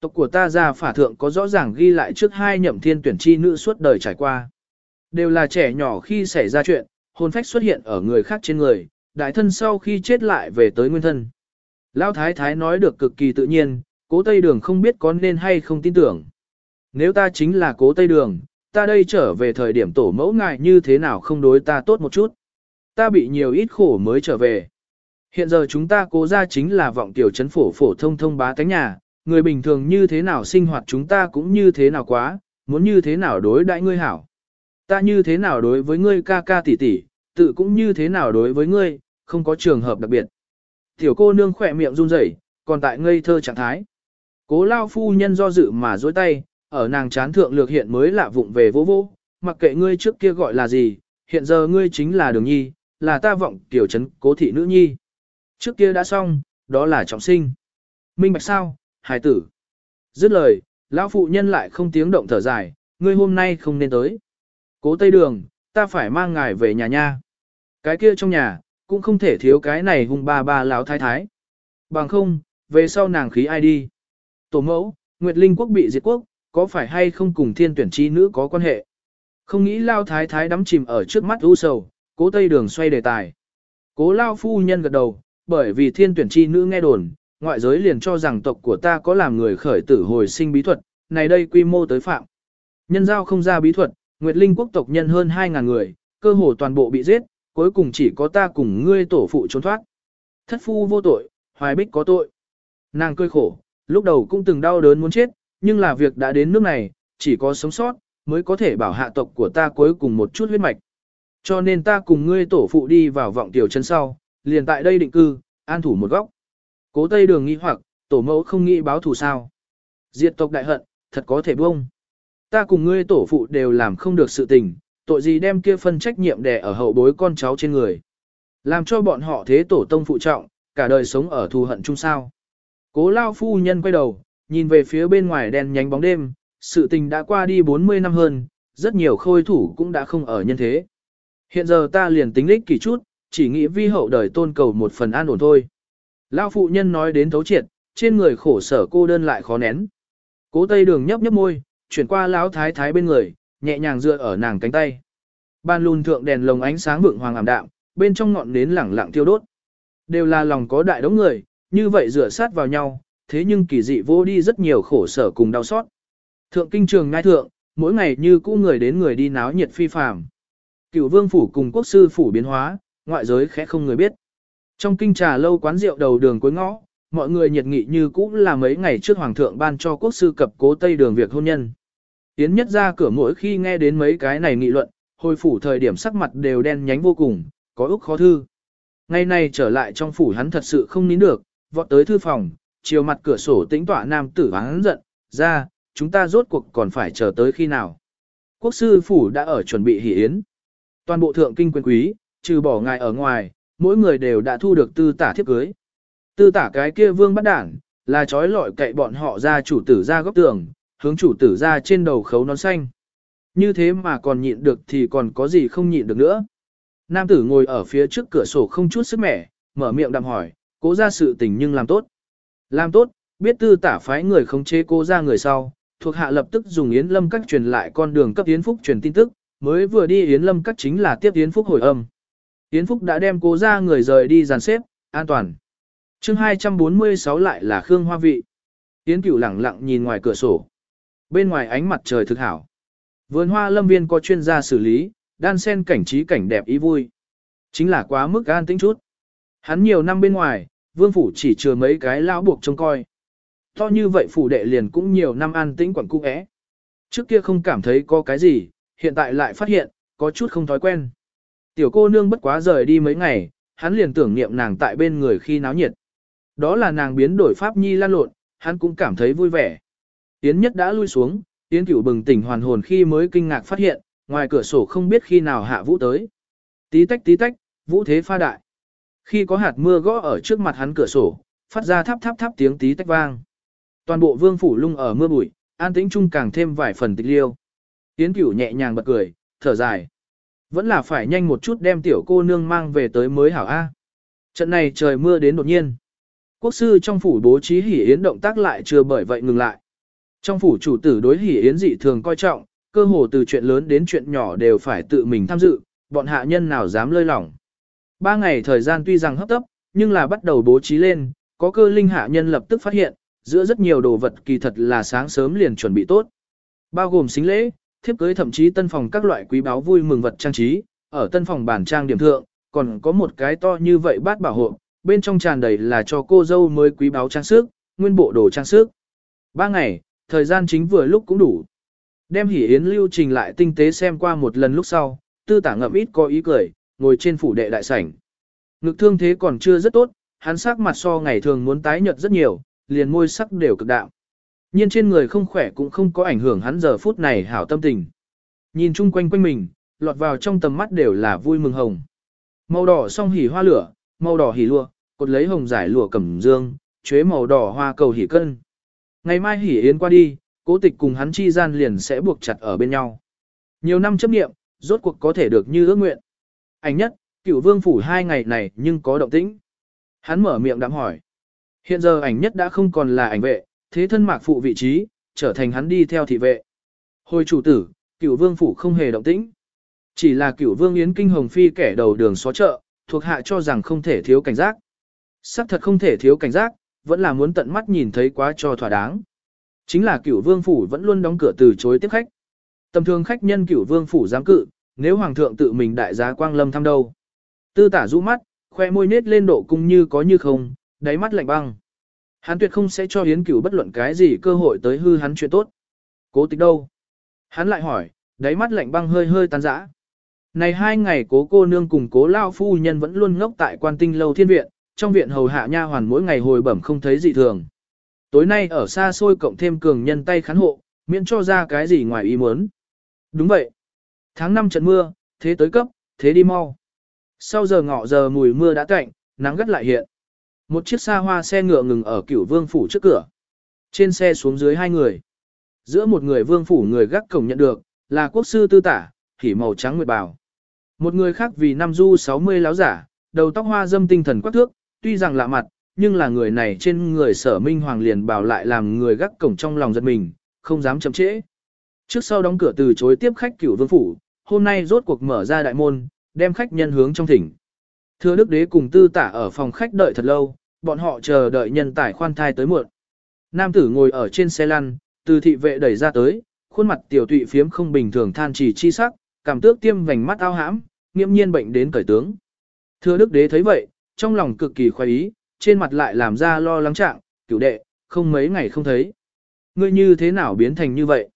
Tộc của ta ra phả thượng có rõ ràng ghi lại trước hai nhậm thiên tuyển chi nữ suốt đời trải qua. Đều là trẻ nhỏ khi xảy ra chuyện, hồn phách xuất hiện ở người khác trên người, đại thân sau khi chết lại về tới nguyên thân. Lão Thái Thái nói được cực kỳ tự nhiên, cố Tây Đường không biết có nên hay không tin tưởng. Nếu ta chính là cố Tây Đường, ta đây trở về thời điểm tổ mẫu ngại như thế nào không đối ta tốt một chút. Ta bị nhiều ít khổ mới trở về. Hiện giờ chúng ta cố ra chính là vọng tiểu chấn phổ phổ thông thông bá tánh nhà, người bình thường như thế nào sinh hoạt chúng ta cũng như thế nào quá, muốn như thế nào đối đãi ngươi hảo. Ta như thế nào đối với ngươi ca ca tỷ tỷ, tự cũng như thế nào đối với ngươi, không có trường hợp đặc biệt. Tiểu cô nương khỏe miệng run rẩy, còn tại ngây thơ trạng thái. Cố lao phu nhân do dự mà dối tay, ở nàng chán thượng lược hiện mới lạ vụng về vô vô, mặc kệ ngươi trước kia gọi là gì, hiện giờ ngươi chính là đường nhi, là ta vọng tiểu trấn cố thị nữ nhi. Trước kia đã xong, đó là trọng sinh. Minh bạch sao, hài tử. Dứt lời, lão phụ nhân lại không tiếng động thở dài, ngươi hôm nay không nên tới. Cố Tây Đường, ta phải mang ngài về nhà nha. Cái kia trong nhà, cũng không thể thiếu cái này hung ba ba lão thái thái. Bằng không, về sau nàng khí ai đi. Tổ mẫu, Nguyệt Linh quốc bị diệt quốc, có phải hay không cùng thiên tuyển chi nữ có quan hệ? Không nghĩ lao thái thái đắm chìm ở trước mắt u sầu, cố tây đường xoay đề tài. Cố lao phu nhân gật đầu, bởi vì thiên tuyển chi nữ nghe đồn, ngoại giới liền cho rằng tộc của ta có làm người khởi tử hồi sinh bí thuật, này đây quy mô tới phạm. Nhân giao không ra bí thuật, Nguyệt Linh quốc tộc nhân hơn 2.000 người, cơ hồ toàn bộ bị giết, cuối cùng chỉ có ta cùng ngươi tổ phụ trốn thoát. Thất phu vô tội, hoài bích có tội. Nàng cười khổ, lúc đầu cũng từng đau đớn muốn chết, nhưng là việc đã đến nước này, chỉ có sống sót, mới có thể bảo hạ tộc của ta cuối cùng một chút huyết mạch. Cho nên ta cùng ngươi tổ phụ đi vào vọng tiểu chân sau, liền tại đây định cư, an thủ một góc. Cố Tây Đường nghĩ hoặc, tổ mẫu không nghĩ báo thù sao. Diệt tộc đại hận, thật có thể buông. Ta cùng ngươi tổ phụ đều làm không được sự tình, tội gì đem kia phân trách nhiệm đè ở hậu bối con cháu trên người. Làm cho bọn họ thế tổ tông phụ trọng, cả đời sống ở thù hận chung sao. Cố lao phu nhân quay đầu, nhìn về phía bên ngoài đèn nhánh bóng đêm, sự tình đã qua đi 40 năm hơn, rất nhiều khôi thủ cũng đã không ở nhân thế. Hiện giờ ta liền tính lích kỳ chút, chỉ nghĩ vi hậu đời tôn cầu một phần an ổn thôi. Lao phụ nhân nói đến thấu triệt, trên người khổ sở cô đơn lại khó nén. Cố tây đường nhấp nhấp môi, chuyển qua lão thái thái bên người, nhẹ nhàng dựa ở nàng cánh tay. Ban lùn thượng đèn lồng ánh sáng vượng hoàng ảm đạm, bên trong ngọn nến lẳng lặng tiêu đốt. Đều là lòng có đại đống người, như vậy rửa sát vào nhau, thế nhưng kỳ dị vô đi rất nhiều khổ sở cùng đau xót. Thượng kinh trường ngai thượng, mỗi ngày như cũ người đến người đi náo nhiệt phi phàm. Cựu vương phủ cùng quốc sư phủ biến hóa, ngoại giới khẽ không người biết. Trong kinh trà lâu quán rượu đầu đường cuối ngõ, mọi người nhiệt nghị như cũ là mấy ngày trước hoàng thượng ban cho quốc sư cập cố tây đường việc hôn nhân. Tiến nhất ra cửa mỗi khi nghe đến mấy cái này nghị luận, hồi phủ thời điểm sắc mặt đều đen nhánh vô cùng, có úc khó thư. Ngày nay trở lại trong phủ hắn thật sự không nín được, vọt tới thư phòng, chiều mặt cửa sổ tĩnh tọa nam tử hắn giận, ra, chúng ta rốt cuộc còn phải chờ tới khi nào. Quốc sư phủ đã ở chuẩn bị hỷ yến. Toàn bộ thượng kinh quyền quý, trừ bỏ ngài ở ngoài, mỗi người đều đã thu được tư tả thiếp cưới. Tư tả cái kia vương bắt đảng, là trói lọi cậy bọn họ ra chủ tử ra góc tường, hướng chủ tử ra trên đầu khấu nón xanh. Như thế mà còn nhịn được thì còn có gì không nhịn được nữa. Nam tử ngồi ở phía trước cửa sổ không chút sức mẻ, mở miệng đạm hỏi, cố ra sự tình nhưng làm tốt. Làm tốt, biết tư tả phái người khống chế cố ra người sau, thuộc hạ lập tức dùng Yến Lâm các truyền lại con đường cấp Yến Phúc truyền tin tức, mới vừa đi Yến Lâm các chính là tiếp Yến Phúc hồi âm. Yến Phúc đã đem cố ra người rời đi dàn xếp, an toàn. chương 246 lại là Khương Hoa Vị. Yến Cửu lẳng lặng nhìn ngoài cửa sổ. Bên ngoài ánh mặt trời thực hảo. Vườn hoa lâm viên có chuyên gia xử lý, đan sen cảnh trí cảnh đẹp ý vui. Chính là quá mức an tĩnh chút. Hắn nhiều năm bên ngoài, vương phủ chỉ chừa mấy cái lão buộc trông coi. To như vậy phủ đệ liền cũng nhiều năm an tĩnh quẩn cung ẽ. Trước kia không cảm thấy có cái gì, hiện tại lại phát hiện, có chút không thói quen. Tiểu cô nương bất quá rời đi mấy ngày, hắn liền tưởng niệm nàng tại bên người khi náo nhiệt. Đó là nàng biến đổi pháp nhi lan lộn, hắn cũng cảm thấy vui vẻ. Yến nhất đã lui xuống, Yến cửu bừng tỉnh hoàn hồn khi mới kinh ngạc phát hiện, ngoài cửa sổ không biết khi nào hạ vũ tới. Tí tách tí tách, vũ thế pha đại. Khi có hạt mưa gõ ở trước mặt hắn cửa sổ, phát ra tháp tháp tháp tiếng tí tách vang. Toàn bộ vương phủ lung ở mưa bụi, an tĩnh chung càng thêm vài phần tịch liêu. Yến cửu nhẹ nhàng bật cười, thở dài. Vẫn là phải nhanh một chút đem tiểu cô nương mang về tới mới hảo A. Trận này trời mưa đến đột nhiên. Quốc sư trong phủ bố trí hỉ yến động tác lại chưa bởi vậy ngừng lại. Trong phủ chủ tử đối hỉ yến dị thường coi trọng, cơ hồ từ chuyện lớn đến chuyện nhỏ đều phải tự mình tham dự, bọn hạ nhân nào dám lơi lỏng. Ba ngày thời gian tuy rằng hấp tấp, nhưng là bắt đầu bố trí lên, có cơ linh hạ nhân lập tức phát hiện, giữa rất nhiều đồ vật kỳ thật là sáng sớm liền chuẩn bị tốt. Bao gồm xính lễ, thiếp cưới thậm chí tân phòng các loại quý báo vui mừng vật trang trí, ở tân phòng bản trang điểm thượng, còn có một cái to như vậy bát bảo hộ, bên trong tràn đầy là cho cô dâu mới quý báo trang sức, nguyên bộ đồ trang sức. Ba ngày, thời gian chính vừa lúc cũng đủ. Đem hỉ yến lưu trình lại tinh tế xem qua một lần lúc sau, tư tả ngậm ít có ý cười, ngồi trên phủ đệ đại sảnh. Ngực thương thế còn chưa rất tốt, hắn sắc mặt so ngày thường muốn tái nhợt rất nhiều, liền môi sắc đều cực đạo. Nhiên trên người không khỏe cũng không có ảnh hưởng hắn giờ phút này hảo tâm tình. Nhìn chung quanh quanh mình, lọt vào trong tầm mắt đều là vui mừng hồng. Màu đỏ song hỉ hoa lửa, màu đỏ hỉ lụa, cột lấy hồng giải lụa cẩm dương, chế màu đỏ hoa cầu hỉ cân. Ngày mai hỉ yến qua đi, cố tịch cùng hắn chi gian liền sẽ buộc chặt ở bên nhau. Nhiều năm chấp nghiệm, rốt cuộc có thể được như ước nguyện. Ảnh nhất, cựu vương phủ hai ngày này nhưng có động tĩnh. Hắn mở miệng đám hỏi. Hiện giờ ảnh nhất đã không còn là ảnh vệ, thế thân mạc phụ vị trí, trở thành hắn đi theo thị vệ. Hồi chủ tử, cựu vương phủ không hề động tĩnh. Chỉ là cựu vương yến kinh hồng phi kẻ đầu đường xó chợ, thuộc hạ cho rằng không thể thiếu cảnh giác. Sắc thật không thể thiếu cảnh giác, vẫn là muốn tận mắt nhìn thấy quá cho thỏa đáng. Chính là cửu vương phủ vẫn luôn đóng cửa từ chối tiếp khách. Tầm thường khách nhân cửu vương phủ dám cự, nếu hoàng thượng tự mình đại giá quang lâm thăm đâu. Tư tả rũ mắt, khoe môi nết lên độ cung như có như không, đáy mắt lạnh băng. Hắn tuyệt không sẽ cho Yến cửu bất luận cái gì cơ hội tới hư hắn chuyện tốt. Cố tịch đâu? Hắn lại hỏi, đáy mắt lạnh băng hơi hơi tan rã. Này hai ngày cố cô nương cùng cố lao phu nhân vẫn luôn ngốc tại quan tinh lâu thiên viện, trong viện hầu hạ nha hoàn mỗi ngày hồi bẩm không thấy gì thường. Tối nay ở xa xôi cộng thêm cường nhân tay khán hộ, miễn cho ra cái gì ngoài ý muốn. Đúng vậy. Tháng 5 trận mưa, thế tới cấp, thế đi mau. Sau giờ ngọ giờ mùi mưa đã cạnh, nắng gắt lại hiện. Một chiếc xa hoa xe ngựa ngừng ở cửu vương phủ trước cửa. Trên xe xuống dưới hai người. Giữa một người vương phủ người gác cổng nhận được, là quốc sư tư tả, khỉ màu trắng nguyệt bào. Một người khác vì năm du 60 láo giả, đầu tóc hoa dâm tinh thần quắc thước, tuy rằng lạ mặt, nhưng là người này trên người sở minh hoàng liền bảo lại làm người gác cổng trong lòng giật mình, không dám chậm trễ. Trước sau đóng cửa từ chối tiếp khách cửu vương phủ, hôm nay rốt cuộc mở ra đại môn, đem khách nhân hướng trong thỉnh. Thưa Đức Đế cùng tư tả ở phòng khách đợi thật lâu, bọn họ chờ đợi nhân tài khoan thai tới muộn. Nam tử ngồi ở trên xe lăn, từ thị vệ đẩy ra tới, khuôn mặt tiểu tụy phiếm không bình thường than chỉ chi sắc, cảm tước tiêm vành mắt ao hãm, nghiêm nhiên bệnh đến cởi tướng. Thưa Đức Đế thấy vậy, trong lòng cực kỳ khoái ý, trên mặt lại làm ra lo lắng trạng, cửu đệ, không mấy ngày không thấy. Ngươi như thế nào biến thành như vậy?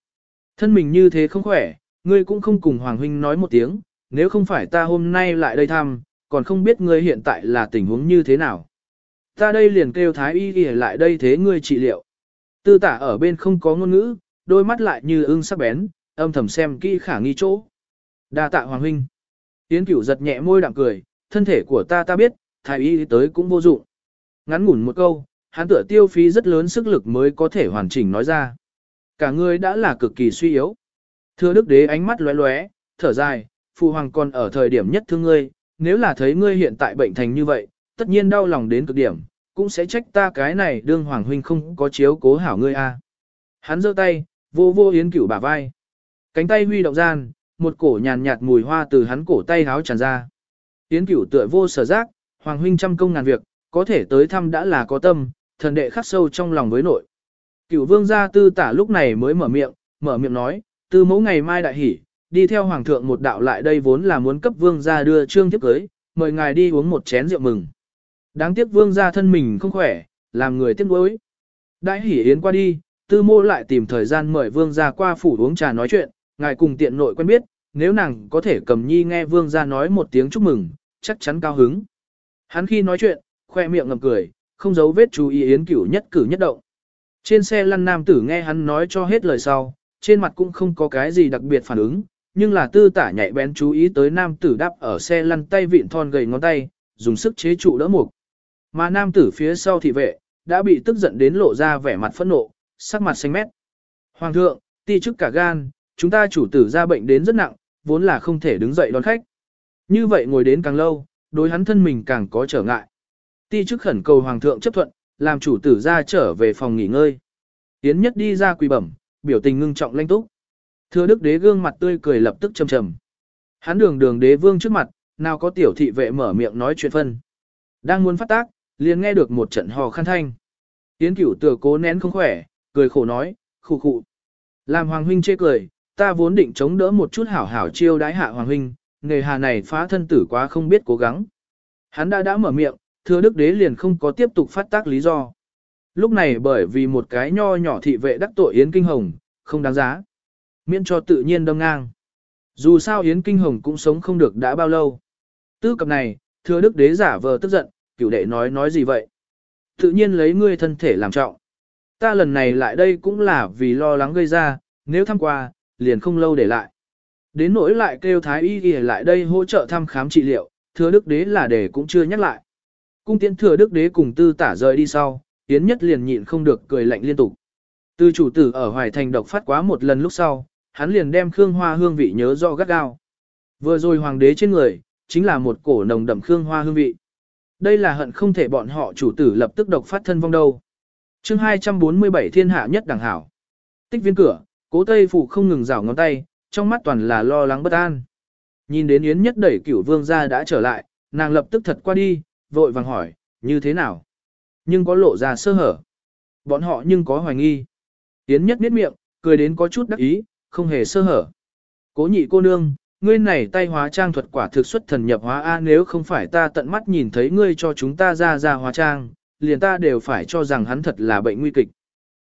Thân mình như thế không khỏe, ngươi cũng không cùng Hoàng Huynh nói một tiếng, nếu không phải ta hôm nay lại đây thăm, còn không biết ngươi hiện tại là tình huống như thế nào. Ta đây liền kêu Thái Y ghi lại đây thế ngươi trị liệu. Tư tả ở bên không có ngôn ngữ, đôi mắt lại như ưng sắc bén, âm thầm xem kỹ khả nghi chỗ. đa tạ Hoàng Huynh. Tiến cửu giật nhẹ môi đạm cười, thân thể của ta ta biết, Thái Y tới cũng vô dụng. Ngắn ngủn một câu, hắn tựa tiêu phí rất lớn sức lực mới có thể hoàn chỉnh nói ra. Cả người đã là cực kỳ suy yếu. Thưa đức đế ánh mắt lóe lóe, thở dài, phụ hoàng còn ở thời điểm nhất thương ngươi, nếu là thấy ngươi hiện tại bệnh thành như vậy, tất nhiên đau lòng đến cực điểm, cũng sẽ trách ta cái này đương hoàng huynh không có chiếu cố hảo ngươi a. Hắn giơ tay, vô vô yến cửu bả vai. Cánh tay huy động gian, một cổ nhàn nhạt mùi hoa từ hắn cổ tay háo tràn ra. Yến cửu tựa vô sở giác, hoàng huynh trăm công ngàn việc, có thể tới thăm đã là có tâm, thần đệ khắc sâu trong lòng với nội. Cửu vương gia tư tả lúc này mới mở miệng, mở miệng nói, tư mẫu ngày mai đại hỉ, đi theo hoàng thượng một đạo lại đây vốn là muốn cấp vương gia đưa trương tiếp cưới, mời ngài đi uống một chén rượu mừng. Đáng tiếc vương gia thân mình không khỏe, làm người tiếc nuối. Đại hỉ yến qua đi, tư mô lại tìm thời gian mời vương gia qua phủ uống trà nói chuyện, ngài cùng tiện nội quen biết, nếu nàng có thể cầm nhi nghe vương gia nói một tiếng chúc mừng, chắc chắn cao hứng. Hắn khi nói chuyện, khoe miệng ngầm cười, không giấu vết chú ý Yến Cửu nhất cử nhất động. Trên xe lăn nam tử nghe hắn nói cho hết lời sau, trên mặt cũng không có cái gì đặc biệt phản ứng, nhưng là tư tả nhạy bén chú ý tới nam tử đáp ở xe lăn tay vịn thon gầy ngón tay, dùng sức chế trụ đỡ mục. Mà nam tử phía sau thị vệ, đã bị tức giận đến lộ ra vẻ mặt phẫn nộ, sắc mặt xanh mét. Hoàng thượng, ti chức cả gan, chúng ta chủ tử ra bệnh đến rất nặng, vốn là không thể đứng dậy đón khách. Như vậy ngồi đến càng lâu, đối hắn thân mình càng có trở ngại. Ti chức khẩn cầu hoàng thượng chấp thuận, làm chủ tử ra trở về phòng nghỉ ngơi. Yến nhất đi ra quỳ bẩm, biểu tình ngưng trọng lanh túc. Thưa đức đế gương mặt tươi cười lập tức trầm trầm. Hắn đường đường đế vương trước mặt, nào có tiểu thị vệ mở miệng nói chuyện phân. Đang muốn phát tác, liền nghe được một trận hò khăn thanh. Yến cửu tựa cố nén không khỏe, cười khổ nói, khụ khụ. Làm hoàng huynh chê cười, ta vốn định chống đỡ một chút hảo hảo chiêu đái hạ hoàng huynh, nghề hà này phá thân tử quá không biết cố gắng. Hắn đã đã mở miệng, thưa đức đế liền không có tiếp tục phát tác lý do. Lúc này bởi vì một cái nho nhỏ thị vệ đắc tội Yến Kinh Hồng, không đáng giá. Miễn cho tự nhiên đâm ngang. Dù sao Yến Kinh Hồng cũng sống không được đã bao lâu. Tư cập này, thưa đức đế giả vờ tức giận, cửu đệ nói nói gì vậy? Tự nhiên lấy ngươi thân thể làm trọng. Ta lần này lại đây cũng là vì lo lắng gây ra, nếu thăm qua, liền không lâu để lại. Đến nỗi lại kêu thái y y lại đây hỗ trợ thăm khám trị liệu, thừa đức đế là để cũng chưa nhắc lại. Cung tiễn thừa đức đế cùng tư tả rời đi sau, tiến nhất liền nhịn không được cười lạnh liên tục. Tư chủ tử ở Hoài Thành độc phát quá một lần lúc sau, hắn liền đem Khương Hoa hương vị nhớ rõ gắt gao. Vừa rồi hoàng đế trên người, chính là một cổ nồng đậm Khương Hoa hương vị. Đây là hận không thể bọn họ chủ tử lập tức độc phát thân vong đâu. chương 247 thiên hạ nhất đẳng hảo. Tích viên cửa, cố tây phụ không ngừng rảo ngón tay, trong mắt toàn là lo lắng bất an. Nhìn đến Yến nhất đẩy cửu vương ra đã trở lại, nàng lập tức thật qua đi, vội vàng hỏi, như thế nào? Nhưng có lộ ra sơ hở. Bọn họ nhưng có hoài nghi. Yến nhất biết miệng, cười đến có chút đắc ý, không hề sơ hở. Cố nhị cô nương, ngươi này tay hóa trang thuật quả thực xuất thần nhập hóa A nếu không phải ta tận mắt nhìn thấy ngươi cho chúng ta ra ra hóa trang, liền ta đều phải cho rằng hắn thật là bệnh nguy kịch.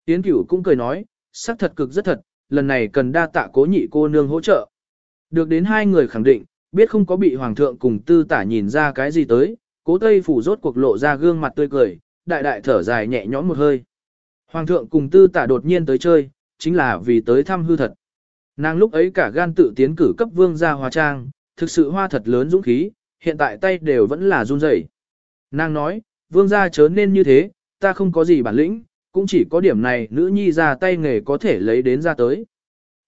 Tiến cửu cũng cười nói, sắc thật cực rất thật, lần này cần đa tạ cố nhị cô nương hỗ trợ. Được đến hai người khẳng định, biết không có bị hoàng thượng cùng tư tả nhìn ra cái gì tới, cố tây phủ rốt cuộc lộ ra gương mặt tươi cười, đại đại thở dài nhẹ nhõm một hơi. Hoàng thượng cùng tư tả đột nhiên tới chơi, chính là vì tới thăm hư thật. Nàng lúc ấy cả gan tự tiến cử cấp vương gia hóa trang, thực sự hoa thật lớn dũng khí, hiện tại tay đều vẫn là run rẩy. Nàng nói, vương gia chớ nên như thế, ta không có gì bản lĩnh, cũng chỉ có điểm này nữ nhi ra tay nghề có thể lấy đến ra tới.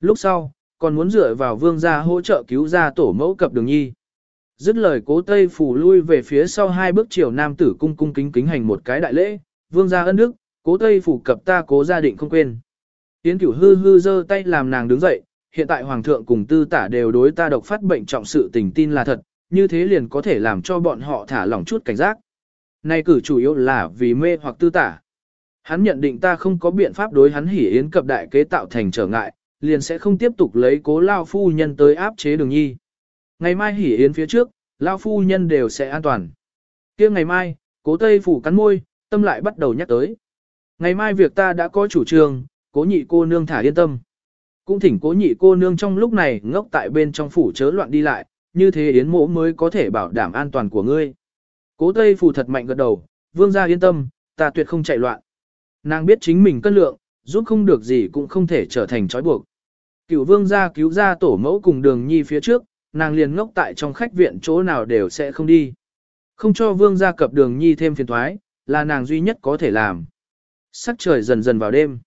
Lúc sau, còn muốn dựa vào vương gia hỗ trợ cứu ra tổ mẫu cập đường nhi. Dứt lời cố tây phủ lui về phía sau hai bước chiều nam tử cung cung kính kính hành một cái đại lễ, vương gia ân đức, cố tây phủ cập ta cố gia định không quên. Tiến cửu hư hư giơ tay làm nàng đứng dậy, hiện tại hoàng thượng cùng tư tả đều đối ta độc phát bệnh trọng sự tình tin là thật, như thế liền có thể làm cho bọn họ thả lỏng chút cảnh giác. nay cử chủ yếu là vì mê hoặc tư tả. Hắn nhận định ta không có biện pháp đối hắn hỉ yến cập đại kế tạo thành trở ngại, liền sẽ không tiếp tục lấy cố lao phu nhân tới áp chế đường nhi. Ngày mai hỉ yến phía trước, lao phu nhân đều sẽ an toàn. kia ngày mai, cố tây phủ cắn môi, tâm lại bắt đầu nhắc tới. Ngày mai việc ta đã có chủ trương, cố nhị cô nương thả yên tâm. Cũng thỉnh cố nhị cô nương trong lúc này ngốc tại bên trong phủ chớ loạn đi lại, như thế yến mộ mới có thể bảo đảm an toàn của ngươi. Cố tây phủ thật mạnh gật đầu, vương gia yên tâm, ta tuyệt không chạy loạn. Nàng biết chính mình cân lượng, giúp không được gì cũng không thể trở thành trói buộc. Cựu vương gia cứu ra tổ mẫu cùng đường nhi phía trước, nàng liền ngốc tại trong khách viện chỗ nào đều sẽ không đi. Không cho vương gia cập đường nhi thêm phiền thoái, là nàng duy nhất có thể làm. Sắc trời dần dần vào đêm.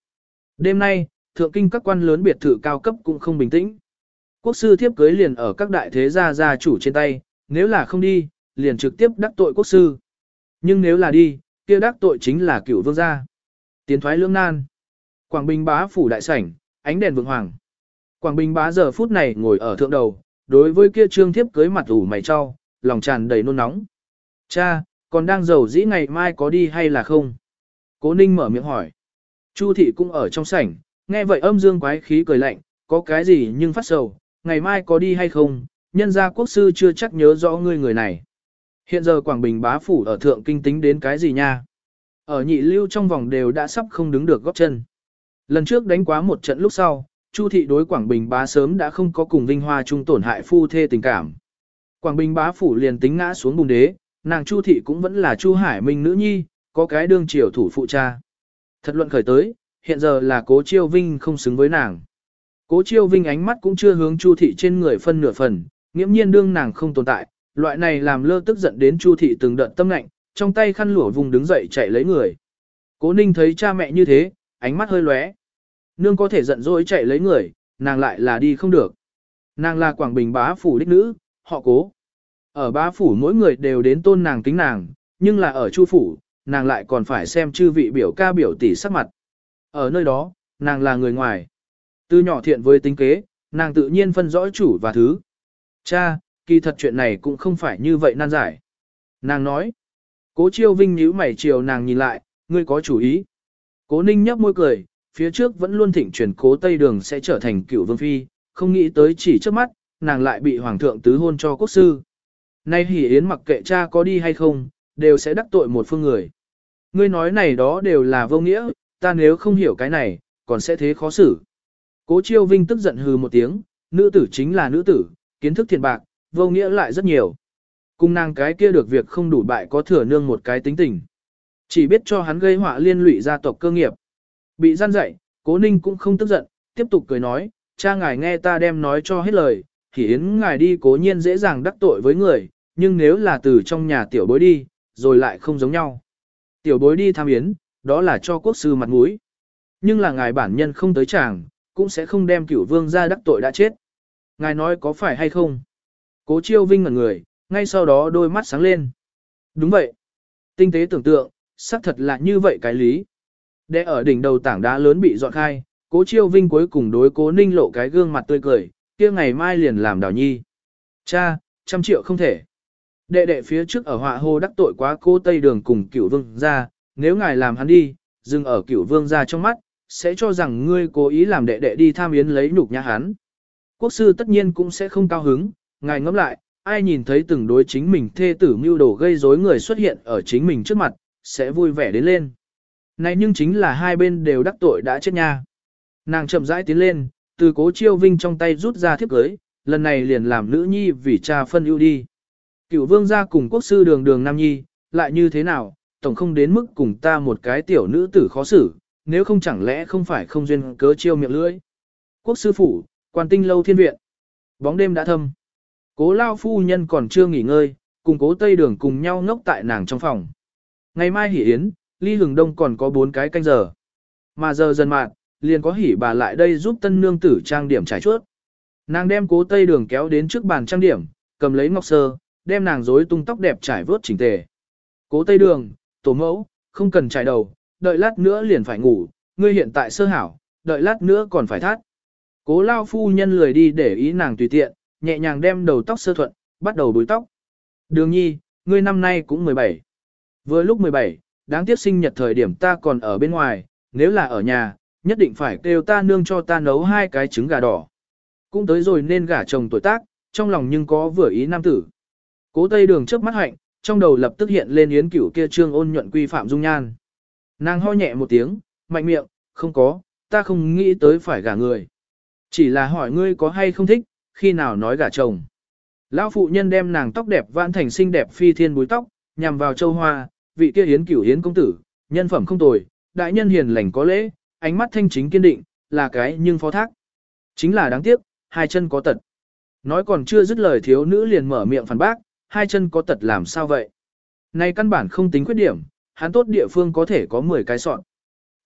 Đêm nay, thượng kinh các quan lớn biệt thự cao cấp cũng không bình tĩnh. Quốc sư thiếp cưới liền ở các đại thế gia gia chủ trên tay, nếu là không đi, liền trực tiếp đắc tội quốc sư. Nhưng nếu là đi, kia đắc tội chính là cựu vương gia. Tiến thoái lưỡng nan. Quảng Bình bá phủ đại sảnh, ánh đèn vượng hoàng. Quảng Bình bá giờ phút này ngồi ở thượng đầu, đối với kia trương thiếp cưới mặt ủ mày cho, lòng tràn đầy nôn nóng. Cha, còn đang giàu dĩ ngày mai có đi hay là không? Cố ninh mở miệng hỏi. Chu thị cũng ở trong sảnh, nghe vậy âm dương quái khí cười lạnh, có cái gì nhưng phát sầu, ngày mai có đi hay không, nhân gia quốc sư chưa chắc nhớ rõ ngươi người này. Hiện giờ Quảng Bình bá phủ ở thượng kinh tính đến cái gì nha? Ở nhị lưu trong vòng đều đã sắp không đứng được góp chân. Lần trước đánh quá một trận lúc sau, Chu thị đối Quảng Bình bá sớm đã không có cùng Vinh Hoa chung tổn hại phu thê tình cảm. Quảng Bình bá phủ liền tính ngã xuống bùng đế, nàng Chu thị cũng vẫn là Chu Hải Minh nữ nhi, có cái đương triều thủ phụ cha. Thật luận khởi tới, hiện giờ là Cố Chiêu Vinh không xứng với nàng. Cố Chiêu Vinh ánh mắt cũng chưa hướng Chu thị trên người phân nửa phần, nghiễm nhiên đương nàng không tồn tại, loại này làm lơ tức giận đến Chu thị từng đợt tâm lạnh, trong tay khăn lụa vùng đứng dậy chạy lấy người. Cố Ninh thấy cha mẹ như thế, ánh mắt hơi lóe. Nương có thể giận dỗi chạy lấy người, nàng lại là đi không được. Nàng là Quảng Bình bá phủ đích nữ, họ cố. Ở bá phủ mỗi người đều đến tôn nàng kính nàng, nhưng là ở chu phủ, nàng lại còn phải xem chư vị biểu ca biểu tỷ sắc mặt. Ở nơi đó, nàng là người ngoài. Từ nhỏ thiện với tính kế, nàng tự nhiên phân rõ chủ và thứ. Cha, kỳ thật chuyện này cũng không phải như vậy nan giải. Nàng nói. Cố chiêu vinh nhíu mày chiều nàng nhìn lại, ngươi có chủ ý. Cố ninh nhấp môi cười, phía trước vẫn luôn thịnh truyền cố Tây Đường sẽ trở thành cựu vương phi, không nghĩ tới chỉ trước mắt, nàng lại bị hoàng thượng tứ hôn cho quốc sư. Nay hỉ yến mặc kệ cha có đi hay không, đều sẽ đắc tội một phương người. Ngươi nói này đó đều là vô nghĩa, ta nếu không hiểu cái này, còn sẽ thế khó xử. Cố chiêu vinh tức giận hừ một tiếng, nữ tử chính là nữ tử, kiến thức thiện bạc, vô nghĩa lại rất nhiều. Cung nàng cái kia được việc không đủ bại có thừa nương một cái tính tình. Chỉ biết cho hắn gây họa liên lụy gia tộc cơ nghiệp. Bị gian dạy, cố ninh cũng không tức giận, tiếp tục cười nói, cha ngài nghe ta đem nói cho hết lời, thì yến ngài đi cố nhiên dễ dàng đắc tội với người, nhưng nếu là từ trong nhà tiểu bối đi, rồi lại không giống nhau. Tiểu bối đi tham yến, đó là cho quốc sư mặt mũi. Nhưng là ngài bản nhân không tới chàng, cũng sẽ không đem cửu vương ra đắc tội đã chết. Ngài nói có phải hay không? Cố chiêu vinh ngẩn người, ngay sau đó đôi mắt sáng lên. Đúng vậy. Tinh tế tưởng tượng, xác thật là như vậy cái lý. Để ở đỉnh đầu tảng đá lớn bị dọn khai, cố chiêu vinh cuối cùng đối cố ninh lộ cái gương mặt tươi cười, kia ngày mai liền làm đào nhi. Cha, trăm triệu không thể. Đệ đệ phía trước ở họa hô đắc tội quá cô Tây Đường cùng cửu vương ra, nếu ngài làm hắn đi, dừng ở cửu vương ra trong mắt, sẽ cho rằng ngươi cố ý làm đệ đệ đi tham yến lấy nhục nhã hắn. Quốc sư tất nhiên cũng sẽ không cao hứng, ngài ngẫm lại, ai nhìn thấy từng đối chính mình thê tử mưu đồ gây rối người xuất hiện ở chính mình trước mặt, sẽ vui vẻ đến lên. Này nhưng chính là hai bên đều đắc tội đã chết nha. Nàng chậm rãi tiến lên, từ cố chiêu vinh trong tay rút ra thiếp cưới, lần này liền làm nữ nhi vì cha phân ưu đi. Cựu vương gia cùng quốc sư đường đường nam nhi, lại như thế nào, tổng không đến mức cùng ta một cái tiểu nữ tử khó xử, nếu không chẳng lẽ không phải không duyên cớ chiêu miệng lưỡi. Quốc sư phủ, quan tinh lâu thiên viện. Bóng đêm đã thâm. Cố lao phu nhân còn chưa nghỉ ngơi, cùng cố tây đường cùng nhau ngốc tại nàng trong phòng. Ngày mai hỉ yến, ly hừng đông còn có bốn cái canh giờ. Mà giờ dần mạn, liền có hỉ bà lại đây giúp tân nương tử trang điểm trải chuốt. Nàng đem cố tây đường kéo đến trước bàn trang điểm, cầm lấy ngọc sơ, đem nàng rối tung tóc đẹp trải vớt chỉnh tề. Cố tây đường, tổ mẫu, không cần trải đầu, đợi lát nữa liền phải ngủ, ngươi hiện tại sơ hảo, đợi lát nữa còn phải thắt. Cố lao phu nhân lười đi để ý nàng tùy tiện, nhẹ nhàng đem đầu tóc sơ thuận, bắt đầu búi tóc. Đường nhi, ngươi năm nay cũng 17. Vừa lúc 17, đáng tiếc sinh nhật thời điểm ta còn ở bên ngoài, nếu là ở nhà, nhất định phải kêu ta nương cho ta nấu hai cái trứng gà đỏ. Cũng tới rồi nên gả chồng tuổi tác, trong lòng nhưng có vừa ý nam tử. Cố tây đường trước mắt hạnh, trong đầu lập tức hiện lên yến cửu kia trương ôn nhuận quy phạm dung nhan. Nàng ho nhẹ một tiếng, mạnh miệng, không có, ta không nghĩ tới phải gả người. Chỉ là hỏi ngươi có hay không thích, khi nào nói gả chồng. Lão phụ nhân đem nàng tóc đẹp vãn thành xinh đẹp phi thiên búi tóc, nhằm vào châu hoa, vị kia yến cửu yến công tử, nhân phẩm không tồi, đại nhân hiền lành có lễ, ánh mắt thanh chính kiên định, là cái nhưng phó thác. Chính là đáng tiếc, hai chân có tật. Nói còn chưa dứt lời thiếu nữ liền mở miệng phản bác, hai chân có tật làm sao vậy? Này căn bản không tính khuyết điểm, hắn tốt địa phương có thể có 10 cái sọn.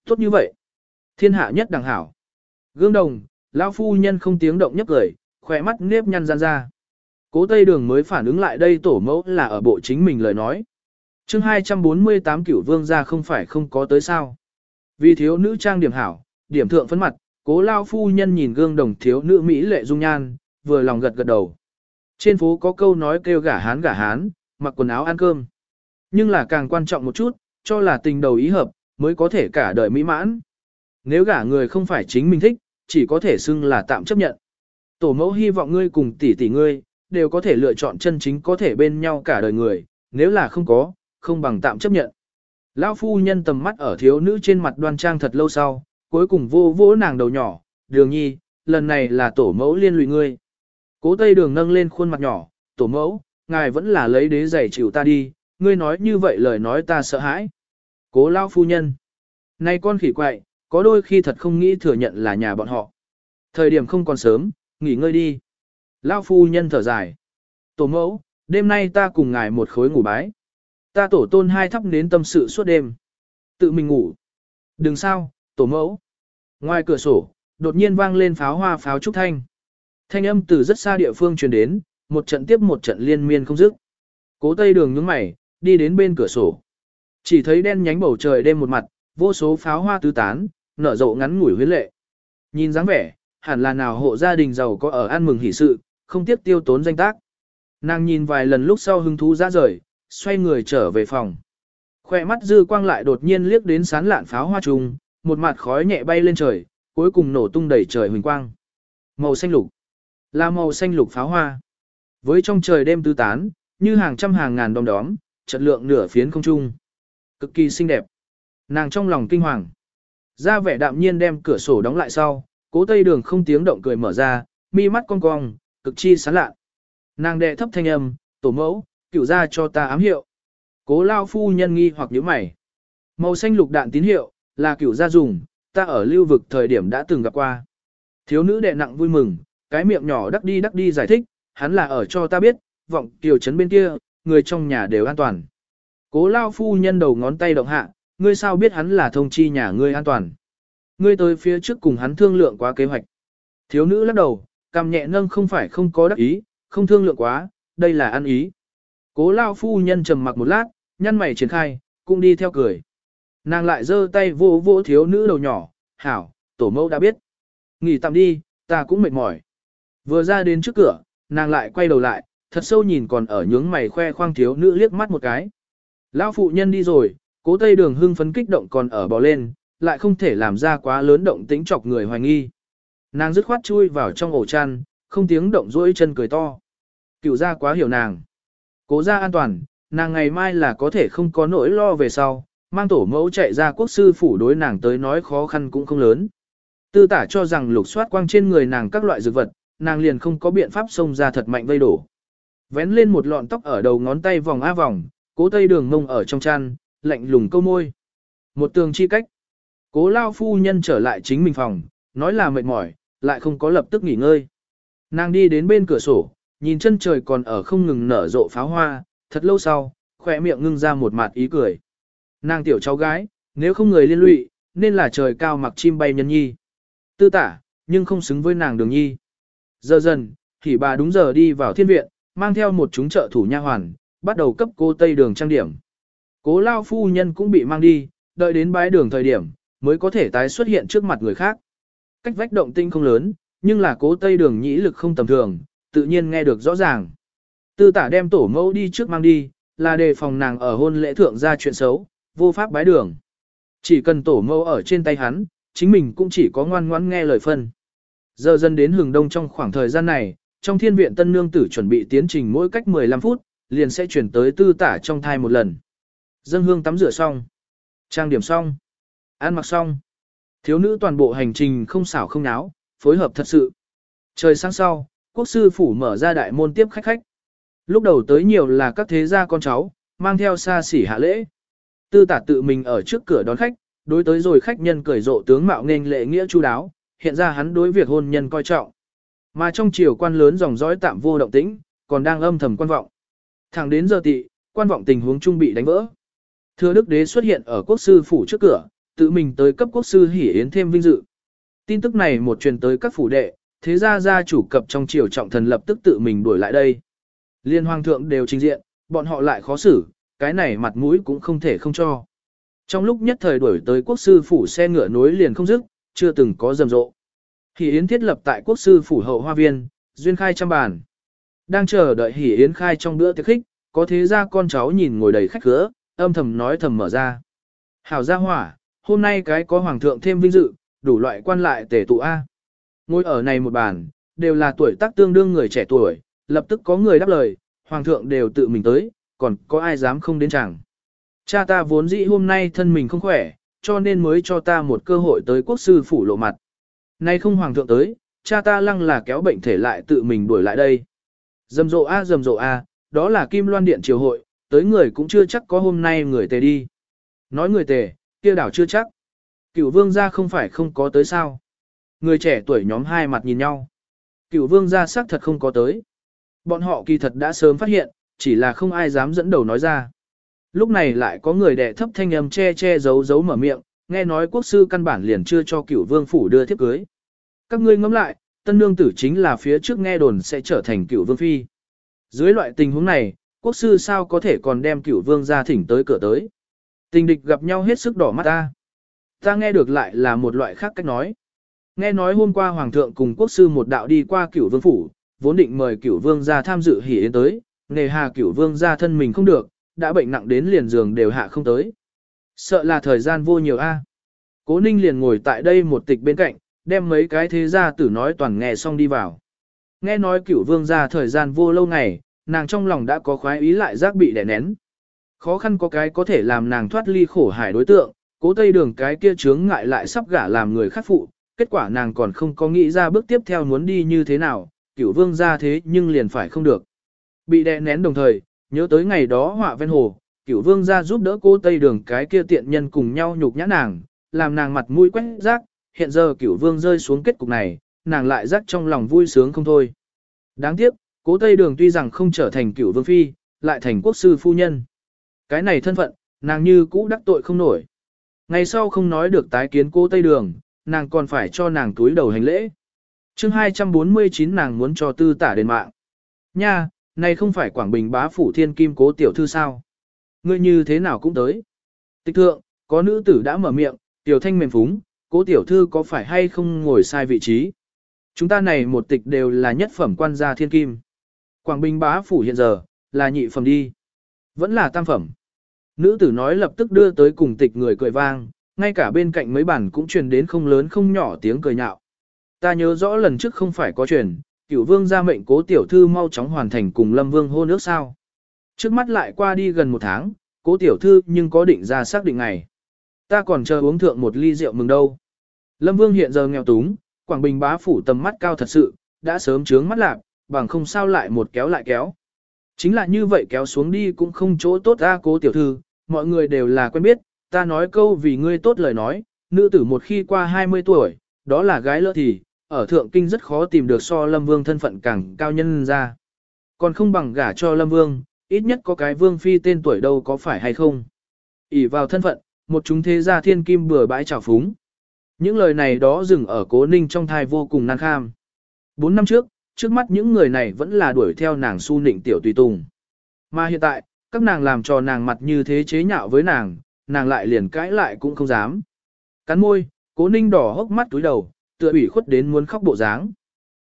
Tốt như vậy. Thiên hạ nhất đẳng hảo. Gương đồng, lão phu nhân không tiếng động nhấp cười, khỏe mắt nếp nhăn gian ra. Cố Tây Đường mới phản ứng lại đây tổ mẫu là ở bộ chính mình lời nói. chương 248 cửu vương ra không phải không có tới sao. Vì thiếu nữ trang điểm hảo, điểm thượng phấn mặt, cố lao phu nhân nhìn gương đồng thiếu nữ Mỹ lệ dung nhan, vừa lòng gật gật đầu. Trên phố có câu nói kêu gả hán gả hán, mặc quần áo ăn cơm. Nhưng là càng quan trọng một chút, cho là tình đầu ý hợp, mới có thể cả đời mỹ mãn. Nếu gả người không phải chính mình thích, chỉ có thể xưng là tạm chấp nhận. Tổ mẫu hy vọng ngươi cùng tỷ tỷ ngươi, đều có thể lựa chọn chân chính có thể bên nhau cả đời người, nếu là không có, không bằng tạm chấp nhận. Lão phu nhân tầm mắt ở thiếu nữ trên mặt đoan trang thật lâu sau, cuối cùng vô vỗ nàng đầu nhỏ, đường nhi, lần này là tổ mẫu liên lụy ngươi. Cố tây đường nâng lên khuôn mặt nhỏ, tổ mẫu, ngài vẫn là lấy đế giày chịu ta đi, ngươi nói như vậy lời nói ta sợ hãi. Cố lao phu nhân. nay con khỉ quậy, có đôi khi thật không nghĩ thừa nhận là nhà bọn họ. Thời điểm không còn sớm, nghỉ ngơi đi. Lao phu nhân thở dài. Tổ mẫu, đêm nay ta cùng ngài một khối ngủ bái. Ta tổ tôn hai thắp nến tâm sự suốt đêm. Tự mình ngủ. Đừng sao, tổ mẫu. Ngoài cửa sổ, đột nhiên vang lên pháo hoa pháo trúc thanh. Thanh âm từ rất xa địa phương truyền đến, một trận tiếp một trận liên miên không dứt. Cố tây đường nhướng mày, đi đến bên cửa sổ. Chỉ thấy đen nhánh bầu trời đêm một mặt, vô số pháo hoa tứ tán, nở rộ ngắn ngủi huyến lệ. Nhìn dáng vẻ, hẳn là nào hộ gia đình giàu có ở ăn mừng hỷ sự, không tiếc tiêu tốn danh tác. Nàng nhìn vài lần lúc sau hứng thú ra rời, xoay người trở về phòng. Khoe mắt dư quang lại đột nhiên liếc đến sán lạn pháo hoa trùng, một mặt khói nhẹ bay lên trời, cuối cùng nổ tung đầy trời huỳnh quang. Màu xanh lục, là màu xanh lục pháo hoa. Với trong trời đêm tứ tán, như hàng trăm hàng ngàn đom đóm, chất lượng nửa phiến không trung. Cực kỳ xinh đẹp. Nàng trong lòng kinh hoàng. Ra vẻ đạm nhiên đem cửa sổ đóng lại sau, cố tây đường không tiếng động cười mở ra, mi mắt cong cong, cực chi sán lạ. Nàng đệ thấp thanh âm, tổ mẫu, cửu ra cho ta ám hiệu. Cố lao phu nhân nghi hoặc nhíu mày. Màu xanh lục đạn tín hiệu, là cửu gia dùng, ta ở lưu vực thời điểm đã từng gặp qua. Thiếu nữ đệ nặng vui mừng, cái miệng nhỏ đắc đi đắc đi giải thích, hắn là ở cho ta biết, vọng tiểu trấn bên kia, người trong nhà đều an toàn. Cố lao phu nhân đầu ngón tay động hạ, ngươi sao biết hắn là thông chi nhà ngươi an toàn. Ngươi tới phía trước cùng hắn thương lượng quá kế hoạch. Thiếu nữ lắc đầu, cằm nhẹ nâng không phải không có đắc ý, không thương lượng quá, đây là ăn ý. Cố lao phu nhân trầm mặc một lát, nhăn mày triển khai, cũng đi theo cười. Nàng lại giơ tay vô vô thiếu nữ đầu nhỏ, hảo, tổ mẫu đã biết. Nghỉ tạm đi, ta cũng mệt mỏi. Vừa ra đến trước cửa, nàng lại quay đầu lại, thật sâu nhìn còn ở nhướng mày khoe khoang thiếu nữ liếc mắt một cái. Lão phụ nhân đi rồi, cố tây đường hưng phấn kích động còn ở bò lên, lại không thể làm ra quá lớn động tính chọc người hoài nghi. Nàng dứt khoát chui vào trong ổ chăn, không tiếng động duỗi chân cười to. Cựu ra quá hiểu nàng. Cố ra an toàn, nàng ngày mai là có thể không có nỗi lo về sau, mang tổ mẫu chạy ra quốc sư phủ đối nàng tới nói khó khăn cũng không lớn. Tư tả cho rằng lục soát quang trên người nàng các loại dược vật, nàng liền không có biện pháp xông ra thật mạnh vây đổ. Vén lên một lọn tóc ở đầu ngón tay vòng a vòng, cố tây đường mông ở trong chăn, lạnh lùng câu môi. Một tường chi cách. Cố lao phu nhân trở lại chính mình phòng, nói là mệt mỏi, lại không có lập tức nghỉ ngơi. Nàng đi đến bên cửa sổ, nhìn chân trời còn ở không ngừng nở rộ pháo hoa, thật lâu sau, khỏe miệng ngưng ra một mặt ý cười. Nàng tiểu cháu gái, nếu không người liên lụy, nên là trời cao mặc chim bay nhân nhi. Tư tả, nhưng không xứng với nàng đường nhi. Giờ dần, thì bà đúng giờ đi vào thiên viện, mang theo một chúng trợ thủ nha hoàn, bắt đầu cấp cô tây đường trang điểm. Cố lao phu nhân cũng bị mang đi, đợi đến bái đường thời điểm, mới có thể tái xuất hiện trước mặt người khác. Cách vách động tinh không lớn, nhưng là cố tây đường nhĩ lực không tầm thường, tự nhiên nghe được rõ ràng. Tư tả đem tổ mẫu đi trước mang đi, là đề phòng nàng ở hôn lễ thượng ra chuyện xấu, vô pháp bái đường. Chỉ cần tổ mẫu ở trên tay hắn, chính mình cũng chỉ có ngoan ngoãn nghe lời phân. Giờ dần đến hừng đông trong khoảng thời gian này, trong thiên viện tân nương tử chuẩn bị tiến trình mỗi cách 15 phút, liền sẽ chuyển tới tư tả trong thai một lần. Dân hương tắm rửa xong, trang điểm xong, ăn mặc xong. Thiếu nữ toàn bộ hành trình không xảo không náo, phối hợp thật sự. Trời sáng sau, quốc sư phủ mở ra đại môn tiếp khách khách. Lúc đầu tới nhiều là các thế gia con cháu, mang theo xa xỉ hạ lễ. Tư tả tự mình ở trước cửa đón khách, đối tới rồi khách nhân cởi rộ tướng mạo nên lệ nghĩa chu đáo, hiện ra hắn đối việc hôn nhân coi trọng. Mà trong triều quan lớn dòng dõi tạm vô động tĩnh, còn đang âm thầm quan vọng. Thẳng đến giờ tị, quan vọng tình huống trung bị đánh vỡ. Thưa đức đế xuất hiện ở quốc sư phủ trước cửa, tự mình tới cấp quốc sư hỉ yến thêm vinh dự. Tin tức này một truyền tới các phủ đệ, thế gia gia chủ cập trong triều trọng thần lập tức tự mình đuổi lại đây. Liên hoàng thượng đều trình diện, bọn họ lại khó xử, cái này mặt mũi cũng không thể không cho. Trong lúc nhất thời đuổi tới quốc sư phủ xe ngựa nối liền không dứt, chưa từng có rầm rộ. Hỷ Yến thiết lập tại quốc sư phủ hậu hoa viên, duyên khai trăm bàn. Đang chờ đợi Hỷ Yến khai trong bữa tiệc khích, có thế ra con cháu nhìn ngồi đầy khách cửa, âm thầm nói thầm mở ra. Hảo gia hỏa, hôm nay cái có hoàng thượng thêm vinh dự, đủ loại quan lại tể tụ A. Ngồi ở này một bàn, đều là tuổi tác tương đương người trẻ tuổi, lập tức có người đáp lời, hoàng thượng đều tự mình tới, còn có ai dám không đến chẳng. Cha ta vốn dĩ hôm nay thân mình không khỏe, cho nên mới cho ta một cơ hội tới quốc sư phủ lộ mặt. Nay không hoàng thượng tới, cha ta lăng là kéo bệnh thể lại tự mình đuổi lại đây. Dầm rộ a dầm rộ a, đó là Kim Loan Điện triều hội, tới người cũng chưa chắc có hôm nay người tề đi. Nói người tề, kia đảo chưa chắc. Cửu vương gia không phải không có tới sao. Người trẻ tuổi nhóm hai mặt nhìn nhau. Cửu vương gia xác thật không có tới. Bọn họ kỳ thật đã sớm phát hiện, chỉ là không ai dám dẫn đầu nói ra. Lúc này lại có người đệ thấp thanh âm che che giấu giấu mở miệng, nghe nói quốc sư căn bản liền chưa cho cửu vương phủ đưa thiếp cưới. Các ngươi ngẫm lại, tân nương tử chính là phía trước nghe đồn sẽ trở thành cựu vương phi. Dưới loại tình huống này, quốc sư sao có thể còn đem cựu vương ra thỉnh tới cửa tới. Tình địch gặp nhau hết sức đỏ mắt ta. ta nghe được lại là một loại khác cách nói. Nghe nói hôm qua Hoàng thượng cùng quốc sư một đạo đi qua cửu vương phủ, vốn định mời cửu vương ra tham dự hỉ yến tới, nề hà cửu vương ra thân mình không được, đã bệnh nặng đến liền giường đều hạ không tới. Sợ là thời gian vô nhiều a. Cố ninh liền ngồi tại đây một tịch bên cạnh, đem mấy cái thế gia tử nói toàn nghe xong đi vào. Nghe nói cửu vương ra thời gian vô lâu ngày, nàng trong lòng đã có khoái ý lại giác bị đè nén. Khó khăn có cái có thể làm nàng thoát ly khổ hải đối tượng, cố tây đường cái kia chướng ngại lại sắp gả làm người khắc phụ, kết quả nàng còn không có nghĩ ra bước tiếp theo muốn đi như thế nào, cửu vương ra thế nhưng liền phải không được. Bị đè nén đồng thời, nhớ tới ngày đó họa ven hồ, cửu vương ra giúp đỡ cô tây đường cái kia tiện nhân cùng nhau nhục nhã nàng, làm nàng mặt mũi quét rác, hiện giờ cửu vương rơi xuống kết cục này, nàng lại rắc trong lòng vui sướng không thôi. Đáng tiếc, cố tây đường tuy rằng không trở thành cửu vương phi, lại thành quốc sư phu nhân. Cái này thân phận, nàng như cũ đắc tội không nổi. Ngày sau không nói được tái kiến cố tây đường, nàng còn phải cho nàng túi đầu hành lễ. chương 249 nàng muốn cho tư tả đền mạng. Nha, này không phải Quảng Bình bá phủ thiên kim cố tiểu thư sao? Ngươi như thế nào cũng tới. Tịch thượng, có nữ tử đã mở miệng, tiểu thanh mềm phúng, cố tiểu thư có phải hay không ngồi sai vị trí? Chúng ta này một tịch đều là nhất phẩm quan gia thiên kim. Quảng Bình bá phủ hiện giờ, là nhị phẩm đi. Vẫn là tam phẩm. Nữ tử nói lập tức đưa tới cùng tịch người cười vang, ngay cả bên cạnh mấy bản cũng truyền đến không lớn không nhỏ tiếng cười nhạo. Ta nhớ rõ lần trước không phải có truyền, cửu vương ra mệnh cố tiểu thư mau chóng hoàn thành cùng lâm vương hôn ước sao. Trước mắt lại qua đi gần một tháng, cố tiểu thư nhưng có định ra xác định ngày. Ta còn chờ uống thượng một ly rượu mừng đâu. Lâm vương hiện giờ nghèo túng, Quảng Bình bá phủ tầm mắt cao thật sự, đã sớm trướng mắt lạc, bằng không sao lại một kéo lại kéo. Chính là như vậy kéo xuống đi cũng không chỗ tốt ra cố tiểu thư, mọi người đều là quen biết, ta nói câu vì ngươi tốt lời nói, nữ tử một khi qua 20 tuổi, đó là gái lỡ thì, ở thượng kinh rất khó tìm được so lâm vương thân phận càng cao nhân ra. Còn không bằng gả cho lâm vương, ít nhất có cái vương phi tên tuổi đâu có phải hay không. ỉ vào thân phận, một chúng thế gia thiên kim bừa bãi trào phúng. Những lời này đó dừng ở cố ninh trong thai vô cùng nan kham. Bốn năm trước, trước mắt những người này vẫn là đuổi theo nàng su nịnh tiểu tùy tùng. Mà hiện tại, các nàng làm cho nàng mặt như thế chế nhạo với nàng, nàng lại liền cãi lại cũng không dám. Cắn môi, cố ninh đỏ hốc mắt túi đầu, tựa ủy khuất đến muốn khóc bộ dáng.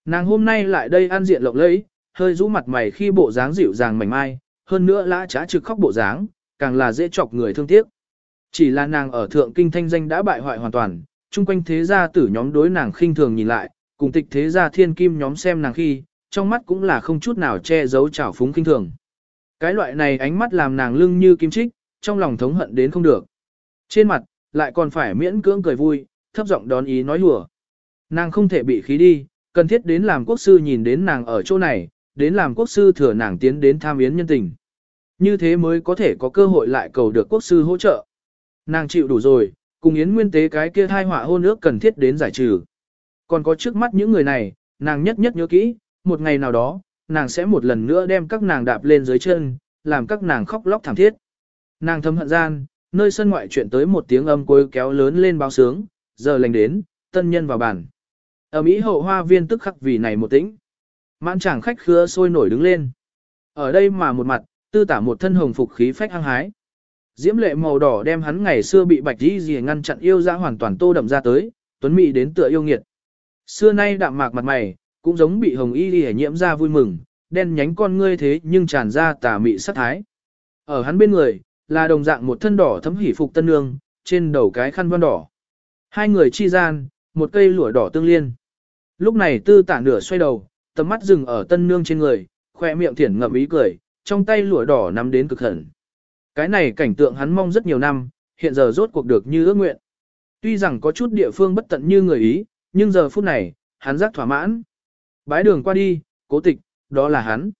Nàng hôm nay lại đây ăn diện lộng lẫy, hơi rũ mặt mày khi bộ dáng dịu dàng mảnh mai, hơn nữa lã trá trực khóc bộ dáng, càng là dễ chọc người thương tiếc. Chỉ là nàng ở thượng kinh thanh danh đã bại hoại hoàn toàn, chung quanh thế gia tử nhóm đối nàng khinh thường nhìn lại, cùng tịch thế gia thiên kim nhóm xem nàng khi, trong mắt cũng là không chút nào che giấu trào phúng khinh thường. Cái loại này ánh mắt làm nàng lưng như kim trích, trong lòng thống hận đến không được. Trên mặt, lại còn phải miễn cưỡng cười vui, thấp giọng đón ý nói hùa. Nàng không thể bị khí đi, cần thiết đến làm quốc sư nhìn đến nàng ở chỗ này, đến làm quốc sư thừa nàng tiến đến tham yến nhân tình. Như thế mới có thể có cơ hội lại cầu được quốc sư hỗ trợ. Nàng chịu đủ rồi, cùng yến nguyên tế cái kia thai họa hôn ước cần thiết đến giải trừ. Còn có trước mắt những người này, nàng nhất nhất nhớ kỹ, một ngày nào đó, nàng sẽ một lần nữa đem các nàng đạp lên dưới chân, làm các nàng khóc lóc thảm thiết. Nàng thâm hận gian, nơi sân ngoại chuyện tới một tiếng âm cuối kéo lớn lên báo sướng, giờ lành đến, tân nhân vào bản Ở Mỹ hậu hoa viên tức khắc vì này một tĩnh. Mãn chàng khách khứa sôi nổi đứng lên. Ở đây mà một mặt, tư tả một thân hồng phục khí phách hăng hái. Diễm lệ màu đỏ đem hắn ngày xưa bị bạch đi gì ngăn chặn yêu ra hoàn toàn tô đậm ra tới, tuấn mỹ đến tựa yêu nghiệt. Xưa nay đạm mạc mặt mày, cũng giống bị hồng y đi nhiễm ra vui mừng, đen nhánh con ngươi thế nhưng tràn ra tà mị sắc thái. Ở hắn bên người, là đồng dạng một thân đỏ thấm hỉ phục tân nương, trên đầu cái khăn vân đỏ. Hai người chi gian, một cây lụa đỏ tương liên. Lúc này tư tả nửa xoay đầu, tầm mắt dừng ở tân nương trên người, khoe miệng thiển ngậm ý cười, trong tay lụa đỏ nắm đến cực hẳn. Cái này cảnh tượng hắn mong rất nhiều năm, hiện giờ rốt cuộc được như ước nguyện. Tuy rằng có chút địa phương bất tận như người ý, nhưng giờ phút này, hắn giác thỏa mãn. Bái đường qua đi, cố tịch, đó là hắn.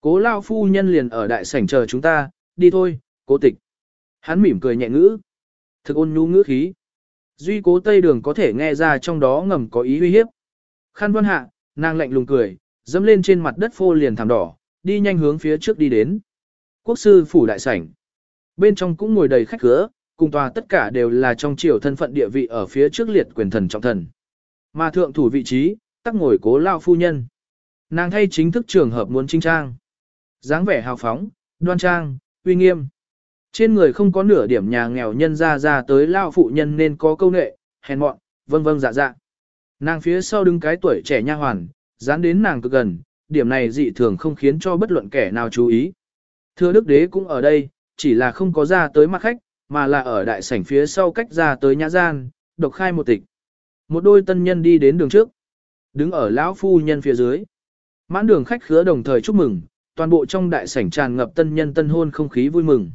Cố lao phu nhân liền ở đại sảnh chờ chúng ta, đi thôi, cố tịch. Hắn mỉm cười nhẹ ngữ. Thực ôn nhu ngữ khí. Duy cố tây đường có thể nghe ra trong đó ngầm có ý uy hiếp. Khăn văn hạ, nàng lạnh lùng cười, dẫm lên trên mặt đất phô liền thảm đỏ, đi nhanh hướng phía trước đi đến. Quốc sư phủ đại sảnh. Bên trong cũng ngồi đầy khách khứa, cùng tòa tất cả đều là trong triều thân phận địa vị ở phía trước liệt quyền thần trọng thần. Mà thượng thủ vị trí, tắc ngồi cố lao phu nhân. Nàng thay chính thức trường hợp muốn trinh trang. dáng vẻ hào phóng, đoan trang, uy nghiêm. Trên người không có nửa điểm nhà nghèo nhân ra ra tới lao phụ nhân nên có câu nệ, hèn mọn, vâng vâng dạ dạ. Nàng phía sau đứng cái tuổi trẻ nha hoàn, dán đến nàng cực gần, điểm này dị thường không khiến cho bất luận kẻ nào chú ý. Thưa đức đế cũng ở đây, chỉ là không có ra tới mặt khách, mà là ở đại sảnh phía sau cách ra tới nhã gian, độc khai một tịch. Một đôi tân nhân đi đến đường trước, đứng ở lão phu nhân phía dưới. Mãn đường khách khứa đồng thời chúc mừng, toàn bộ trong đại sảnh tràn ngập tân nhân tân hôn không khí vui mừng.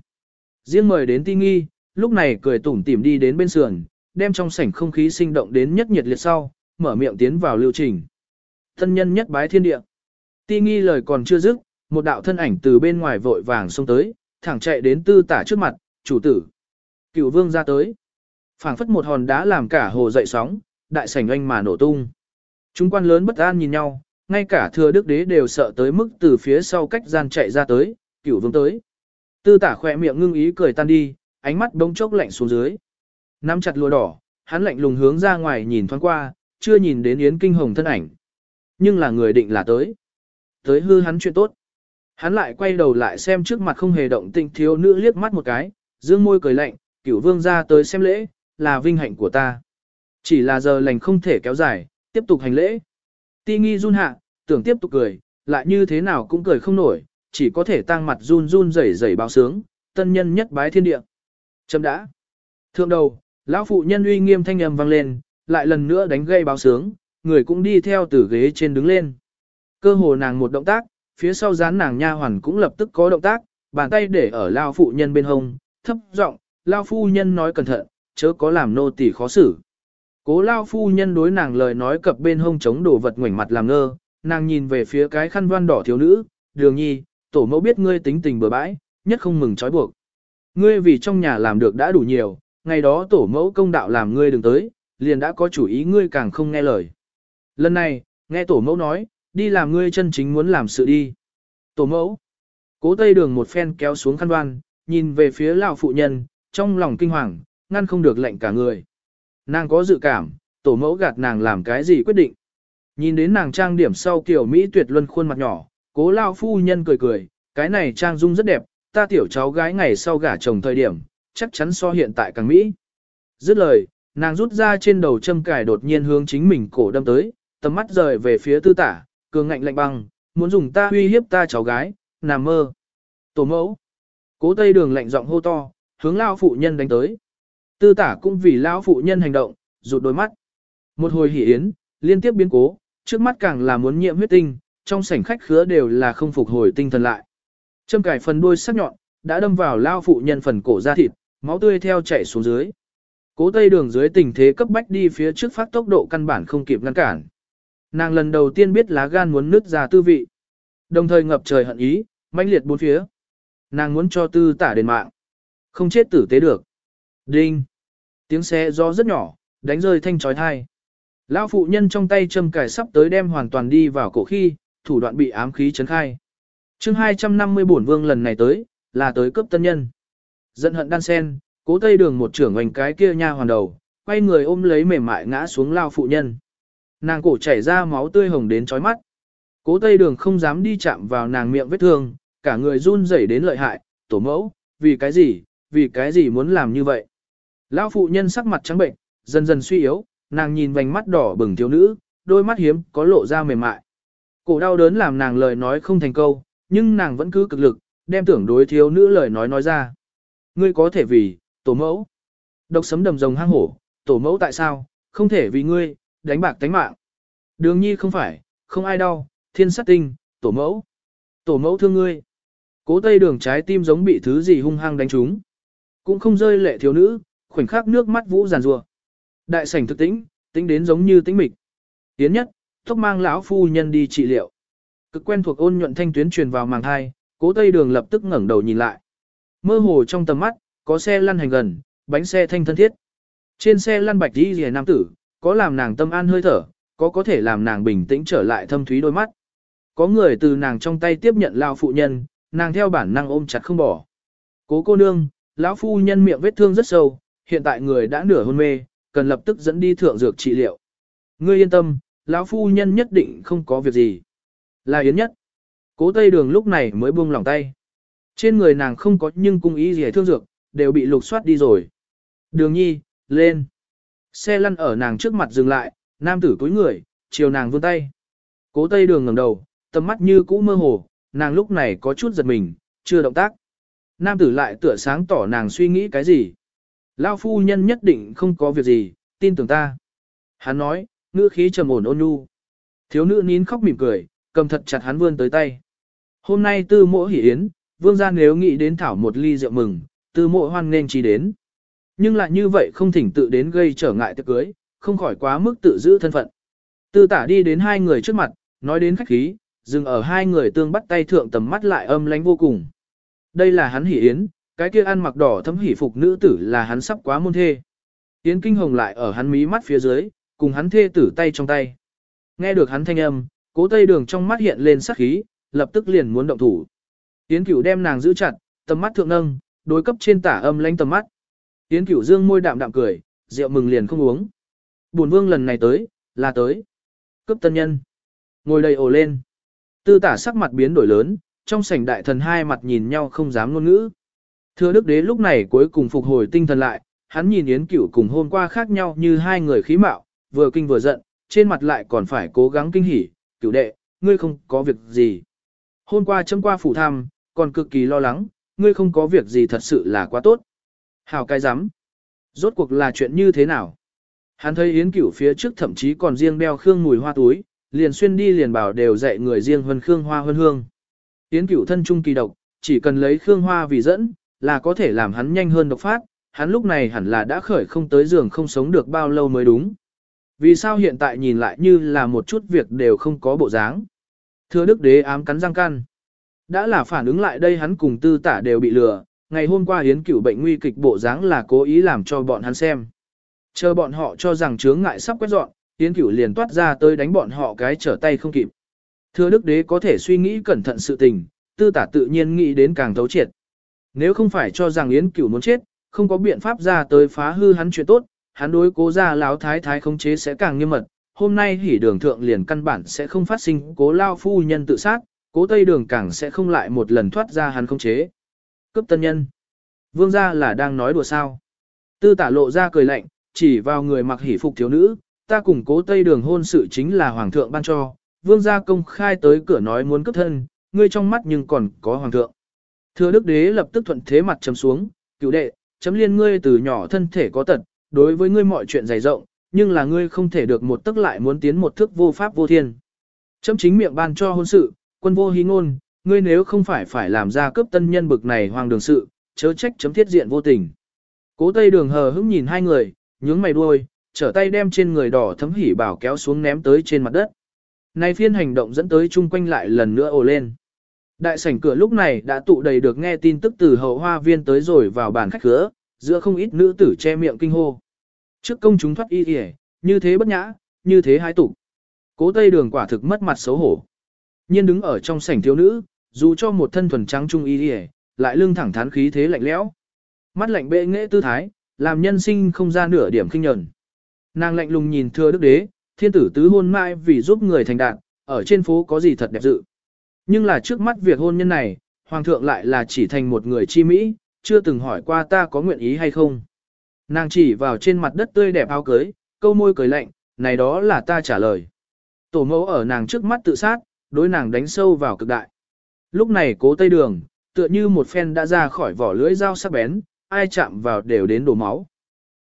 Riêng mời đến ti nghi, lúc này cười tủm tỉm đi đến bên sườn, đem trong sảnh không khí sinh động đến nhất nhiệt liệt sau, mở miệng tiến vào lưu trình. Tân nhân nhất bái thiên địa. Ti nghi lời còn chưa dứt, một đạo thân ảnh từ bên ngoài vội vàng xông tới, thẳng chạy đến tư tả trước mặt, chủ tử. Cựu vương ra tới. phảng phất một hòn đá làm cả hồ dậy sóng, đại sảnh anh mà nổ tung. Chúng quan lớn bất an nhìn nhau, ngay cả thừa đức đế đều sợ tới mức từ phía sau cách gian chạy ra tới, cửu vương tới. Tư tả khỏe miệng ngưng ý cười tan đi, ánh mắt bỗng chốc lạnh xuống dưới. Nắm chặt lùa đỏ, hắn lạnh lùng hướng ra ngoài nhìn thoáng qua, chưa nhìn đến Yến Kinh Hồng thân ảnh. Nhưng là người định là tới. Tới hư hắn chuyện tốt. Hắn lại quay đầu lại xem trước mặt không hề động tình thiếu nữ liếc mắt một cái, dương môi cười lạnh, cửu vương ra tới xem lễ, là vinh hạnh của ta. Chỉ là giờ lành không thể kéo dài, tiếp tục hành lễ. Ti nghi run hạ, tưởng tiếp tục cười, lại như thế nào cũng cười không nổi, chỉ có thể tăng mặt run run rẩy rẩy báo sướng, tân nhân nhất bái thiên địa. Chấm đã. Thượng đầu, lão phụ nhân uy nghiêm thanh âm vang lên, lại lần nữa đánh gây báo sướng, người cũng đi theo từ ghế trên đứng lên. Cơ hồ nàng một động tác, phía sau dán nàng nha hoàn cũng lập tức có động tác, bàn tay để ở lao phụ nhân bên hông, thấp giọng, lao phu nhân nói cẩn thận, chớ có làm nô tỳ khó xử. Cố lao phu nhân đối nàng lời nói cập bên hông chống đổ vật ngoảnh mặt làm ngơ, nàng nhìn về phía cái khăn voan đỏ thiếu nữ, đường nhi, tổ mẫu biết ngươi tính tình bừa bãi, nhất không mừng trói buộc. Ngươi vì trong nhà làm được đã đủ nhiều, ngày đó tổ mẫu công đạo làm ngươi đừng tới, liền đã có chủ ý ngươi càng không nghe lời. Lần này, nghe tổ mẫu nói, đi làm ngươi chân chính muốn làm sự đi. Tổ mẫu, cố tây đường một phen kéo xuống khăn đoan, nhìn về phía lão phụ nhân, trong lòng kinh hoàng, ngăn không được lệnh cả người. Nàng có dự cảm, tổ mẫu gạt nàng làm cái gì quyết định. Nhìn đến nàng trang điểm sau kiểu Mỹ tuyệt luân khuôn mặt nhỏ, cố lao phu nhân cười cười, cái này trang dung rất đẹp, ta tiểu cháu gái ngày sau gả chồng thời điểm, chắc chắn so hiện tại càng Mỹ. Dứt lời, nàng rút ra trên đầu châm cài đột nhiên hướng chính mình cổ đâm tới, tầm mắt rời về phía tư tả, cường ngạnh lạnh băng, muốn dùng ta uy hiếp ta cháu gái, nằm mơ. Tổ mẫu. Cố tây đường lạnh giọng hô to, hướng lao phụ nhân đánh tới. Tư tả cũng vì lao phụ nhân hành động, rụt đôi mắt. Một hồi hỉ yến, liên tiếp biến cố, trước mắt càng là muốn nhiễm huyết tinh, trong sảnh khách khứa đều là không phục hồi tinh thần lại. Châm cải phần đuôi sắc nhọn, đã đâm vào lao phụ nhân phần cổ da thịt, máu tươi theo chảy xuống dưới. Cố tây đường dưới tình thế cấp bách đi phía trước phát tốc độ căn bản không kịp ngăn cản. Nàng lần đầu tiên biết lá gan muốn nứt ra tư vị. Đồng thời ngập trời hận ý, mãnh liệt bốn phía. Nàng muốn cho tư tả đền mạng. Không chết tử tế được. Đinh. Tiếng xe do rất nhỏ, đánh rơi thanh trói thai. Lão phụ nhân trong tay châm cải sắp tới đem hoàn toàn đi vào cổ khi, thủ đoạn bị ám khí chấn khai. chương 250 bổn vương lần này tới, là tới cướp tân nhân. Giận hận đan sen, cố tây đường một trưởng oanh cái kia nha hoàn đầu, quay người ôm lấy mềm mại ngã xuống lao phụ nhân. Nàng cổ chảy ra máu tươi hồng đến chói mắt. Cố tây đường không dám đi chạm vào nàng miệng vết thương, cả người run rẩy đến lợi hại, tổ mẫu, vì cái gì, vì cái gì muốn làm như vậy. Lão phụ nhân sắc mặt trắng bệnh, dần dần suy yếu, nàng nhìn vành mắt đỏ bừng thiếu nữ, đôi mắt hiếm có lộ ra mềm mại. Cổ đau đớn làm nàng lời nói không thành câu, nhưng nàng vẫn cứ cực lực, đem tưởng đối thiếu nữ lời nói nói ra. Ngươi có thể vì, tổ mẫu. Độc sấm đầm rồng hang hổ, tổ mẫu tại sao, không thể vì ngươi, đánh bạc tánh mạng. Đường nhi không phải, không ai đau, thiên sát tinh, tổ mẫu. Tổ mẫu thương ngươi. Cố tây đường trái tim giống bị thứ gì hung hăng đánh trúng. Cũng không rơi lệ thiếu nữ, khoảnh khắc nước mắt vũ giàn rùa. Đại sảnh thực tĩnh, tĩnh đến giống như tĩnh mịch. Tiến nhất, thốc mang lão phu nhân đi trị liệu. Cực quen thuộc ôn nhuận thanh tuyến truyền vào màng hai, cố tây đường lập tức ngẩng đầu nhìn lại. Mơ hồ trong tầm mắt, có xe lăn hành gần, bánh xe thanh thân thiết. Trên xe lăn bạch đi rìa nam tử, có làm nàng tâm an hơi thở, có có thể làm nàng bình tĩnh trở lại thâm thúy đôi mắt. Có người từ nàng trong tay tiếp nhận lao phụ nhân, nàng theo bản năng ôm chặt không bỏ. Cố cô nương, lão phu nhân miệng vết thương rất sâu, hiện tại người đã nửa hôn mê, cần lập tức dẫn đi thượng dược trị liệu. Ngươi yên tâm, lão phu nhân nhất định không có việc gì. Là yến nhất. Cố tây đường lúc này mới buông lòng tay. Trên người nàng không có nhưng cung ý gì thương dược, đều bị lục soát đi rồi. Đường nhi, lên. Xe lăn ở nàng trước mặt dừng lại, nam tử cúi người, chiều nàng vươn tay. Cố tây đường ngẩng đầu, tầm mắt như cũ mơ hồ, nàng lúc này có chút giật mình, chưa động tác. Nam tử lại tựa sáng tỏ nàng suy nghĩ cái gì. Lao phu nhân nhất định không có việc gì, tin tưởng ta. Hắn nói, ngữ khí trầm ổn ôn nhu. Thiếu nữ nín khóc mỉm cười, cầm thật chặt hắn vươn tới tay. Hôm nay tư mộ hỉ yến, vương gia nếu nghĩ đến thảo một ly rượu mừng, tư mộ hoan nên chỉ đến. Nhưng lại như vậy không thỉnh tự đến gây trở ngại tiệc cưới, không khỏi quá mức tự giữ thân phận. Tư tả đi đến hai người trước mặt, nói đến khách khí, dừng ở hai người tương bắt tay thượng tầm mắt lại âm lánh vô cùng. Đây là hắn hỉ yến, cái kia ăn mặc đỏ thấm hỉ phục nữ tử là hắn sắp quá môn thê. Yến kinh hồng lại ở hắn mí mắt phía dưới, cùng hắn thê tử tay trong tay. Nghe được hắn thanh âm, cố tây đường trong mắt hiện lên sắc khí, lập tức liền muốn động thủ. Yến cửu đem nàng giữ chặt, tầm mắt thượng nâng, đối cấp trên tả âm lánh tầm mắt. Yến cửu dương môi đạm đạm cười, rượu mừng liền không uống. Bổn vương lần này tới, là tới. Cấp tân nhân. Ngồi đầy ồ lên. Tư tả sắc mặt biến đổi lớn, trong sảnh đại thần hai mặt nhìn nhau không dám ngôn ngữ. Thưa đức đế lúc này cuối cùng phục hồi tinh thần lại, hắn nhìn Yến Cửu cùng hôm qua khác nhau như hai người khí mạo, vừa kinh vừa giận, trên mặt lại còn phải cố gắng kinh hỉ, cửu đệ, ngươi không có việc gì. Hôm qua chấm qua phủ thăm, còn cực kỳ lo lắng, ngươi không có việc gì thật sự là quá tốt. Hào cái rắm Rốt cuộc là chuyện như thế nào? Hắn thấy Yến Cửu phía trước thậm chí còn riêng đeo khương mùi hoa túi, liền xuyên đi liền bảo đều dạy người riêng hơn khương hoa hơn hương. Yến Cửu thân trung kỳ độc, chỉ cần lấy khương hoa vì dẫn, là có thể làm hắn nhanh hơn độc phát, hắn lúc này hẳn là đã khởi không tới giường không sống được bao lâu mới đúng. Vì sao hiện tại nhìn lại như là một chút việc đều không có bộ dáng? Thưa Đức Đế ám cắn răng căn. Đã là phản ứng lại đây hắn cùng tư tả đều bị lừa, ngày hôm qua Yến cửu bệnh nguy kịch bộ dáng là cố ý làm cho bọn hắn xem. Chờ bọn họ cho rằng chướng ngại sắp quét dọn, Yến cửu liền toát ra tới đánh bọn họ cái trở tay không kịp. Thưa Đức Đế có thể suy nghĩ cẩn thận sự tình, tư tả tự nhiên nghĩ đến càng thấu triệt. Nếu không phải cho rằng Yến Cửu muốn chết, không có biện pháp ra tới phá hư hắn chuyện tốt, hắn đối cố gia lão thái thái khống chế sẽ càng nghiêm mật. Hôm nay hỉ đường thượng liền căn bản sẽ không phát sinh cố lao phu nhân tự sát, cố tây đường càng sẽ không lại một lần thoát ra hắn khống chế. Cấp tân nhân. Vương gia là đang nói đùa sao. Tư tả lộ ra cười lạnh, chỉ vào người mặc hỉ phục thiếu nữ, ta cùng cố tây đường hôn sự chính là hoàng thượng ban cho, vương gia công khai tới cửa nói muốn cướp thân, ngươi trong mắt nhưng còn có hoàng thượng. Thưa đức đế lập tức thuận thế mặt chấm xuống, cựu đệ, chấm liên ngươi từ nhỏ thân thể có tật, đối với ngươi mọi chuyện dày rộng, nhưng là ngươi không thể được một tức lại muốn tiến một thước vô pháp vô thiên. Chấm chính miệng ban cho hôn sự, quân vô hí ngôn, ngươi nếu không phải phải làm ra cướp tân nhân bực này hoang đường sự, chớ trách chấm thiết diện vô tình. Cố tây đường hờ hững nhìn hai người, nhướng mày đuôi, trở tay đem trên người đỏ thấm hỉ bảo kéo xuống ném tới trên mặt đất. Này phiên hành động dẫn tới chung quanh lại lần nữa ồ lên. Đại sảnh cửa lúc này đã tụ đầy được nghe tin tức từ hậu hoa viên tới rồi vào bàn khách cửa, giữa không ít nữ tử che miệng kinh hô. Trước công chúng thoát y yể, như thế bất nhã, như thế hái tục. Cố tây đường quả thực mất mặt xấu hổ. Nhiên đứng ở trong sảnh thiếu nữ, dù cho một thân thuần trắng trung y kìa, lại lưng thẳng thắn khí thế lạnh lẽo. Mắt lạnh bệ nghệ tư thái, làm nhân sinh không ra nửa điểm kinh nhẫn. Nàng lạnh lùng nhìn thưa đức đế, thiên tử tứ hôn mai vì giúp người thành đạt, ở trên phố có gì thật đẹp dự. Nhưng là trước mắt việc hôn nhân này, hoàng thượng lại là chỉ thành một người chi mỹ, chưa từng hỏi qua ta có nguyện ý hay không. Nàng chỉ vào trên mặt đất tươi đẹp áo cưới, câu môi cười lạnh, này đó là ta trả lời. Tổ mẫu ở nàng trước mắt tự sát, đối nàng đánh sâu vào cực đại. Lúc này cố tây đường, tựa như một phen đã ra khỏi vỏ lưỡi dao sắc bén, ai chạm vào đều đến đổ máu.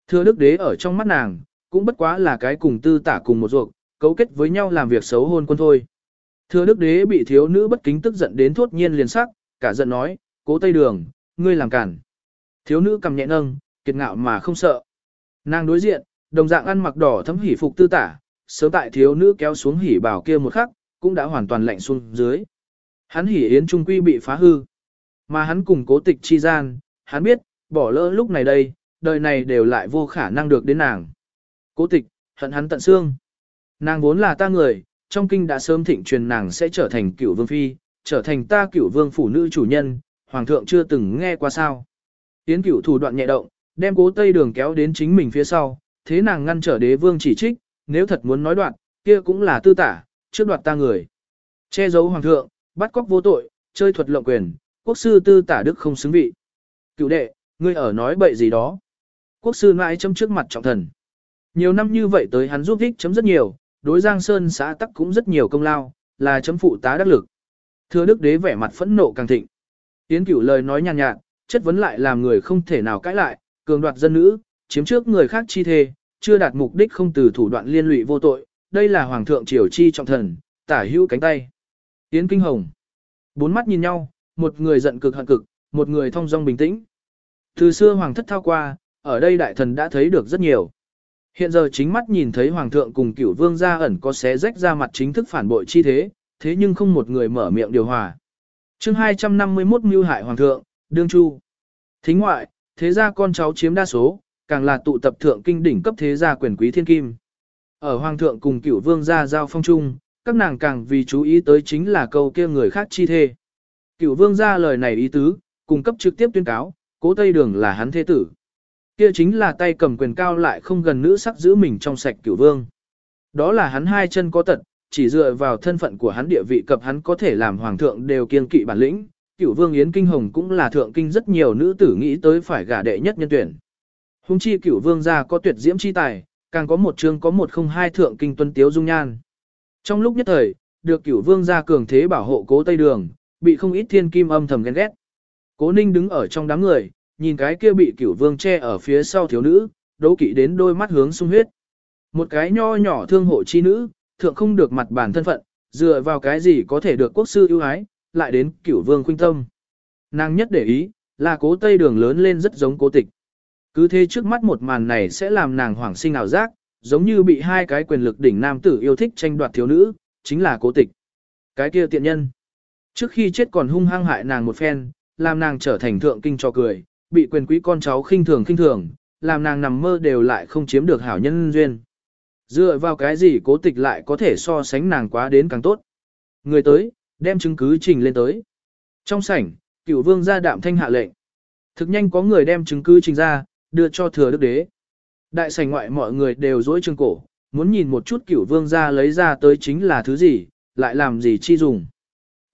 Thưa đức đế ở trong mắt nàng, cũng bất quá là cái cùng tư tả cùng một ruột, cấu kết với nhau làm việc xấu hôn quân thôi. Thưa đức đế bị thiếu nữ bất kính tức giận đến thốt nhiên liền sắc, cả giận nói, cố tây đường, ngươi làm cản. Thiếu nữ cầm nhẹ nâng, kiệt ngạo mà không sợ. Nàng đối diện, đồng dạng ăn mặc đỏ thấm hỉ phục tư tả, sớm tại thiếu nữ kéo xuống hỉ bảo kia một khắc, cũng đã hoàn toàn lạnh xuống dưới. Hắn hỉ yến trung quy bị phá hư. Mà hắn cùng cố tịch chi gian, hắn biết, bỏ lỡ lúc này đây, đời này đều lại vô khả năng được đến nàng. Cố tịch, hận hắn tận xương. Nàng vốn là ta người, trong kinh đã sớm thịnh truyền nàng sẽ trở thành cửu vương phi, trở thành ta cửu vương phụ nữ chủ nhân, hoàng thượng chưa từng nghe qua sao. Yến cửu thủ đoạn nhẹ động, đem cố tây đường kéo đến chính mình phía sau, thế nàng ngăn trở đế vương chỉ trích, nếu thật muốn nói đoạn, kia cũng là tư tả, trước đoạt ta người. Che giấu hoàng thượng, bắt cóc vô tội, chơi thuật lộng quyền, quốc sư tư tả đức không xứng vị. Cựu đệ, ngươi ở nói bậy gì đó. Quốc sư mãi chấm trước mặt trọng thần. Nhiều năm như vậy tới hắn giúp ích chấm rất nhiều, đối Giang Sơn xã tắc cũng rất nhiều công lao, là chấm phụ tá đắc lực. Thưa đức đế vẻ mặt phẫn nộ càng thịnh. Tiến cửu lời nói nhàn nhạt, chất vấn lại làm người không thể nào cãi lại, cường đoạt dân nữ, chiếm trước người khác chi thê, chưa đạt mục đích không từ thủ đoạn liên lụy vô tội, đây là hoàng thượng triều chi trọng thần, tả hữu cánh tay. Tiến kinh hồng. Bốn mắt nhìn nhau, một người giận cực hận cực, một người thong dong bình tĩnh. Từ xưa hoàng thất thao qua, ở đây đại thần đã thấy được rất nhiều. Hiện giờ chính mắt nhìn thấy hoàng thượng cùng cửu vương gia ẩn có xé rách ra mặt chính thức phản bội chi thế, thế nhưng không một người mở miệng điều hòa. chương 251 mưu hại hoàng thượng, đương chu. Thính ngoại, thế gia con cháu chiếm đa số, càng là tụ tập thượng kinh đỉnh cấp thế gia quyền quý thiên kim. Ở hoàng thượng cùng cửu vương gia giao phong trung các nàng càng vì chú ý tới chính là câu kia người khác chi thê. Cửu vương ra lời này ý tứ, cung cấp trực tiếp tuyên cáo, cố tây đường là hắn thế tử. Kia chính là tay cầm quyền cao lại không gần nữ sắc giữ mình trong sạch cửu vương. Đó là hắn hai chân có tật, chỉ dựa vào thân phận của hắn địa vị cập hắn có thể làm hoàng thượng đều kiên kỵ bản lĩnh. Cửu vương Yến Kinh Hồng cũng là thượng kinh rất nhiều nữ tử nghĩ tới phải gả đệ nhất nhân tuyển. Hùng chi cửu vương gia có tuyệt diễm chi tài, càng có một chương có một không hai thượng kinh tuân tiếu dung nhan. Trong lúc nhất thời, được cửu vương gia cường thế bảo hộ cố tây đường, bị không ít thiên kim âm thầm ghen ghét. Cố ninh đứng ở trong đám người, nhìn cái kia bị cửu vương che ở phía sau thiếu nữ, đấu kỵ đến đôi mắt hướng sung huyết. Một cái nho nhỏ thương hộ chi nữ, thượng không được mặt bản thân phận, dựa vào cái gì có thể được quốc sư ưu ái, lại đến cửu vương khuynh tâm. Nàng nhất để ý, là cố tây đường lớn lên rất giống cố tịch. Cứ thế trước mắt một màn này sẽ làm nàng hoảng sinh ảo giác, giống như bị hai cái quyền lực đỉnh nam tử yêu thích tranh đoạt thiếu nữ, chính là cố tịch. Cái kia tiện nhân. Trước khi chết còn hung hăng hại nàng một phen, làm nàng trở thành thượng kinh cho cười, bị quyền quý con cháu khinh thường khinh thường, làm nàng nằm mơ đều lại không chiếm được hảo nhân duyên. Dựa vào cái gì cố tịch lại có thể so sánh nàng quá đến càng tốt. Người tới, đem chứng cứ trình lên tới. Trong sảnh, cửu vương ra đạm thanh hạ lệnh. Thực nhanh có người đem chứng cứ trình ra, đưa cho thừa đức đế. Đại sảnh ngoại mọi người đều dỗi trường cổ, muốn nhìn một chút cửu vương ra lấy ra tới chính là thứ gì, lại làm gì chi dùng.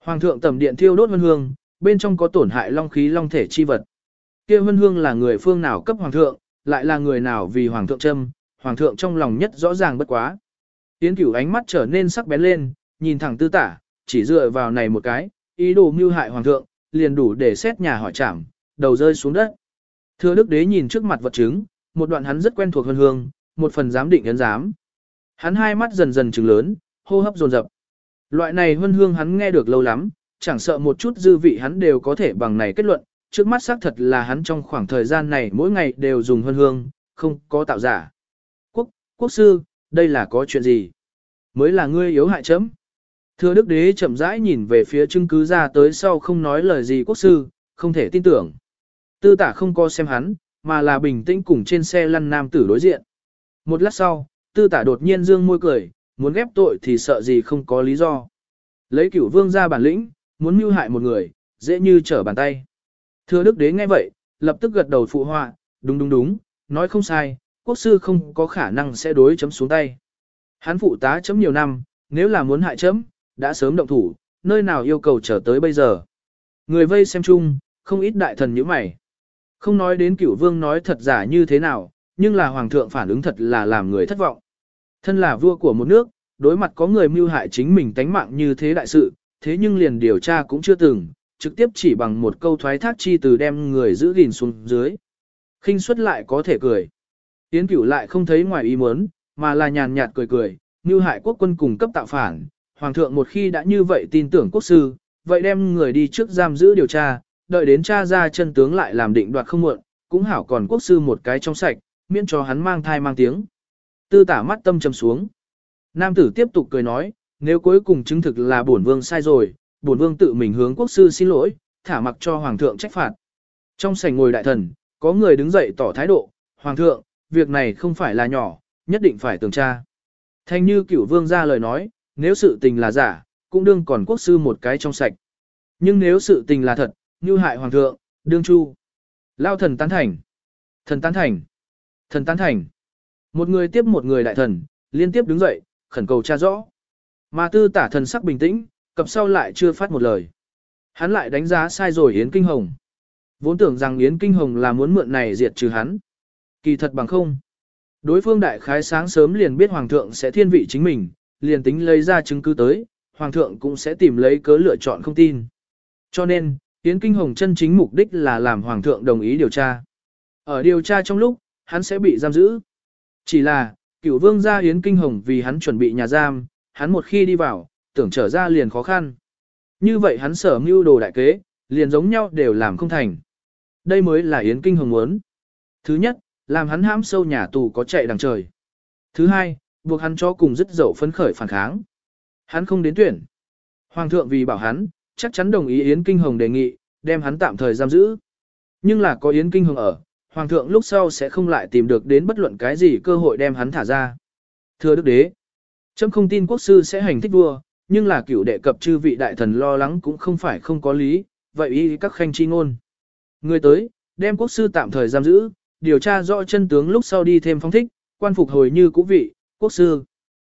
Hoàng thượng tầm điện thiêu đốt vân hương, bên trong có tổn hại long khí long thể chi vật. Kia vân hương là người phương nào cấp hoàng thượng, lại là người nào vì hoàng thượng châm, hoàng thượng trong lòng nhất rõ ràng bất quá. Tiến cửu ánh mắt trở nên sắc bén lên, nhìn thẳng tư tả, chỉ dựa vào này một cái, ý đồ mưu hại hoàng thượng, liền đủ để xét nhà hỏi trảm, đầu rơi xuống đất. Thưa đức đế nhìn trước mặt vật chứng, một đoạn hắn rất quen thuộc hơn hương, một phần giám định ấn giám. Hắn hai mắt dần dần trừng lớn, hô hấp dồn dập. Loại này hương hương hắn nghe được lâu lắm, chẳng sợ một chút dư vị hắn đều có thể bằng này kết luận, trước mắt xác thật là hắn trong khoảng thời gian này mỗi ngày đều dùng hương hương, không có tạo giả. Quốc, quốc sư, đây là có chuyện gì? Mới là ngươi yếu hại chấm. Thưa đức đế chậm rãi nhìn về phía chứng cứ ra tới sau không nói lời gì quốc sư, không thể tin tưởng. Tư tả không có xem hắn, mà là bình tĩnh cùng trên xe lăn nam tử đối diện. Một lát sau, tư tả đột nhiên dương môi cười, muốn ghép tội thì sợ gì không có lý do. Lấy cửu vương ra bản lĩnh, muốn mưu hại một người, dễ như trở bàn tay. Thưa đức đế nghe vậy, lập tức gật đầu phụ họa, đúng đúng đúng, nói không sai, quốc sư không có khả năng sẽ đối chấm xuống tay. Hắn phụ tá chấm nhiều năm, nếu là muốn hại chấm, đã sớm động thủ, nơi nào yêu cầu trở tới bây giờ. Người vây xem chung, không ít đại thần như mày. Không nói đến cửu vương nói thật giả như thế nào, nhưng là hoàng thượng phản ứng thật là làm người thất vọng. Thân là vua của một nước, đối mặt có người mưu hại chính mình tánh mạng như thế đại sự, thế nhưng liền điều tra cũng chưa từng, trực tiếp chỉ bằng một câu thoái thác chi từ đem người giữ gìn xuống dưới. khinh suất lại có thể cười. Tiến cửu lại không thấy ngoài ý muốn, mà là nhàn nhạt cười cười, mưu hại quốc quân cùng cấp tạo phản, hoàng thượng một khi đã như vậy tin tưởng quốc sư, vậy đem người đi trước giam giữ điều tra, đợi đến cha ra chân tướng lại làm định đoạt không muộn, cũng hảo còn quốc sư một cái trong sạch, miễn cho hắn mang thai mang tiếng. Tư tả mắt tâm trầm xuống. Nam tử tiếp tục cười nói, nếu cuối cùng chứng thực là bổn vương sai rồi, bổn vương tự mình hướng quốc sư xin lỗi, thả mặc cho hoàng thượng trách phạt. Trong sảnh ngồi đại thần, có người đứng dậy tỏ thái độ, hoàng thượng, việc này không phải là nhỏ, nhất định phải tường tra. Thanh như cửu vương ra lời nói, nếu sự tình là giả, cũng đương còn quốc sư một cái trong sạch. Nhưng nếu sự tình là thật, như hại hoàng thượng, đương chu. Lao thần tán thành. Thần tán thành. Thần tán thành. Một người tiếp một người đại thần, liên tiếp đứng dậy, khẩn cầu tra rõ. Mà tư tả thần sắc bình tĩnh, cập sau lại chưa phát một lời. Hắn lại đánh giá sai rồi Yến Kinh Hồng. Vốn tưởng rằng Yến Kinh Hồng là muốn mượn này diệt trừ hắn. Kỳ thật bằng không. Đối phương đại khái sáng sớm liền biết Hoàng thượng sẽ thiên vị chính mình, liền tính lấy ra chứng cứ tới, Hoàng thượng cũng sẽ tìm lấy cớ lựa chọn không tin. Cho nên, Yến Kinh Hồng chân chính mục đích là làm Hoàng thượng đồng ý điều tra. Ở điều tra trong lúc, hắn sẽ bị giam giữ. Chỉ là, cửu vương gia Yến Kinh Hồng vì hắn chuẩn bị nhà giam, hắn một khi đi vào, tưởng trở ra liền khó khăn. Như vậy hắn sở mưu đồ đại kế, liền giống nhau đều làm không thành. Đây mới là Yến Kinh Hồng muốn. Thứ nhất, làm hắn hãm sâu nhà tù có chạy đằng trời. Thứ hai, buộc hắn cho cùng dứt dậu phấn khởi phản kháng. Hắn không đến tuyển. Hoàng thượng vì bảo hắn, chắc chắn đồng ý Yến Kinh Hồng đề nghị, đem hắn tạm thời giam giữ. Nhưng là có Yến Kinh Hồng ở, Hoàng thượng lúc sau sẽ không lại tìm được đến bất luận cái gì cơ hội đem hắn thả ra. Thưa Đức Đế, chấm không tin quốc sư sẽ hành thích vua, nhưng là cửu đệ cập chư vị đại thần lo lắng cũng không phải không có lý, vậy ý các khanh chi ngôn. Người tới, đem quốc sư tạm thời giam giữ, điều tra rõ chân tướng lúc sau đi thêm phong thích, quan phục hồi như cũ vị, quốc sư.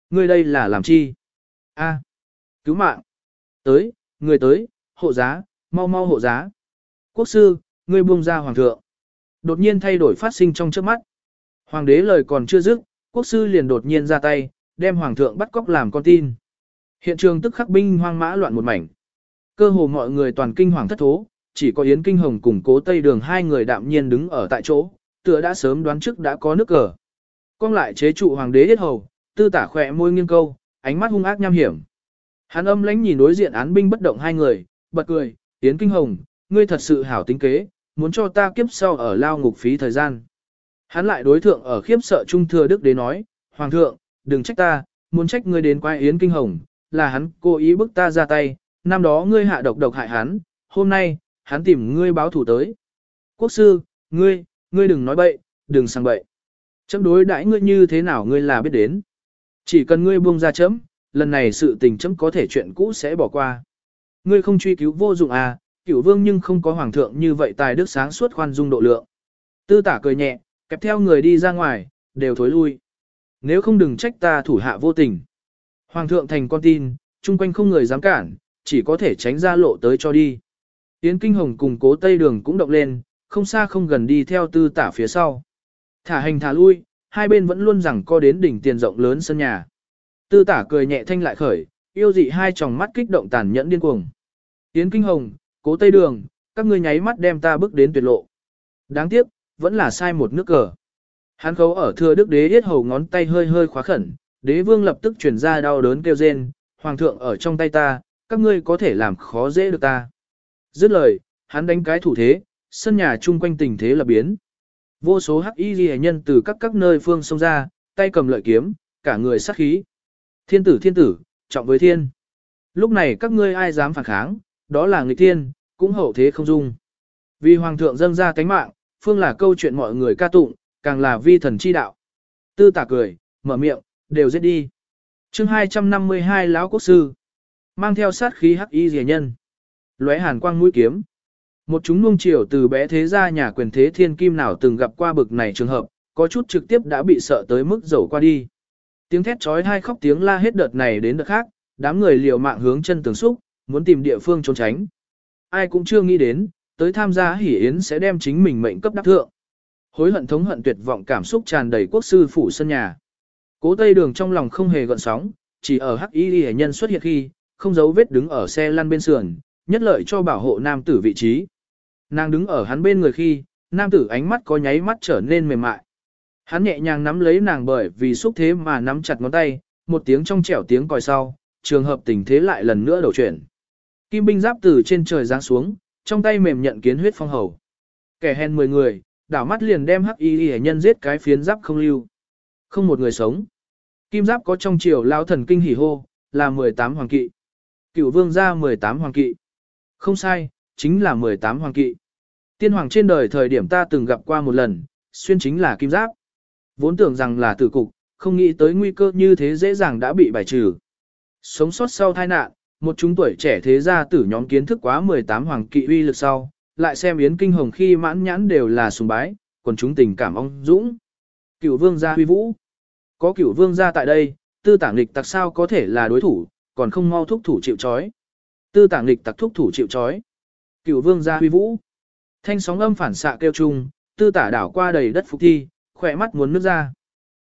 Người đây là làm chi? A. cứu mạng. Tới, người tới, hộ giá, mau mau hộ giá. Quốc sư, người buông ra hoàng thượng. Đột nhiên thay đổi phát sinh trong trước mắt. Hoàng đế lời còn chưa dứt, quốc sư liền đột nhiên ra tay, đem hoàng thượng bắt cóc làm con tin. Hiện trường tức khắc binh hoang mã loạn một mảnh. Cơ hồ mọi người toàn kinh hoàng thất thố, chỉ có Yến Kinh Hồng cùng cố Tây Đường hai người đạm nhiên đứng ở tại chỗ, tựa đã sớm đoán trước đã có nước cờ. Con lại chế trụ hoàng đế hết hầu, tư tả khỏe môi nghiêng câu, ánh mắt hung ác nham hiểm. Hắn âm lãnh nhìn đối diện án binh bất động hai người, bật cười, Yến Kinh Hồng, ngươi thật sự hảo tính kế, muốn cho ta kiếp sau ở lao ngục phí thời gian. Hắn lại đối thượng ở khiếp sợ trung thừa đức đế nói, Hoàng thượng, đừng trách ta, muốn trách ngươi đến quay Yến Kinh Hồng, là hắn cố ý bức ta ra tay, năm đó ngươi hạ độc độc hại hắn, hôm nay, hắn tìm ngươi báo thủ tới. Quốc sư, ngươi, ngươi đừng nói bậy, đừng sang bậy. Chấm đối đãi ngươi như thế nào ngươi là biết đến. Chỉ cần ngươi buông ra chấm, lần này sự tình chấm có thể chuyện cũ sẽ bỏ qua. Ngươi không truy cứu vô dụng à, cửu vương nhưng không có hoàng thượng như vậy tài đức sáng suốt khoan dung độ lượng. Tư tả cười nhẹ, kẹp theo người đi ra ngoài, đều thối lui. Nếu không đừng trách ta thủ hạ vô tình. Hoàng thượng thành con tin, chung quanh không người dám cản, chỉ có thể tránh ra lộ tới cho đi. Yến Kinh Hồng cùng cố Tây Đường cũng động lên, không xa không gần đi theo tư tả phía sau. Thả hành thả lui, hai bên vẫn luôn rằng co đến đỉnh tiền rộng lớn sân nhà. Tư tả cười nhẹ thanh lại khởi, yêu dị hai tròng mắt kích động tàn nhẫn điên cuồng. Tiến Kinh Hồng, cố Tây Đường, các ngươi nháy mắt đem ta bước đến tuyệt lộ. Đáng tiếc, vẫn là sai một nước cờ. Hắn khấu ở thừa đức đế yết hầu ngón tay hơi hơi khóa khẩn, đế vương lập tức chuyển ra đau đớn kêu rên, hoàng thượng ở trong tay ta, các ngươi có thể làm khó dễ được ta. Dứt lời, hắn đánh cái thủ thế, sân nhà chung quanh tình thế là biến. Vô số hắc y ghi nhân từ các các nơi phương xông ra, tay cầm lợi kiếm, cả người sát khí. Thiên tử thiên tử, trọng với thiên. Lúc này các ngươi ai dám phản kháng, đó là nghịch thiên, cũng hậu thế không dung. Vì hoàng thượng dâng ra cánh mạng, phương là câu chuyện mọi người ca tụng, càng là vi thần chi đạo. Tư tả cười, mở miệng, đều giết đi. chương 252 lão quốc sư, mang theo sát khí hắc y rìa nhân. lóe hàn quang mũi kiếm. Một chúng nuông chiều từ bé thế ra nhà quyền thế thiên kim nào từng gặp qua bực này trường hợp, có chút trực tiếp đã bị sợ tới mức dầu qua đi. Tiếng thét trói hai khóc tiếng la hết đợt này đến đợt khác, đám người liều mạng hướng chân tường xúc, muốn tìm địa phương trốn tránh. Ai cũng chưa nghĩ đến, tới tham gia hỉ yến sẽ đem chính mình mệnh cấp đắc thượng. Hối hận thống hận tuyệt vọng cảm xúc tràn đầy quốc sư phủ sân nhà. Cố Tây Đường trong lòng không hề gợn sóng, chỉ ở hắc y hệ nhân xuất hiện khi, không giấu vết đứng ở xe lăn bên sườn, nhất lợi cho bảo hộ nam tử vị trí. Nàng đứng ở hắn bên người khi, nam tử ánh mắt có nháy mắt trở nên mềm mại. Hắn nhẹ nhàng nắm lấy nàng bởi vì xúc thế mà nắm chặt ngón tay, một tiếng trong trẻo tiếng còi sau, trường hợp tình thế lại lần nữa đầu chuyển. Kim binh giáp từ trên trời giáng xuống, trong tay mềm nhận kiến huyết phong hầu. Kẻ hèn 10 người, đảo mắt liền đem hắc y hệ nhân giết cái phiến giáp không lưu. Không một người sống. Kim giáp có trong triều lao thần kinh hỉ hô, là 18 hoàng kỵ. Cựu vương gia 18 hoàng kỵ. Không sai, chính là 18 hoàng kỵ. Tiên hoàng trên đời thời điểm ta từng gặp qua một lần, xuyên chính là kim giáp. Vốn tưởng rằng là tử cục, không nghĩ tới nguy cơ như thế dễ dàng đã bị bài trừ. Sống sót sau tai nạn, một chúng tuổi trẻ thế gia tử nhóm kiến thức quá 18 hoàng kỵ uy lực sau, lại xem Yến Kinh Hồng khi mãn nhãn đều là sùng bái, còn chúng tình cảm ông Dũng. Cửu vương gia huy vũ. Có cửu vương gia tại đây, tư tảng lịch tặc sao có thể là đối thủ, còn không mau thúc thủ chịu chói. Tư tảng lịch tặc thúc thủ chịu chói. Cửu vương gia huy vũ. Thanh sóng âm phản xạ kêu chung, tư tả đảo qua đầy đất phục thi, khỏe mắt muốn nước ra.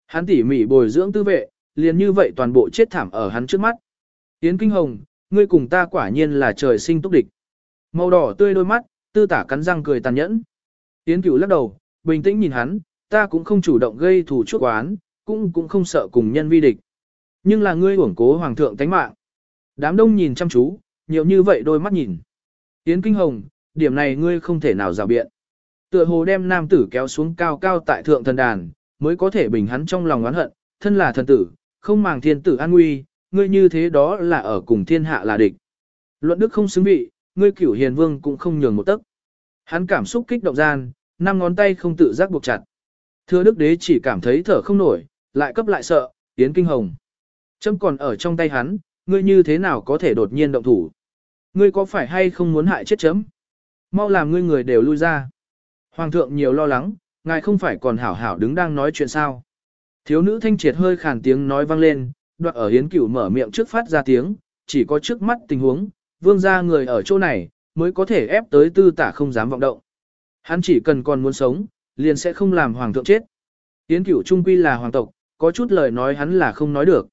Hắn tỉ mỉ bồi dưỡng tư vệ, liền như vậy toàn bộ chết thảm ở hắn trước mắt. Yến Kinh Hồng, ngươi cùng ta quả nhiên là trời sinh túc địch. Màu đỏ tươi đôi mắt, tư tả cắn răng cười tàn nhẫn. Yến Cửu lắc đầu, bình tĩnh nhìn hắn, ta cũng không chủ động gây thù chuốc oán, cũng cũng không sợ cùng nhân vi địch. Nhưng là ngươi uổng cố hoàng thượng tánh mạng. Đám đông nhìn chăm chú, nhiều như vậy đôi mắt nhìn. Yến Kinh Hồng, điểm này ngươi không thể nào rào biện. Tựa hồ đem nam tử kéo xuống cao cao tại thượng thần đàn, mới có thể bình hắn trong lòng oán hận, thân là thần tử, không màng thiên tử an nguy, ngươi như thế đó là ở cùng thiên hạ là địch. Luận đức không xứng vị, ngươi cửu hiền vương cũng không nhường một tấc. Hắn cảm xúc kích động gian, năm ngón tay không tự giác buộc chặt. Thưa đức đế chỉ cảm thấy thở không nổi, lại cấp lại sợ, tiến kinh hồng. Châm còn ở trong tay hắn, ngươi như thế nào có thể đột nhiên động thủ. Ngươi có phải hay không muốn hại chết chấm? Mau làm ngươi người đều lui ra. Hoàng thượng nhiều lo lắng, ngài không phải còn hảo hảo đứng đang nói chuyện sao. Thiếu nữ thanh triệt hơi khàn tiếng nói vang lên, đoạn ở hiến cửu mở miệng trước phát ra tiếng, chỉ có trước mắt tình huống, vương gia người ở chỗ này, mới có thể ép tới tư tả không dám vọng động. Hắn chỉ cần còn muốn sống, liền sẽ không làm hoàng thượng chết. Hiến cửu trung quy là hoàng tộc, có chút lời nói hắn là không nói được.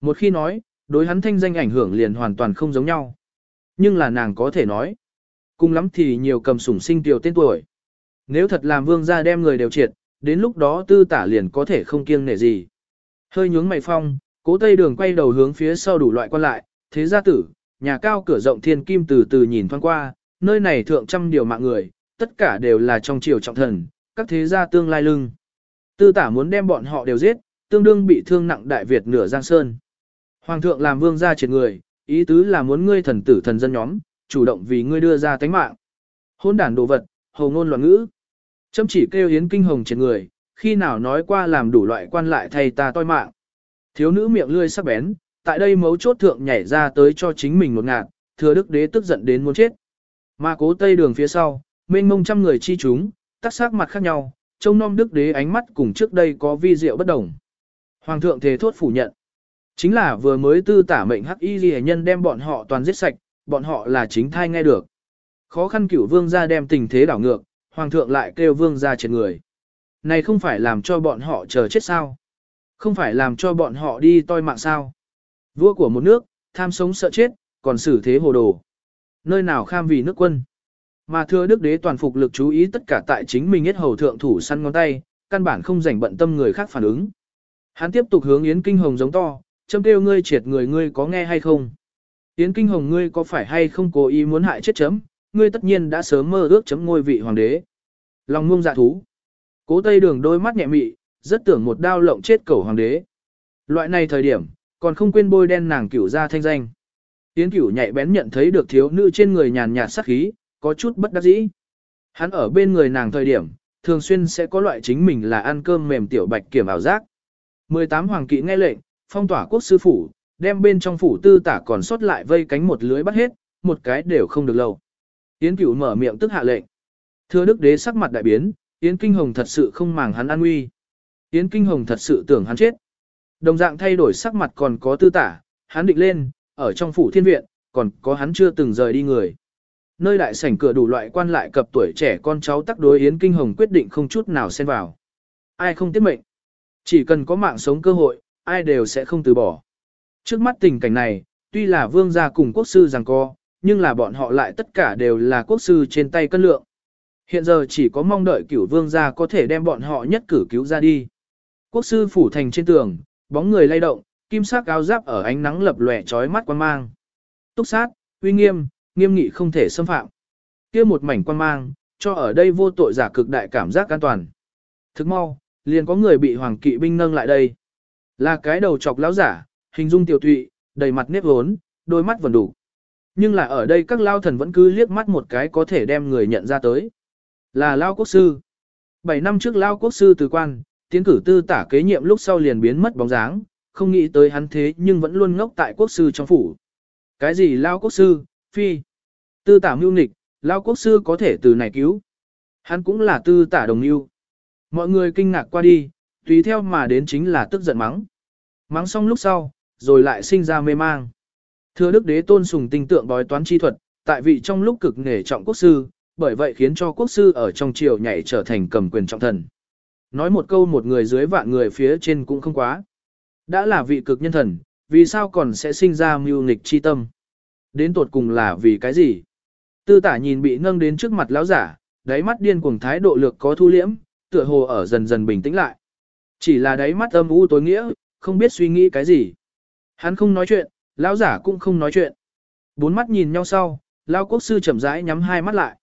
Một khi nói, đối hắn thanh danh ảnh hưởng liền hoàn toàn không giống nhau. Nhưng là nàng có thể nói. Cùng lắm thì nhiều cầm sủng sinh tiểu tên tuổi. Nếu thật làm vương gia đem người đều triệt, đến lúc đó tư tả liền có thể không kiêng nể gì. Hơi nhướng mày phong, cố tây đường quay đầu hướng phía sau đủ loại quan lại, thế gia tử, nhà cao cửa rộng thiên kim từ từ nhìn thoáng qua, nơi này thượng trăm điều mạng người, tất cả đều là trong triều trọng thần, các thế gia tương lai lưng. Tư tả muốn đem bọn họ đều giết, tương đương bị thương nặng đại Việt nửa giang sơn. Hoàng thượng làm vương gia triệt người, ý tứ là muốn ngươi thần tử thần dân nhóm, chủ động vì ngươi đưa ra tánh mạng. Hôn đản đồ vật, hầu ngôn loạn ngữ. Châm chỉ kêu hiến kinh hồng trên người, khi nào nói qua làm đủ loại quan lại thay ta toi mạng. Thiếu nữ miệng lươi sắc bén, tại đây mấu chốt thượng nhảy ra tới cho chính mình một ngạt, thừa đức đế tức giận đến muốn chết. Mà cố tây đường phía sau, mênh mông trăm người chi chúng, tác sắc mặt khác nhau, trông nom đức đế ánh mắt cùng trước đây có vi diệu bất đồng. Hoàng thượng thề thốt phủ nhận. Chính là vừa mới tư tả mệnh hắc y ghi nhân đem bọn họ toàn giết sạch, bọn họ là chính thai nghe được. Khó khăn cửu vương ra đem tình thế đảo ngược, hoàng thượng lại kêu vương ra trên người. Này không phải làm cho bọn họ chờ chết sao? Không phải làm cho bọn họ đi toi mạng sao? Vua của một nước, tham sống sợ chết, còn xử thế hồ đồ. Nơi nào kham vì nước quân. Mà thưa đức đế toàn phục lực chú ý tất cả tại chính mình hết hầu thượng thủ săn ngón tay, căn bản không rảnh bận tâm người khác phản ứng. Hắn tiếp tục hướng Yến Kinh Hồng giống to, châm kêu ngươi triệt người ngươi có nghe hay không? Yến Kinh Hồng ngươi có phải hay không cố ý muốn hại chết chấm, ngươi tất nhiên đã sớm mơ ước chấm ngôi vị hoàng đế. Lòng ngông dạ thú. Cố Tây Đường đôi mắt nhẹ mị, rất tưởng một đao lộng chết cầu hoàng đế. Loại này thời điểm, còn không quên bôi đen nàng cửu ra thanh danh. Tiến cửu nhạy bén nhận thấy được thiếu nữ trên người nhàn nhạt sắc khí, có chút bất đắc dĩ. Hắn ở bên người nàng thời điểm, thường xuyên sẽ có loại chính mình là ăn cơm mềm tiểu bạch kiểm ảo giác. 18 hoàng kỵ nghe lệnh, phong tỏa quốc sư phủ, đem bên trong phủ tư tả còn sót lại vây cánh một lưới bắt hết, một cái đều không được lâu. Yến cửu mở miệng tức hạ lệnh. Thưa đức đế sắc mặt đại biến, Yến Kinh Hồng thật sự không màng hắn an nguy. Yến Kinh Hồng thật sự tưởng hắn chết. Đồng dạng thay đổi sắc mặt còn có tư tả, hắn định lên, ở trong phủ thiên viện, còn có hắn chưa từng rời đi người. Nơi đại sảnh cửa đủ loại quan lại cập tuổi trẻ con cháu tắc đối Yến Kinh Hồng quyết định không chút nào xen vào. Ai không tiết mệnh. Chỉ cần có mạng sống cơ hội, ai đều sẽ không từ bỏ. Trước mắt tình cảnh này, tuy là vương gia cùng quốc sư rằng co, nhưng là bọn họ lại tất cả đều là quốc sư trên tay cân lượng. Hiện giờ chỉ có mong đợi cửu vương gia có thể đem bọn họ nhất cử cứu ra đi. Quốc sư phủ thành trên tường, bóng người lay động, kim sắc áo giáp ở ánh nắng lập lòe chói mắt quan mang. Túc sát, uy nghiêm, nghiêm nghị không thể xâm phạm. kia một mảnh quan mang, cho ở đây vô tội giả cực đại cảm giác an toàn. Thức mau, liền có người bị hoàng kỵ binh nâng lại đây. Là cái đầu chọc lão giả, hình dung tiểu tụy, đầy mặt nếp hốn, đôi mắt vẫn đủ. Nhưng là ở đây các lao thần vẫn cứ liếc mắt một cái có thể đem người nhận ra tới. Là lao quốc sư. Bảy năm trước lao quốc sư từ quan, tiến cử tư tả kế nhiệm lúc sau liền biến mất bóng dáng, không nghĩ tới hắn thế nhưng vẫn luôn ngốc tại quốc sư trong phủ. Cái gì lao quốc sư, phi. Tư tả mưu nghịch, lao quốc sư có thể từ này cứu. Hắn cũng là tư tả đồng mưu. Mọi người kinh ngạc qua đi, tùy theo mà đến chính là tức giận mắng. Mắng xong lúc sau, rồi lại sinh ra mê mang. Thưa đức đế tôn sùng tinh tượng bói toán chi thuật, tại vị trong lúc cực nghề trọng quốc sư, bởi vậy khiến cho quốc sư ở trong triều nhảy trở thành cầm quyền trọng thần. Nói một câu một người dưới vạn người phía trên cũng không quá. Đã là vị cực nhân thần, vì sao còn sẽ sinh ra mưu nghịch chi tâm? Đến tột cùng là vì cái gì? Tư tả nhìn bị nâng đến trước mặt lão giả, đáy mắt điên cuồng thái độ lược có thu liễm, tựa hồ ở dần dần bình tĩnh lại. Chỉ là đáy mắt âm u tối nghĩa, không biết suy nghĩ cái gì. Hắn không nói chuyện, lão giả cũng không nói chuyện. Bốn mắt nhìn nhau sau, lão quốc sư chậm rãi nhắm hai mắt lại.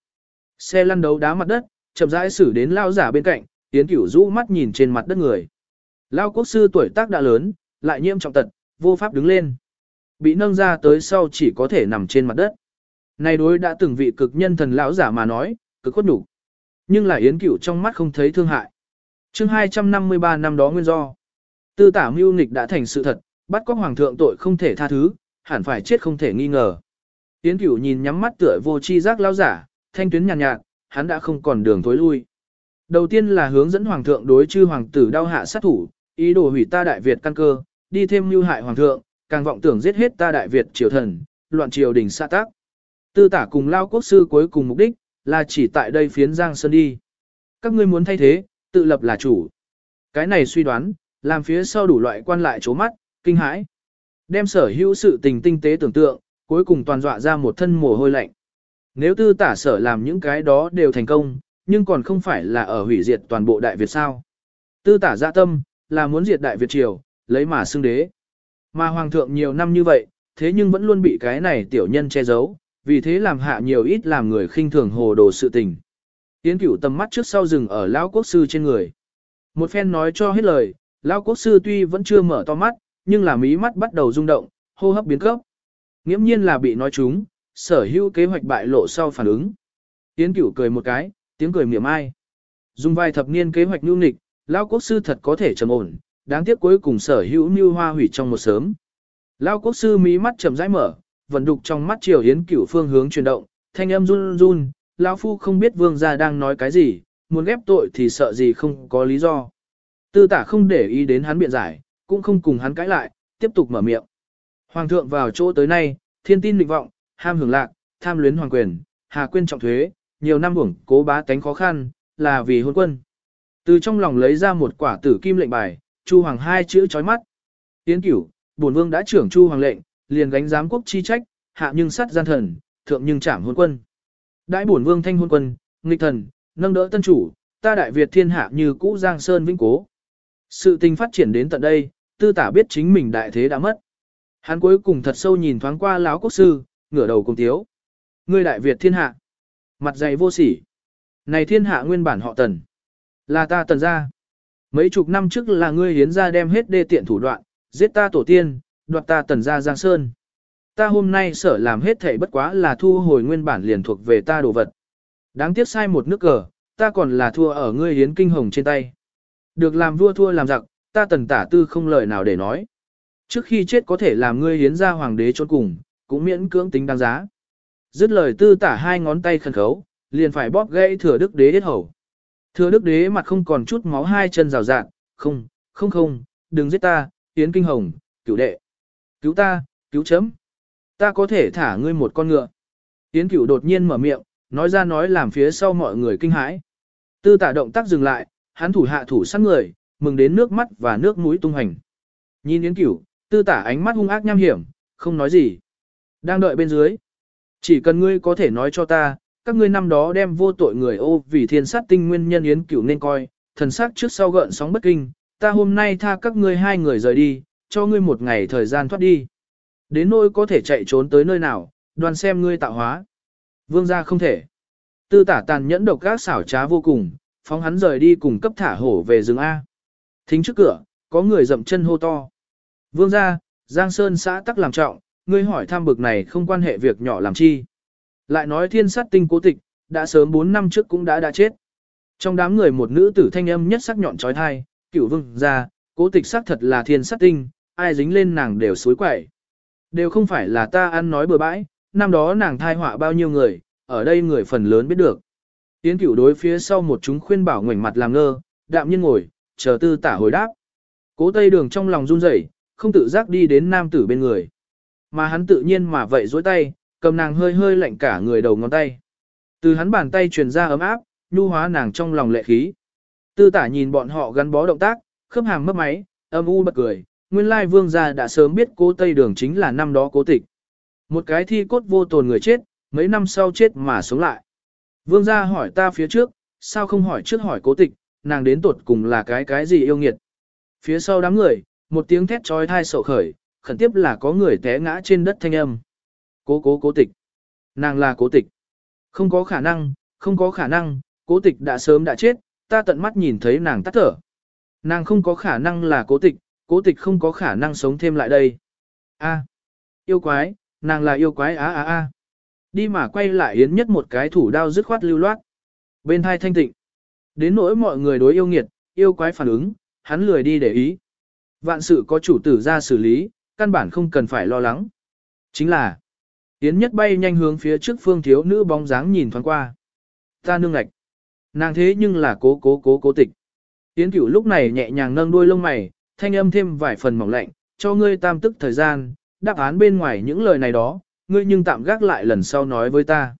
Xe lăn đấu đá mặt đất, chậm rãi xử đến lão giả bên cạnh, Yến Cửu rũ mắt nhìn trên mặt đất người. Lão quốc sư tuổi tác đã lớn, lại nhiễm trọng tật, vô pháp đứng lên. Bị nâng ra tới sau chỉ có thể nằm trên mặt đất. Này đối đã từng vị cực nhân thần lão giả mà nói, cực khuất đủ. Nhưng là Yến Cửu trong mắt không thấy thương hại. chương 253 năm đó nguyên do. Tư tả mưu nghịch đã thành sự thật, bắt cóc hoàng thượng tội không thể tha thứ, hẳn phải chết không thể nghi ngờ. Yến Cửu nhìn nhắm mắt tựa vô chi giác lao giả, thanh tuyến nhàn nhạt, nhạt, hắn đã không còn đường thối lui. Đầu tiên là hướng dẫn hoàng thượng đối chư hoàng tử đau hạ sát thủ, ý đồ hủy ta đại Việt căn cơ, đi thêm mưu hại hoàng thượng, càng vọng tưởng giết hết ta đại Việt triều thần, loạn triều đình xa tác. Tư tả cùng lao quốc sư cuối cùng mục đích, là chỉ tại đây phiến Giang Sơn đi. Các ngươi muốn thay thế, tự lập là chủ. Cái này suy đoán, làm phía sau đủ loại quan lại chố mắt, kinh hãi. Đem sở hữu sự tình tinh tế tưởng tượng, cuối cùng toàn dọa ra một thân mồ hôi lạnh. Nếu tư tả sở làm những cái đó đều thành công, nhưng còn không phải là ở hủy diệt toàn bộ Đại Việt sao. Tư tả dạ tâm, là muốn diệt Đại Việt triều, lấy mà xưng đế. Mà hoàng thượng nhiều năm như vậy, thế nhưng vẫn luôn bị cái này tiểu nhân che giấu, vì thế làm hạ nhiều ít làm người khinh thường hồ đồ sự tình. Tiến cửu tầm mắt trước sau rừng ở lão quốc sư trên người. Một phen nói cho hết lời, lão quốc sư tuy vẫn chưa mở to mắt, nhưng là mí mắt bắt đầu rung động, hô hấp biến cấp. Nghiễm nhiên là bị nói trúng, sở hữu kế hoạch bại lộ sau phản ứng. Tiến cửu cười một cái, tiếng cười miệng mai. Dùng vài thập niên kế hoạch nhu nịch, lão quốc sư thật có thể trầm ổn, đáng tiếc cuối cùng sở hữu như hoa hủy trong một sớm. Lão quốc sư mí mắt chậm rãi mở, vận đục trong mắt triều hiến cửu phương hướng chuyển động, thanh âm run run, lão phu không biết vương gia đang nói cái gì, muốn ghép tội thì sợ gì không có lý do. Tư tả không để ý đến hắn biện giải, cũng không cùng hắn cãi lại, tiếp tục mở miệng. Hoàng thượng vào chỗ tới nay, thiên tin định vọng, ham hưởng lạc, tham luyến hoàng quyền, hà quên trọng thuế, nhiều năm hưởng cố bá tánh khó khăn, là vì hôn quân. Từ trong lòng lấy ra một quả tử kim lệnh bài, Chu Hoàng hai chữ chói mắt. Tiến cửu, bổn vương đã trưởng Chu Hoàng lệnh, liền gánh giám quốc chi trách, hạ nhưng sát gian thần, thượng nhưng trảm hôn quân. Đại bổn vương thanh hôn quân, nghịch thần, nâng đỡ tân chủ, ta đại Việt thiên hạ như cũ giang sơn vĩnh cố. Sự tình phát triển đến tận đây, tư tả biết chính mình đại thế đã mất. Hắn cuối cùng thật sâu nhìn thoáng qua lão quốc sư, ngửa đầu cùng tiếu. Ngươi đại Việt thiên hạ. Mặt dày vô sỉ. Này thiên hạ nguyên bản họ tần. Là ta tần gia. Mấy chục năm trước là ngươi hiến ra đem hết đê tiện thủ đoạn, giết ta tổ tiên, đoạt ta tần gia giang sơn. Ta hôm nay sở làm hết thảy bất quá là thu hồi nguyên bản liền thuộc về ta đồ vật. Đáng tiếc sai một nước cờ, ta còn là thua ở ngươi hiến kinh hồng trên tay. Được làm vua thua làm giặc, ta tần tả tư không lời nào để nói. Trước khi chết có thể làm ngươi hiến ra hoàng đế trốn cùng, cũng miễn cưỡng tính đáng giá. Dứt lời tư tả hai ngón tay khẩn khấu, liền phải bóp gãy thừa đức đế hết hầu. Thừa đức đế mặt không còn chút máu hai chân rào rạn, không, không không, đừng giết ta, Yến Kinh Hồng, cứu đệ. Cứu ta, cứu chấm. Ta có thể thả ngươi một con ngựa. Yến cửu đột nhiên mở miệng, nói ra nói làm phía sau mọi người kinh hãi. Tư tả động tác dừng lại, hắn thủ hạ thủ sát người, mừng đến nước mắt và nước mũi tung hành. Nhìn Yến cửu, tư tả ánh mắt hung ác nham hiểm, không nói gì. Đang đợi bên dưới. Chỉ cần ngươi có thể nói cho ta, các ngươi năm đó đem vô tội người ô vì thiên sát tinh nguyên nhân yến cửu nên coi, thần sắc trước sau gợn sóng bất kinh, ta hôm nay tha các ngươi hai người rời đi, cho ngươi một ngày thời gian thoát đi. Đến nỗi có thể chạy trốn tới nơi nào, đoàn xem ngươi tạo hóa. Vương gia không thể. Tư tả tàn nhẫn độc gác xảo trá vô cùng, phóng hắn rời đi cùng cấp thả hổ về rừng A. Thính trước cửa, có người dậm chân hô to. Vương gia, Giang Sơn xã tắc làm trọng, ngươi hỏi tham bực này không quan hệ việc nhỏ làm chi. Lại nói thiên sát tinh cố tịch, đã sớm 4 năm trước cũng đã đã chết. Trong đám người một nữ tử thanh âm nhất sắc nhọn trói thai, cửu vương ra, cố tịch xác thật là thiên sát tinh, ai dính lên nàng đều suối quẩy. Đều không phải là ta ăn nói bừa bãi, năm đó nàng thai họa bao nhiêu người, ở đây người phần lớn biết được. Tiến cửu đối phía sau một chúng khuyên bảo ngoảnh mặt làm ngơ, đạm nhiên ngồi, chờ tư tả hồi đáp. Cố tây đường trong lòng run rẩy, không tự giác đi đến nam tử bên người. Mà hắn tự nhiên mà vậy dối tay, cầm nàng hơi hơi lạnh cả người đầu ngón tay. Từ hắn bàn tay truyền ra ấm áp, nhu hóa nàng trong lòng lệ khí. Tư tả nhìn bọn họ gắn bó động tác, khớp hàng mấp máy, âm u bật cười, nguyên lai vương gia đã sớm biết cố Tây Đường chính là năm đó cố tịch. Một cái thi cốt vô tồn người chết, mấy năm sau chết mà sống lại. Vương gia hỏi ta phía trước, sao không hỏi trước hỏi cố tịch, nàng đến tuột cùng là cái cái gì yêu nghiệt. Phía sau đám người, một tiếng thét trói thai sậu khởi, khẩn tiếp là có người té ngã trên đất thanh âm. Cố cố cố tịch. Nàng là cố tịch. Không có khả năng, không có khả năng, cố tịch đã sớm đã chết, ta tận mắt nhìn thấy nàng tắt thở. Nàng không có khả năng là cố tịch, cố tịch không có khả năng sống thêm lại đây. A, yêu quái, nàng là yêu quái á á á. Đi mà quay lại yến nhất một cái thủ đao dứt khoát lưu loát. Bên thai thanh tịnh. Đến nỗi mọi người đối yêu nghiệt, yêu quái phản ứng, hắn lười đi để ý. Vạn sự có chủ tử ra xử lý, căn bản không cần phải lo lắng. Chính là, Yến nhất bay nhanh hướng phía trước phương thiếu nữ bóng dáng nhìn thoáng qua. Ta nương ngạch. Nàng thế nhưng là cố cố cố cố tịch. Yến cửu lúc này nhẹ nhàng nâng đuôi lông mày, thanh âm thêm vài phần mỏng lạnh, cho ngươi tam tức thời gian, đáp án bên ngoài những lời này đó, ngươi nhưng tạm gác lại lần sau nói với ta.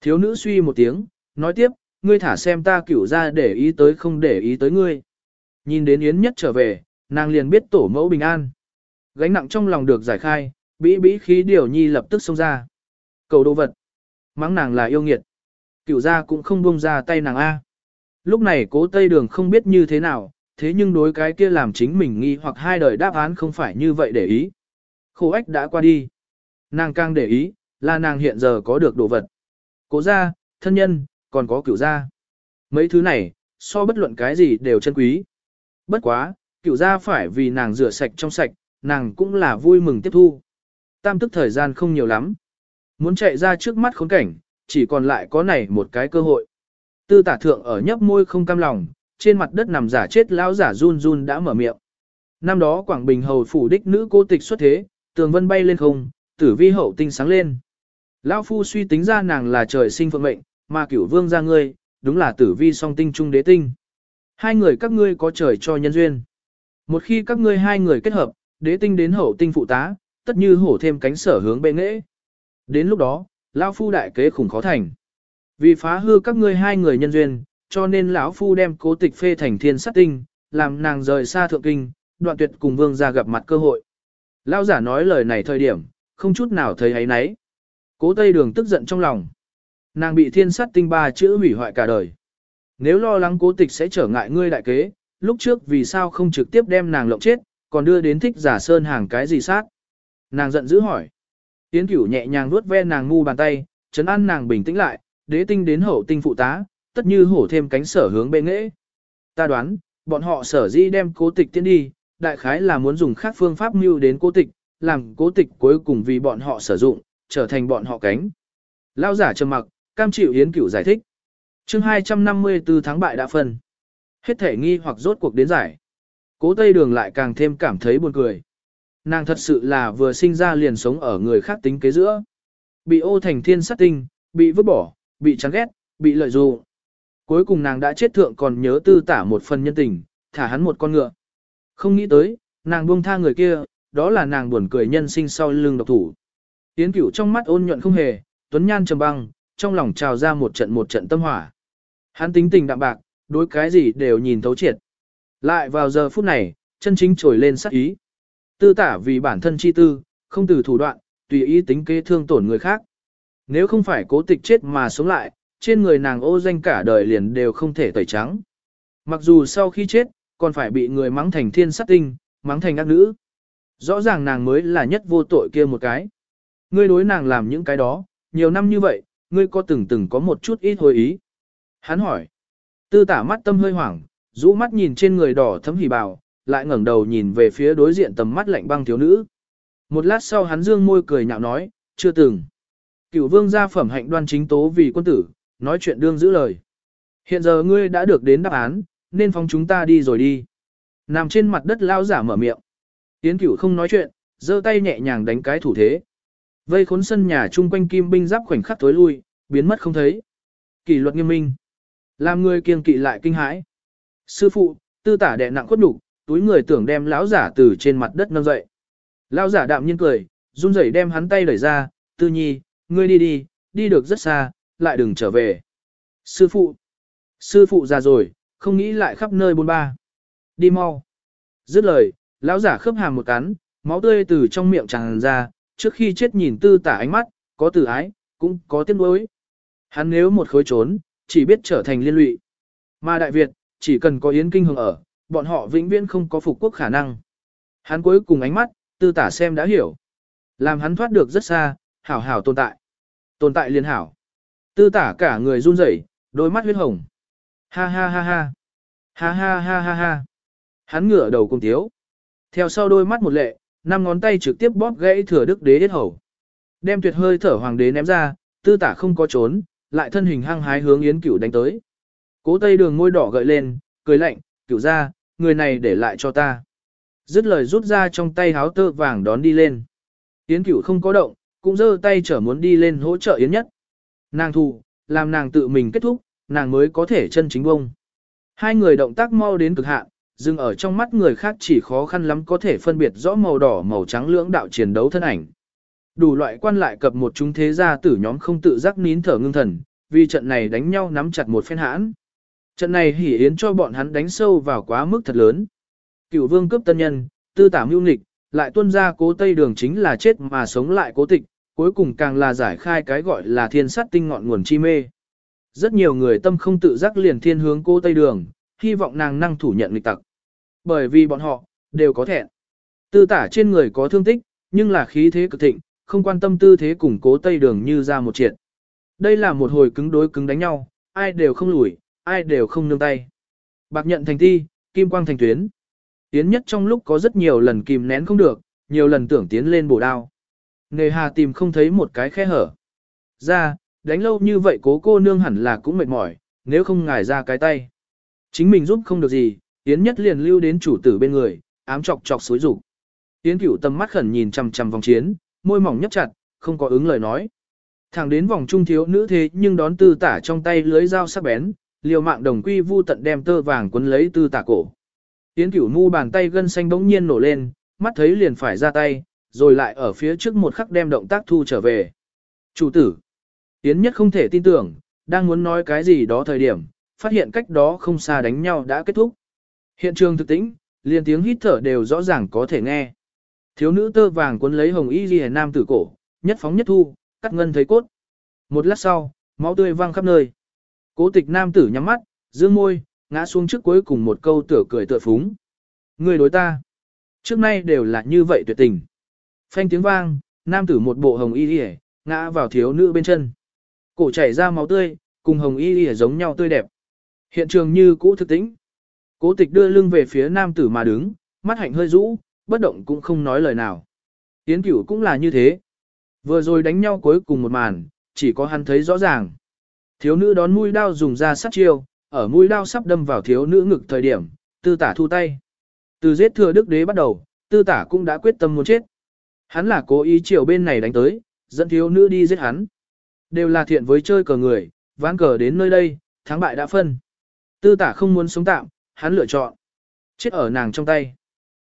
Thiếu nữ suy một tiếng, nói tiếp, ngươi thả xem ta cửu ra để ý tới không để ý tới ngươi. Nhìn đến Yến nhất trở về, nàng liền biết tổ mẫu bình an. Gánh nặng trong lòng được giải khai, bĩ bĩ khí điều nhi lập tức xông ra. Cầu đồ vật. Mắng nàng là yêu nghiệt. Cửu ra cũng không buông ra tay nàng A. Lúc này cố tây đường không biết như thế nào, thế nhưng đối cái kia làm chính mình nghi hoặc hai đời đáp án không phải như vậy để ý. Khổ ách đã qua đi. Nàng càng để ý, là nàng hiện giờ có được đồ vật. Cố gia, thân nhân, còn có cửu gia. Mấy thứ này, so bất luận cái gì đều chân quý. Bất quá, cửu gia phải vì nàng rửa sạch trong sạch, nàng cũng là vui mừng tiếp thu. Tam tức thời gian không nhiều lắm. Muốn chạy ra trước mắt khốn cảnh, chỉ còn lại có này một cái cơ hội. Tư tả thượng ở nhấp môi không cam lòng, trên mặt đất nằm giả chết lão giả run run đã mở miệng. Năm đó Quảng Bình hầu phủ đích nữ cô tịch xuất thế, tường vân bay lên không, tử vi hậu tinh sáng lên. Lão phu suy tính ra nàng là trời sinh phượng mệnh, mà cửu vương ra ngươi, đúng là tử vi song tinh trung đế tinh. Hai người các ngươi có trời cho nhân duyên. Một khi các ngươi hai người kết hợp, đế tinh đến hậu tinh phụ tá, tất như hổ thêm cánh sở hướng bệ nghệ. Đến lúc đó, lão phu đại kế khủng khó thành. Vì phá hư các ngươi hai người nhân duyên, cho nên lão phu đem cố tịch phê thành thiên sát tinh, làm nàng rời xa thượng kinh, đoạn tuyệt cùng vương ra gặp mặt cơ hội. Lão giả nói lời này thời điểm, không chút nào thấy ấy nấy. Cố Tây Đường tức giận trong lòng. Nàng bị thiên sát tinh ba chữ hủy hoại cả đời. Nếu lo lắng cố tịch sẽ trở ngại ngươi đại kế, lúc trước vì sao không trực tiếp đem nàng lộng chết, còn đưa đến thích giả sơn hàng cái gì sát. Nàng giận dữ hỏi. Tiến cửu nhẹ nhàng nuốt ve nàng ngu bàn tay, chấn an nàng bình tĩnh lại, đế tinh đến hậu tinh phụ tá, tất như hổ thêm cánh sở hướng bên nghệ. Ta đoán, bọn họ sở di đem cố tịch tiến đi, đại khái là muốn dùng khác phương pháp mưu đến cố tịch, làm cố tịch cuối cùng vì bọn họ sử dụng, trở thành bọn họ cánh. Lao giả trầm mặc, cam chịu hiến cửu giải thích. chương 254 tháng bại đã phân. Hết thể nghi hoặc rốt cuộc đến giải. Cố Tây Đường lại càng thêm cảm thấy buồn cười. Nàng thật sự là vừa sinh ra liền sống ở người khác tính kế giữa. Bị ô thành thiên sát tinh, bị vứt bỏ, bị chán ghét, bị lợi dụng. Cuối cùng nàng đã chết thượng còn nhớ tư tả một phần nhân tình, thả hắn một con ngựa. Không nghĩ tới, nàng buông tha người kia, đó là nàng buồn cười nhân sinh sau lưng độc thủ. Tiến cửu trong mắt ôn nhuận không hề, tuấn nhan trầm băng, trong lòng trào ra một trận một trận tâm hỏa. Hắn tính tình đạm bạc, đối cái gì đều nhìn thấu triệt. Lại vào giờ phút này, chân chính trồi lên sắc ý. Tư tả vì bản thân chi tư, không từ thủ đoạn, tùy ý tính kế thương tổn người khác. Nếu không phải cố tịch chết mà sống lại, trên người nàng ô danh cả đời liền đều không thể tẩy trắng. Mặc dù sau khi chết, còn phải bị người mắng thành thiên sát tinh, mắng thành ác nữ. Rõ ràng nàng mới là nhất vô tội kia một cái. Ngươi đối nàng làm những cái đó, nhiều năm như vậy, ngươi có từng từng có một chút ít hồi ý. Hắn hỏi. Tư tả mắt tâm hơi hoảng, rũ mắt nhìn trên người đỏ thấm hỉ bào, lại ngẩng đầu nhìn về phía đối diện tầm mắt lạnh băng thiếu nữ. Một lát sau hắn dương môi cười nhạo nói, chưa từng. Cửu vương gia phẩm hạnh đoan chính tố vì quân tử, nói chuyện đương giữ lời. Hiện giờ ngươi đã được đến đáp án, nên phóng chúng ta đi rồi đi. Nằm trên mặt đất lao giả mở miệng. Tiến cửu không nói chuyện, giơ tay nhẹ nhàng đánh cái thủ thế. Vây khốn sân nhà chung quanh kim binh giáp khoảnh khắc tối lui, biến mất không thấy. Kỷ luật nghiêm minh. Làm người kiêng kỵ lại kinh hãi. Sư phụ, tư tả đệ nặng khuất đủ, túi người tưởng đem lão giả từ trên mặt đất nâng dậy. Lão giả đạm nhiên cười, run rẩy đem hắn tay đẩy ra, tư nhi, ngươi đi đi, đi được rất xa, lại đừng trở về. Sư phụ, sư phụ già rồi, không nghĩ lại khắp nơi bôn ba. Đi mau. Dứt lời, lão giả khớp hàm một cắn, máu tươi từ trong miệng tràn ra, trước khi chết nhìn tư tả ánh mắt, có từ ái, cũng có tiếc nuối. Hắn nếu một khối trốn, chỉ biết trở thành liên lụy. Mà Đại Việt, chỉ cần có Yến Kinh Hồng ở, bọn họ vĩnh viễn không có phục quốc khả năng. Hắn cuối cùng ánh mắt, tư tả xem đã hiểu. Làm hắn thoát được rất xa, hảo hảo tồn tại. Tồn tại liên hảo. Tư tả cả người run rẩy, đôi mắt huyết hồng. Ha ha ha ha. Ha ha ha ha ha. Hắn ngửa đầu cùng tiếu. Theo sau đôi mắt một lệ, năm ngón tay trực tiếp bóp gãy thừa đức đế điết hầu. Đem tuyệt hơi thở hoàng đế ném ra, tư tả không có trốn, lại thân hình hăng hái hướng yến cửu đánh tới. Cố tây đường môi đỏ gợi lên, cười lạnh, cửu ra, người này để lại cho ta. Dứt lời rút ra trong tay háo tơ vàng đón đi lên. Yến cửu không có động, cũng giơ tay trở muốn đi lên hỗ trợ yến nhất. Nàng thù, làm nàng tự mình kết thúc, nàng mới có thể chân chính bông. Hai người động tác mau đến cực hạn, dừng ở trong mắt người khác chỉ khó khăn lắm có thể phân biệt rõ màu đỏ màu trắng lưỡng đạo chiến đấu thân ảnh. Đủ loại quan lại cập một chúng thế gia tử nhóm không tự giác nín thở ngưng thần, vì trận này đánh nhau nắm chặt một phen hãn. Trận này hỉ yến cho bọn hắn đánh sâu vào quá mức thật lớn. Cửu vương cướp tân nhân, tư tả mưu nghịch, lại tuân ra cố tây đường chính là chết mà sống lại cố tịch, cuối cùng càng là giải khai cái gọi là thiên sát tinh ngọn nguồn chi mê. Rất nhiều người tâm không tự giác liền thiên hướng cố tây đường, hy vọng nàng năng thủ nhận nghịch tặc. Bởi vì bọn họ, đều có thẹn. Tư tả trên người có thương tích, nhưng là khí thế cực thịnh, không quan tâm tư thế củng cố tây đường như ra một triệt. Đây là một hồi cứng đối cứng đánh nhau, ai đều không lùi, ai đều không nương tay. Bạc nhận thành thi, kim quang thành tuyến. Tiến nhất trong lúc có rất nhiều lần kìm nén không được, nhiều lần tưởng tiến lên bổ đao. Nề hà tìm không thấy một cái khe hở. Ra, đánh lâu như vậy cố cô nương hẳn là cũng mệt mỏi, nếu không ngài ra cái tay. Chính mình giúp không được gì, Yến nhất liền lưu đến chủ tử bên người, ám chọc chọc xối rủ. Yến cửu tầm mắt khẩn nhìn chằm chằm vòng chiến, môi mỏng nhấp chặt, không có ứng lời nói. Thẳng đến vòng trung thiếu nữ thế nhưng đón tư tả trong tay lưới dao sắc bén, liều mạng đồng quy vu tận đem tơ vàng quấn lấy tư tả cổ. Yến cửu mu bàn tay gân xanh bỗng nhiên nổ lên, mắt thấy liền phải ra tay, rồi lại ở phía trước một khắc đem động tác thu trở về. Chủ tử. Yến nhất không thể tin tưởng, đang muốn nói cái gì đó thời điểm, phát hiện cách đó không xa đánh nhau đã kết thúc. Hiện trường thực tĩnh, liền tiếng hít thở đều rõ ràng có thể nghe. Thiếu nữ tơ vàng cuốn lấy hồng y ghi nam tử cổ, nhất phóng nhất thu, cắt ngân thấy cốt. Một lát sau, máu tươi văng khắp nơi. Cố tịch nam tử nhắm mắt, dương môi, ngã xuống trước cuối cùng một câu tửa cười tựa phúng. Người đối ta. Trước nay đều là như vậy tuyệt tình. Phanh tiếng vang, nam tử một bộ hồng y ghi ngã vào thiếu nữ bên chân. Cổ chảy ra máu tươi, cùng hồng y ghi giống nhau tươi đẹp. Hiện trường như cũ thực tĩnh. Cố tịch đưa lưng về phía nam tử mà đứng, mắt hạnh hơi rũ, bất động cũng không nói lời nào. Tiến cửu cũng là như thế. Vừa rồi đánh nhau cuối cùng một màn, chỉ có hắn thấy rõ ràng. Thiếu nữ đón mũi đao dùng ra sát chiêu, ở mũi đao sắp đâm vào thiếu nữ ngực thời điểm, tư tả thu tay. Từ giết thừa đức đế bắt đầu, tư tả cũng đã quyết tâm muốn chết. Hắn là cố ý chiều bên này đánh tới, dẫn thiếu nữ đi giết hắn. Đều là thiện với chơi cờ người, ván cờ đến nơi đây, thắng bại đã phân. Tư tả không muốn sống tạm, hắn lựa chọn. Chết ở nàng trong tay.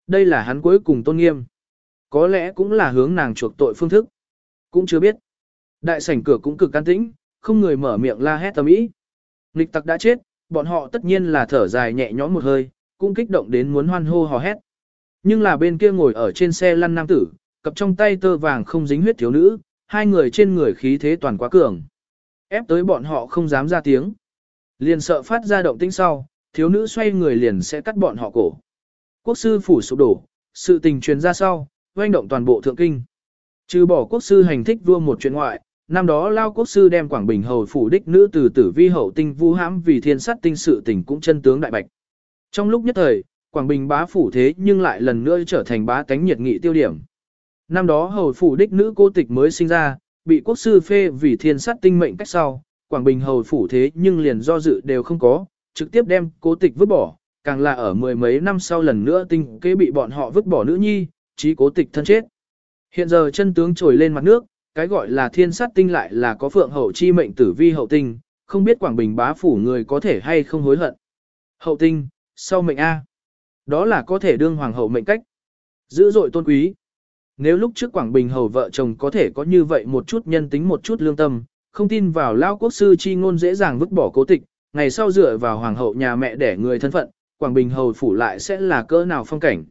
Đây là hắn cuối cùng tôn nghiêm. Có lẽ cũng là hướng nàng chuộc tội phương thức. Cũng chưa biết. Đại sảnh cửa cũng cực can tĩnh, không người mở miệng la hét tầm ý. Nịch tặc đã chết, bọn họ tất nhiên là thở dài nhẹ nhõm một hơi, cũng kích động đến muốn hoan hô hò hét. Nhưng là bên kia ngồi ở trên xe lăn nam tử, cặp trong tay tơ vàng không dính huyết thiếu nữ, hai người trên người khí thế toàn quá cường. Ép tới bọn họ không dám ra tiếng. Liền sợ phát ra động tĩnh sau, thiếu nữ xoay người liền sẽ cắt bọn họ cổ. Quốc sư phủ sụp đổ, sự tình truyền ra sau, doanh động toàn bộ thượng kinh. Trừ bỏ quốc sư hành thích vua một chuyện ngoại, năm đó lao quốc sư đem Quảng Bình hầu phủ đích nữ từ tử vi hậu tinh vu hãm vì thiên sát tinh sự tình cũng chân tướng đại bạch. Trong lúc nhất thời, Quảng Bình bá phủ thế nhưng lại lần nữa trở thành bá tánh nhiệt nghị tiêu điểm. Năm đó hầu phủ đích nữ cô tịch mới sinh ra, bị quốc sư phê vì thiên sát tinh mệnh cách sau, Quảng Bình hầu phủ thế nhưng liền do dự đều không có, trực tiếp đem cố tịch vứt bỏ, càng là ở mười mấy năm sau lần nữa tinh kế bị bọn họ vứt bỏ nữ nhi, trí cố tịch thân chết. Hiện giờ chân tướng trồi lên mặt nước, cái gọi là thiên sát tinh lại là có phượng hậu chi mệnh tử vi hậu tinh, không biết Quảng Bình bá phủ người có thể hay không hối hận. Hậu tinh, sau mệnh A. Đó là có thể đương hoàng hậu mệnh cách. Dữ dội tôn quý. nếu lúc trước Quảng Bình hầu vợ chồng có thể có như vậy một chút nhân tính một chút lương tâm, không tin vào lao quốc sư chi ngôn dễ dàng vứt bỏ cố tịch, ngày sau dựa vào hoàng hậu nhà mẹ để người thân phận, Quảng Bình hầu phủ lại sẽ là cỡ nào phong cảnh.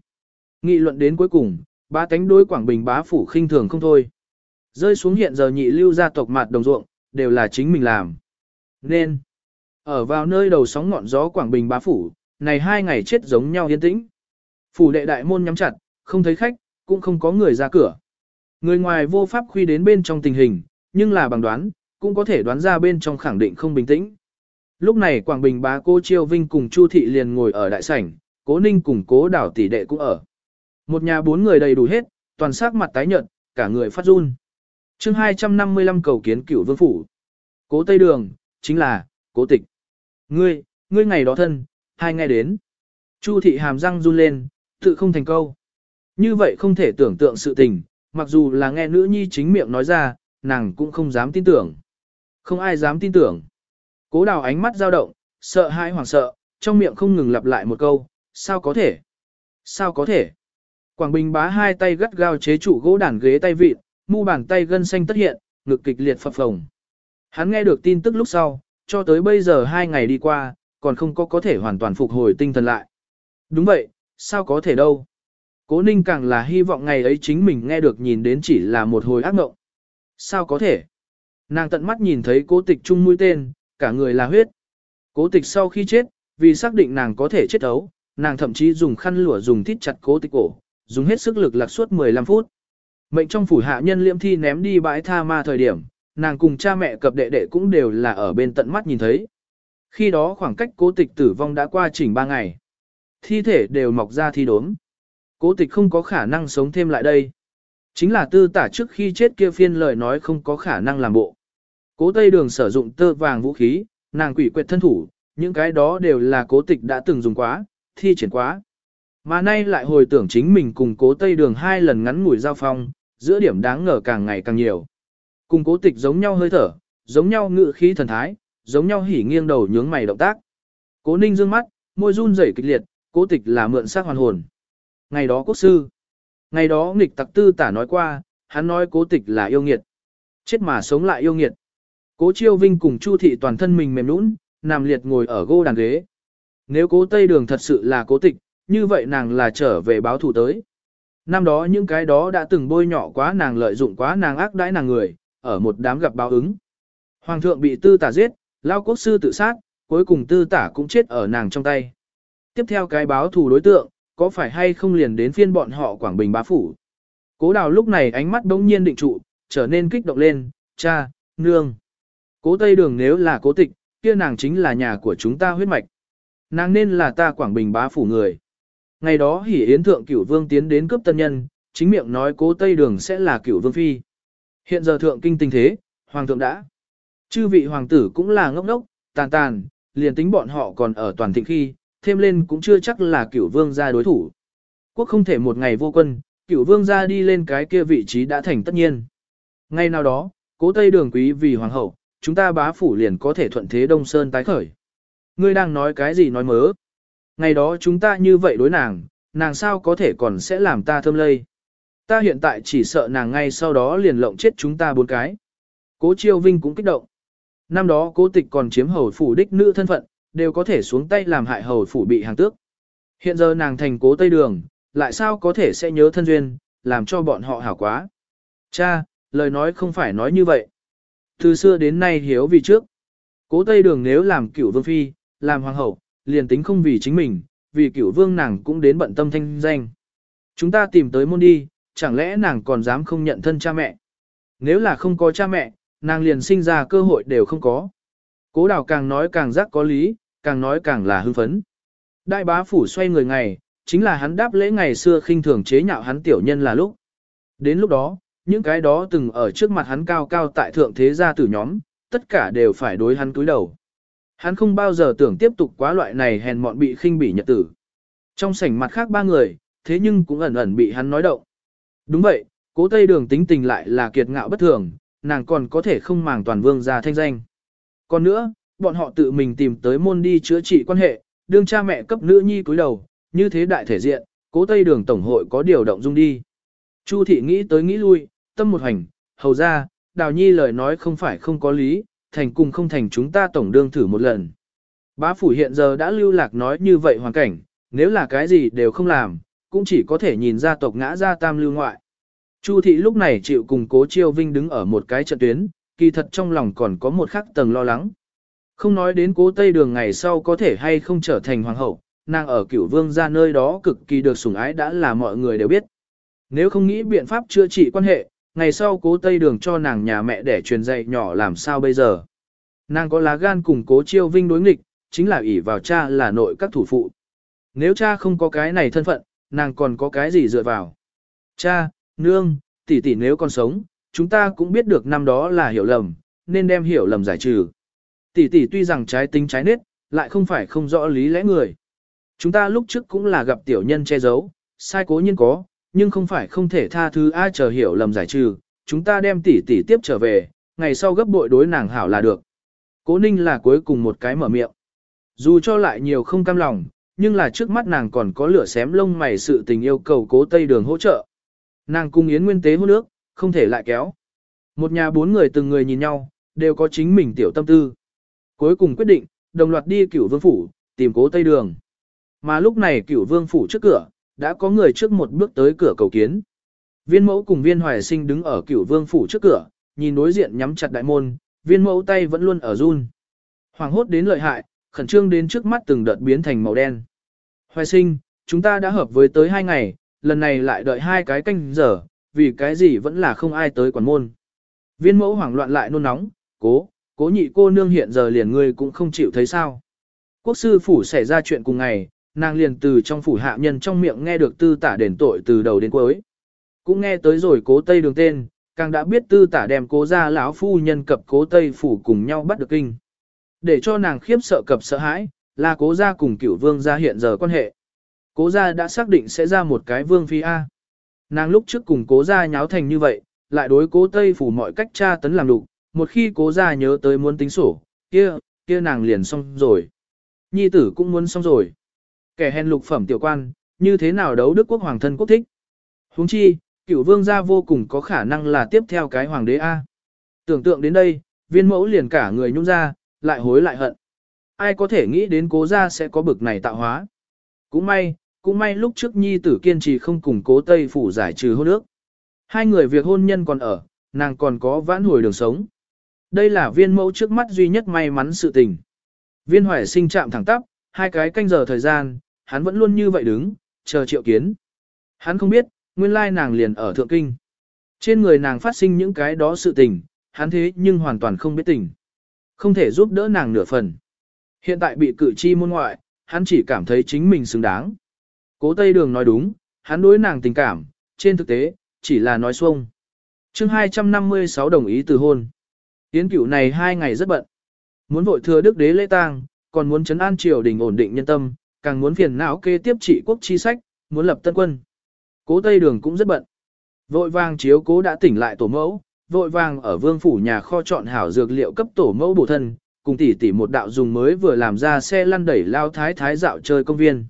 Nghị luận đến cuối cùng, ba tánh đối Quảng Bình bá phủ khinh thường không thôi. Rơi xuống hiện giờ nhị lưu gia tộc mặt đồng ruộng, đều là chính mình làm. Nên, ở vào nơi đầu sóng ngọn gió Quảng Bình bá phủ, này hai ngày chết giống nhau yên tĩnh. Phủ đệ đại môn nhắm chặt, không thấy khách, cũng không có người ra cửa. Người ngoài vô pháp khuy đến bên trong tình hình, nhưng là bằng đoán, cũng có thể đoán ra bên trong khẳng định không bình tĩnh. Lúc này Quảng Bình bá cô Chiêu Vinh cùng Chu Thị liền ngồi ở đại sảnh, cố ninh cùng cố đảo tỷ đệ cũng ở. Một nhà bốn người đầy đủ hết, toàn sắc mặt tái nhợt, cả người phát run. chương 255 cầu kiến cửu vương phủ. Cố Tây Đường, chính là, cố tịch. Ngươi, ngươi ngày đó thân, hai ngày đến. Chu thị hàm răng run lên, tự không thành câu. Như vậy không thể tưởng tượng sự tình, mặc dù là nghe nữ nhi chính miệng nói ra, nàng cũng không dám tin tưởng. Không ai dám tin tưởng. Cố đào ánh mắt dao động, sợ hãi hoảng sợ, trong miệng không ngừng lặp lại một câu, sao có thể? Sao có thể? Quảng Bình bá hai tay gắt gao chế trụ gỗ đàn ghế tay vịt, mu bàn tay gân xanh tất hiện, ngực kịch liệt phập phồng. Hắn nghe được tin tức lúc sau, cho tới bây giờ hai ngày đi qua, còn không có có thể hoàn toàn phục hồi tinh thần lại. Đúng vậy, sao có thể đâu? Cố ninh càng là hy vọng ngày ấy chính mình nghe được nhìn đến chỉ là một hồi ác mộng. Sao có thể? Nàng tận mắt nhìn thấy cố tịch chung mũi tên, cả người là huyết. Cố tịch sau khi chết, vì xác định nàng có thể chết ấu, nàng thậm chí dùng khăn lụa dùng thít chặt cố tịch cổ, dùng hết sức lực lạc suốt 15 phút. Mệnh trong phủ hạ nhân liễm thi ném đi bãi tha ma thời điểm, nàng cùng cha mẹ cập đệ đệ cũng đều là ở bên tận mắt nhìn thấy. Khi đó khoảng cách cố tịch tử vong đã qua chỉnh 3 ngày. Thi thể đều mọc ra thi đốm. Cố tịch không có khả năng sống thêm lại đây. Chính là tư tả trước khi chết kia phiên lời nói không có khả năng làm bộ. Cố Tây Đường sử dụng tơ vàng vũ khí, nàng quỷ quyệt thân thủ, những cái đó đều là cố tịch đã từng dùng quá, thi triển quá. Mà nay lại hồi tưởng chính mình cùng cố Tây Đường hai lần ngắn ngủi giao phong, giữa điểm đáng ngờ càng ngày càng nhiều. Cùng cố tịch giống nhau hơi thở, giống nhau ngự khí thần thái, giống nhau hỉ nghiêng đầu nhướng mày động tác. Cố ninh dương mắt, môi run rẩy kịch liệt, cố tịch là mượn xác hoàn hồn. Ngày đó quốc sư, ngày đó nghịch tặc tư tả nói qua, hắn nói cố tịch là yêu nghiệt. Chết mà sống lại yêu nghiệt. Cố chiêu vinh cùng chu thị toàn thân mình mềm nũng, nằm liệt ngồi ở gô đàn ghế. Nếu cố tây đường thật sự là cố tịch, như vậy nàng là trở về báo thù tới. Năm đó những cái đó đã từng bôi nhọ quá nàng lợi dụng quá nàng ác đãi nàng người, ở một đám gặp báo ứng. Hoàng thượng bị tư tả giết, lao quốc sư tự sát, cuối cùng tư tả cũng chết ở nàng trong tay. Tiếp theo cái báo thù đối tượng, có phải hay không liền đến phiên bọn họ Quảng Bình bá phủ. Cố đào lúc này ánh mắt bỗng nhiên định trụ, trở nên kích động lên, cha, nương. Cố Tây Đường nếu là cố tịch, kia nàng chính là nhà của chúng ta huyết mạch. Nàng nên là ta Quảng Bình bá phủ người. Ngày đó hỉ yến thượng cửu vương tiến đến cướp tân nhân, chính miệng nói cố Tây Đường sẽ là cửu vương phi. Hiện giờ thượng kinh tình thế, hoàng thượng đã. Chư vị hoàng tử cũng là ngốc ngốc, tàn tàn, liền tính bọn họ còn ở toàn thịnh khi, thêm lên cũng chưa chắc là cửu vương gia đối thủ. Quốc không thể một ngày vô quân, cửu vương gia đi lên cái kia vị trí đã thành tất nhiên. Ngay nào đó, cố tây đường quý vì hoàng hậu, chúng ta bá phủ liền có thể thuận thế đông sơn tái khởi. Ngươi đang nói cái gì nói mớ? Ngày đó chúng ta như vậy đối nàng, nàng sao có thể còn sẽ làm ta thơm lây. Ta hiện tại chỉ sợ nàng ngay sau đó liền lộng chết chúng ta bốn cái. Cố Chiêu Vinh cũng kích động. Năm đó cố tịch còn chiếm hầu phủ đích nữ thân phận, đều có thể xuống tay làm hại hầu phủ bị hàng tước. Hiện giờ nàng thành cố Tây Đường, lại sao có thể sẽ nhớ thân duyên, làm cho bọn họ hảo quá. Cha, lời nói không phải nói như vậy. Từ xưa đến nay hiếu vì trước. Cố Tây Đường nếu làm cửu vương phi, làm hoàng hậu, liền tính không vì chính mình, vì cửu vương nàng cũng đến bận tâm thanh danh. Chúng ta tìm tới môn đi, chẳng lẽ nàng còn dám không nhận thân cha mẹ? Nếu là không có cha mẹ, nàng liền sinh ra cơ hội đều không có. Cố đào càng nói càng giác có lý, càng nói càng là hưng phấn. Đại bá phủ xoay người ngày, chính là hắn đáp lễ ngày xưa khinh thường chế nhạo hắn tiểu nhân là lúc. Đến lúc đó, những cái đó từng ở trước mặt hắn cao cao tại thượng thế gia tử nhóm, tất cả đều phải đối hắn cúi đầu. Hắn không bao giờ tưởng tiếp tục quá loại này hèn mọn bị khinh bỉ nhật tử. Trong sảnh mặt khác ba người, thế nhưng cũng ẩn ẩn bị hắn nói động. Đúng vậy, cố tây đường tính tình lại là kiệt ngạo bất thường, nàng còn có thể không màng toàn vương ra thanh danh. Còn nữa, bọn họ tự mình tìm tới môn đi chữa trị quan hệ, đương cha mẹ cấp nữ nhi cúi đầu, như thế đại thể diện, cố tây đường tổng hội có điều động dung đi. Chu thị nghĩ tới nghĩ lui, tâm một hành, hầu ra, đào nhi lời nói không phải không có lý, thành cùng không thành chúng ta tổng đương thử một lần. Bá phủ hiện giờ đã lưu lạc nói như vậy hoàn cảnh, nếu là cái gì đều không làm, cũng chỉ có thể nhìn ra tộc ngã ra tam lưu ngoại. Chu thị lúc này chịu cùng cố chiêu vinh đứng ở một cái trận tuyến, kỳ thật trong lòng còn có một khắc tầng lo lắng. Không nói đến cố tây đường ngày sau có thể hay không trở thành hoàng hậu, nàng ở cửu vương ra nơi đó cực kỳ được sủng ái đã là mọi người đều biết. Nếu không nghĩ biện pháp chữa trị quan hệ, ngày sau cố tây đường cho nàng nhà mẹ để truyền dạy nhỏ làm sao bây giờ. Nàng có lá gan cùng cố chiêu vinh đối nghịch, chính là ỷ vào cha là nội các thủ phụ. Nếu cha không có cái này thân phận, nàng còn có cái gì dựa vào. Cha, nương, tỷ tỷ nếu còn sống, chúng ta cũng biết được năm đó là hiểu lầm, nên đem hiểu lầm giải trừ. Tỷ tỷ tuy rằng trái tính trái nết, lại không phải không rõ lý lẽ người. Chúng ta lúc trước cũng là gặp tiểu nhân che giấu, sai cố nhiên có, nhưng không phải không thể tha thứ ai chờ hiểu lầm giải trừ, chúng ta đem tỷ tỷ tiếp trở về, ngày sau gấp bội đối nàng hảo là được. Cố ninh là cuối cùng một cái mở miệng. Dù cho lại nhiều không cam lòng, nhưng là trước mắt nàng còn có lửa xém lông mày sự tình yêu cầu cố tây đường hỗ trợ. Nàng cung yến nguyên tế hôn nước, không thể lại kéo. Một nhà bốn người từng người nhìn nhau, đều có chính mình tiểu tâm tư. Cuối cùng quyết định, đồng loạt đi cửu vương phủ, tìm cố tây đường. Mà lúc này cửu vương phủ trước cửa, đã có người trước một bước tới cửa cầu kiến. Viên mẫu cùng viên hoài sinh đứng ở cửu vương phủ trước cửa, nhìn đối diện nhắm chặt đại môn, viên mẫu tay vẫn luôn ở run. Hoàng hốt đến lợi hại, khẩn trương đến trước mắt từng đợt biến thành màu đen. Hoài sinh, chúng ta đã hợp với tới hai ngày, lần này lại đợi hai cái canh giờ, vì cái gì vẫn là không ai tới quản môn. Viên mẫu hoảng loạn lại nôn nóng, cố, cố nhị cô nương hiện giờ liền ngươi cũng không chịu thấy sao. Quốc sư phủ xảy ra chuyện cùng ngày, nàng liền từ trong phủ hạ nhân trong miệng nghe được tư tả đền tội từ đầu đến cuối. Cũng nghe tới rồi cố tây đường tên, càng đã biết tư tả đem cố ra lão phu nhân cập cố tây phủ cùng nhau bắt được kinh. Để cho nàng khiếp sợ cập sợ hãi, là cố gia cùng cửu vương gia hiện giờ quan hệ. Cố gia đã xác định sẽ ra một cái vương phi A. Nàng lúc trước cùng cố gia nháo thành như vậy, lại đối cố tây phủ mọi cách tra tấn làm lục, một khi cố gia nhớ tới muốn tính sổ, kia, kia nàng liền xong rồi. Nhi tử cũng muốn xong rồi. Kẻ hèn lục phẩm tiểu quan, như thế nào đấu đức quốc hoàng thân quốc thích. huống chi, cửu vương gia vô cùng có khả năng là tiếp theo cái hoàng đế A. Tưởng tượng đến đây, viên mẫu liền cả người nhung ra, lại hối lại hận. Ai có thể nghĩ đến cố gia sẽ có bực này tạo hóa. Cũng may, cũng may lúc trước nhi tử kiên trì không cùng cố Tây Phủ giải trừ hôn ước. Hai người việc hôn nhân còn ở, nàng còn có vãn hồi đường sống. Đây là viên mẫu trước mắt duy nhất may mắn sự tình. Viên hoài sinh chạm thẳng tắp, hai cái canh giờ thời gian, hắn vẫn luôn như vậy đứng, chờ triệu kiến. Hắn không biết, nguyên lai nàng liền ở thượng kinh. Trên người nàng phát sinh những cái đó sự tình, hắn thế nhưng hoàn toàn không biết tình. Không thể giúp đỡ nàng nửa phần. Hiện tại bị cử chi môn ngoại, hắn chỉ cảm thấy chính mình xứng đáng. Cố Tây Đường nói đúng, hắn đối nàng tình cảm, trên thực tế, chỉ là nói xuông. chương 256 đồng ý từ hôn. Tiến cửu này hai ngày rất bận. Muốn vội thừa đức đế lễ tang, còn muốn chấn an triều đình ổn định nhân tâm, càng muốn phiền não kê tiếp trị quốc chi sách, muốn lập tân quân. Cố Tây Đường cũng rất bận. Vội vàng chiếu cố đã tỉnh lại tổ mẫu, vội vàng ở vương phủ nhà kho chọn hảo dược liệu cấp tổ mẫu bổ thân, cùng tỷ tỷ một đạo dùng mới vừa làm ra xe lăn đẩy lao thái thái dạo chơi công viên.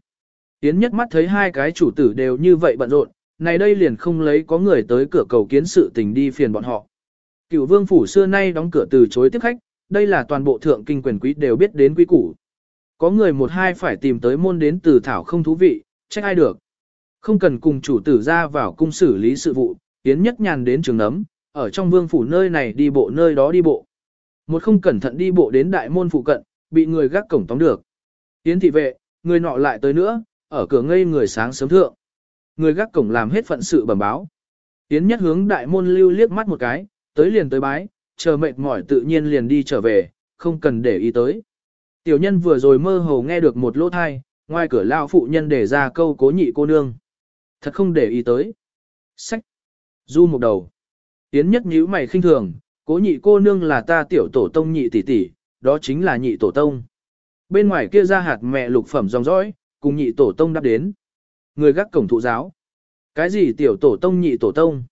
Yến nhất mắt thấy hai cái chủ tử đều như vậy bận rộn, này đây liền không lấy có người tới cửa cầu kiến sự tình đi phiền bọn họ. Cựu vương phủ xưa nay đóng cửa từ chối tiếp khách, đây là toàn bộ thượng kinh quyền quý đều biết đến quý củ. Có người một hai phải tìm tới môn đến từ thảo không thú vị, trách ai được. Không cần cùng chủ tử ra vào cung xử lý sự vụ, Yến nhất nhàn đến trường nấm, ở trong vương phủ nơi này đi bộ nơi đó đi bộ. Một không cẩn thận đi bộ đến đại môn phụ cận, bị người gác cổng tóm được. Yến thị vệ, người nọ lại tới nữa, ở cửa ngây người sáng sớm thượng. Người gác cổng làm hết phận sự bẩm báo. Yến nhất hướng đại môn lưu liếc mắt một cái, tới liền tới bái, chờ mệt mỏi tự nhiên liền đi trở về, không cần để ý tới. Tiểu nhân vừa rồi mơ hồ nghe được một lỗ thai, ngoài cửa lao phụ nhân để ra câu cố nhị cô nương. Thật không để ý tới. Sách. Du một đầu. tiến nhất nhíu mày khinh thường, cố nhị cô nương là ta tiểu tổ tông nhị tỷ tỷ, đó chính là nhị tổ tông. Bên ngoài kia ra hạt mẹ lục phẩm dòng dõi, cùng nhị tổ tông đáp đến. Người gác cổng thụ giáo. Cái gì tiểu tổ tông nhị tổ tông?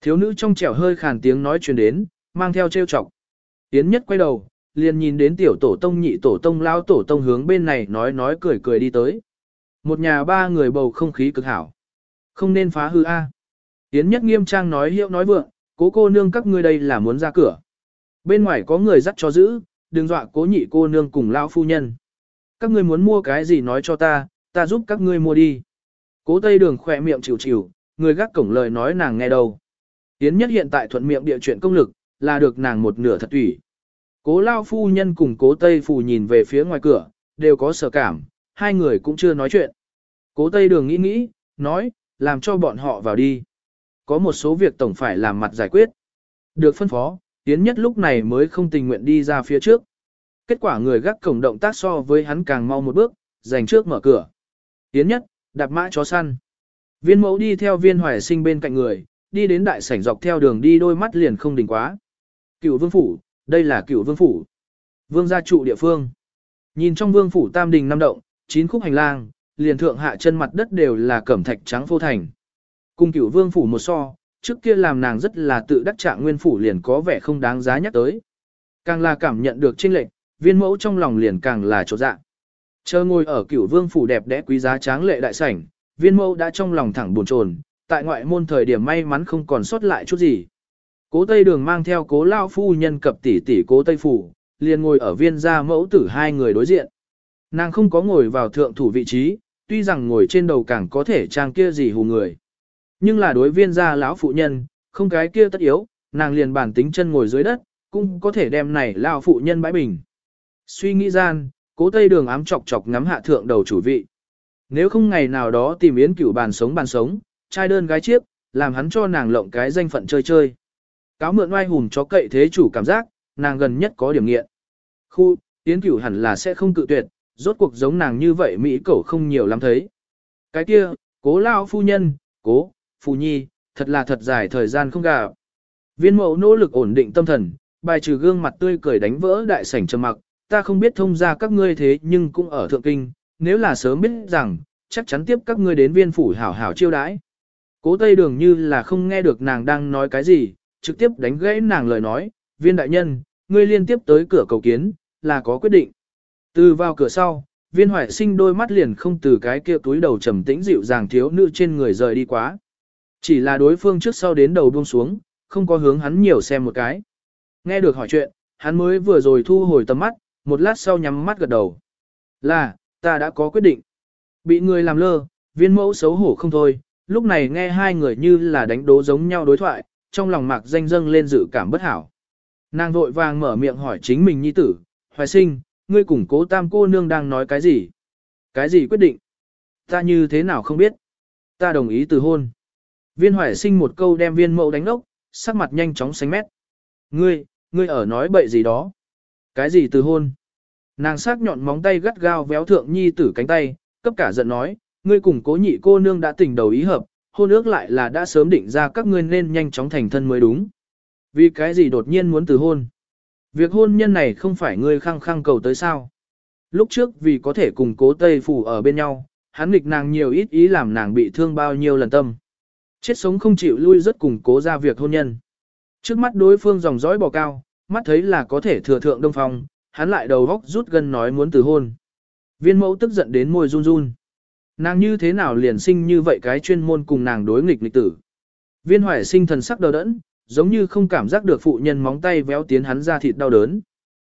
Thiếu nữ trong trẻo hơi khàn tiếng nói truyền đến, mang theo trêu chọc. Yến nhất quay đầu, liền nhìn đến tiểu tổ tông nhị tổ tông lao tổ tông hướng bên này nói nói cười cười đi tới. Một nhà ba người bầu không khí cực hảo. Không nên phá hư A. Yến nhất nghiêm trang nói hiệu nói vượng, cố cô nương các ngươi đây là muốn ra cửa. Bên ngoài có người dắt cho giữ, đừng dọa cố nhị cô nương cùng lão phu nhân. Các ngươi muốn mua cái gì nói cho ta, ta giúp các ngươi mua đi. Cố tây đường khỏe miệng chịu chịu, người gác cổng lời nói nàng nghe đầu. Yến nhất hiện tại thuận miệng địa chuyện công lực, là được nàng một nửa thật ủy. Cố lao phu nhân cùng cố tây phù nhìn về phía ngoài cửa, đều có sở cảm, hai người cũng chưa nói chuyện. Cố tây đường nghĩ nghĩ, nói, làm cho bọn họ vào đi. Có một số việc tổng phải làm mặt giải quyết. Được phân phó, Yến nhất lúc này mới không tình nguyện đi ra phía trước. Kết quả người gác cổng động tác so với hắn càng mau một bước, giành trước mở cửa. Yến nhất, đạp mã chó săn. Viên mẫu đi theo viên hoài sinh bên cạnh người, đi đến đại sảnh dọc theo đường đi đôi mắt liền không đình quá. Cựu vương phủ, đây là cựu vương phủ. Vương gia trụ địa phương. Nhìn trong vương phủ tam đình năm động, chín khúc hành lang, liền thượng hạ chân mặt đất đều là cẩm thạch trắng phô thành. Cùng cựu vương phủ một so, trước kia làm nàng rất là tự đắc trạng nguyên phủ liền có vẻ không đáng giá nhắc tới. Càng là cảm nhận được trinh lệnh, viên mẫu trong lòng liền càng là chỗ dạ. Chờ ngồi ở cửu vương phủ đẹp đẽ quý giá tráng lệ đại sảnh, viên mẫu đã trong lòng thẳng buồn chồn, tại ngoại môn thời điểm may mắn không còn sót lại chút gì. Cố Tây Đường mang theo cố lao phu nhân cập tỷ tỷ cố Tây Phủ, liền ngồi ở viên gia mẫu tử hai người đối diện. Nàng không có ngồi vào thượng thủ vị trí, tuy rằng ngồi trên đầu càng có thể trang kia gì hù người. Nhưng là đối viên gia lão phụ nhân, không cái kia tất yếu, nàng liền bản tính chân ngồi dưới đất, cũng có thể đem này lão phụ nhân bãi bình. Suy nghĩ gian, cố tây đường ám chọc chọc ngắm hạ thượng đầu chủ vị. Nếu không ngày nào đó tìm yến cửu bàn sống bàn sống, trai đơn gái chiếc, làm hắn cho nàng lộng cái danh phận chơi chơi. Cáo mượn oai hùng cho cậy thế chủ cảm giác, nàng gần nhất có điểm nghiện. Khu, yến cửu hẳn là sẽ không cự tuyệt, rốt cuộc giống nàng như vậy Mỹ cẩu không nhiều lắm thấy. Cái kia, cố lao phu nhân, cố, phu nhi, thật là thật dài thời gian không gặp. Viên mẫu nỗ lực ổn định tâm thần, bài trừ gương mặt tươi cười đánh vỡ đại sảnh trầm mặc, ta không biết thông ra các ngươi thế nhưng cũng ở thượng kinh, nếu là sớm biết rằng, chắc chắn tiếp các ngươi đến viên phủ hảo hảo chiêu đãi. Cố Tây Đường như là không nghe được nàng đang nói cái gì, trực tiếp đánh gãy nàng lời nói, viên đại nhân, ngươi liên tiếp tới cửa cầu kiến, là có quyết định. Từ vào cửa sau, viên Hoại sinh đôi mắt liền không từ cái kia túi đầu trầm tĩnh dịu dàng thiếu nữ trên người rời đi quá. Chỉ là đối phương trước sau đến đầu buông xuống, không có hướng hắn nhiều xem một cái. Nghe được hỏi chuyện, hắn mới vừa rồi thu hồi tầm mắt, một lát sau nhắm mắt gật đầu. Là, ta đã có quyết định. Bị người làm lơ, viên mẫu xấu hổ không thôi, lúc này nghe hai người như là đánh đố giống nhau đối thoại, trong lòng mạc danh dâng lên dự cảm bất hảo. Nàng vội vàng mở miệng hỏi chính mình nhi tử, hoài sinh, ngươi cùng cố tam cô nương đang nói cái gì? Cái gì quyết định? Ta như thế nào không biết? Ta đồng ý từ hôn. Viên hoài sinh một câu đem viên mẫu đánh ốc, sắc mặt nhanh chóng xanh mét. Ngươi, ngươi ở nói bậy gì đó? Cái gì từ hôn? Nàng sắc nhọn móng tay gắt gao véo thượng nhi tử cánh tay, cấp cả giận nói, ngươi cùng cố nhị cô nương đã tình đầu ý hợp, hôn ước lại là đã sớm định ra các ngươi nên nhanh chóng thành thân mới đúng. Vì cái gì đột nhiên muốn từ hôn? Việc hôn nhân này không phải ngươi khăng khăng cầu tới sao? Lúc trước vì có thể cùng cố Tây Phủ ở bên nhau, hắn nghịch nàng nhiều ít ý làm nàng bị thương bao nhiêu lần tâm. Chết sống không chịu lui rất cùng cố ra việc hôn nhân. Trước mắt đối phương dòng dõi bò cao, mắt thấy là có thể thừa thượng đông phong, hắn lại đầu góc rút gần nói muốn từ hôn. Viên mẫu tức giận đến môi run run. Nàng như thế nào liền sinh như vậy cái chuyên môn cùng nàng đối nghịch nghịch tử. Viên hoài sinh thần sắc đờ đẫn, giống như không cảm giác được phụ nhân móng tay véo tiến hắn ra thịt đau đớn.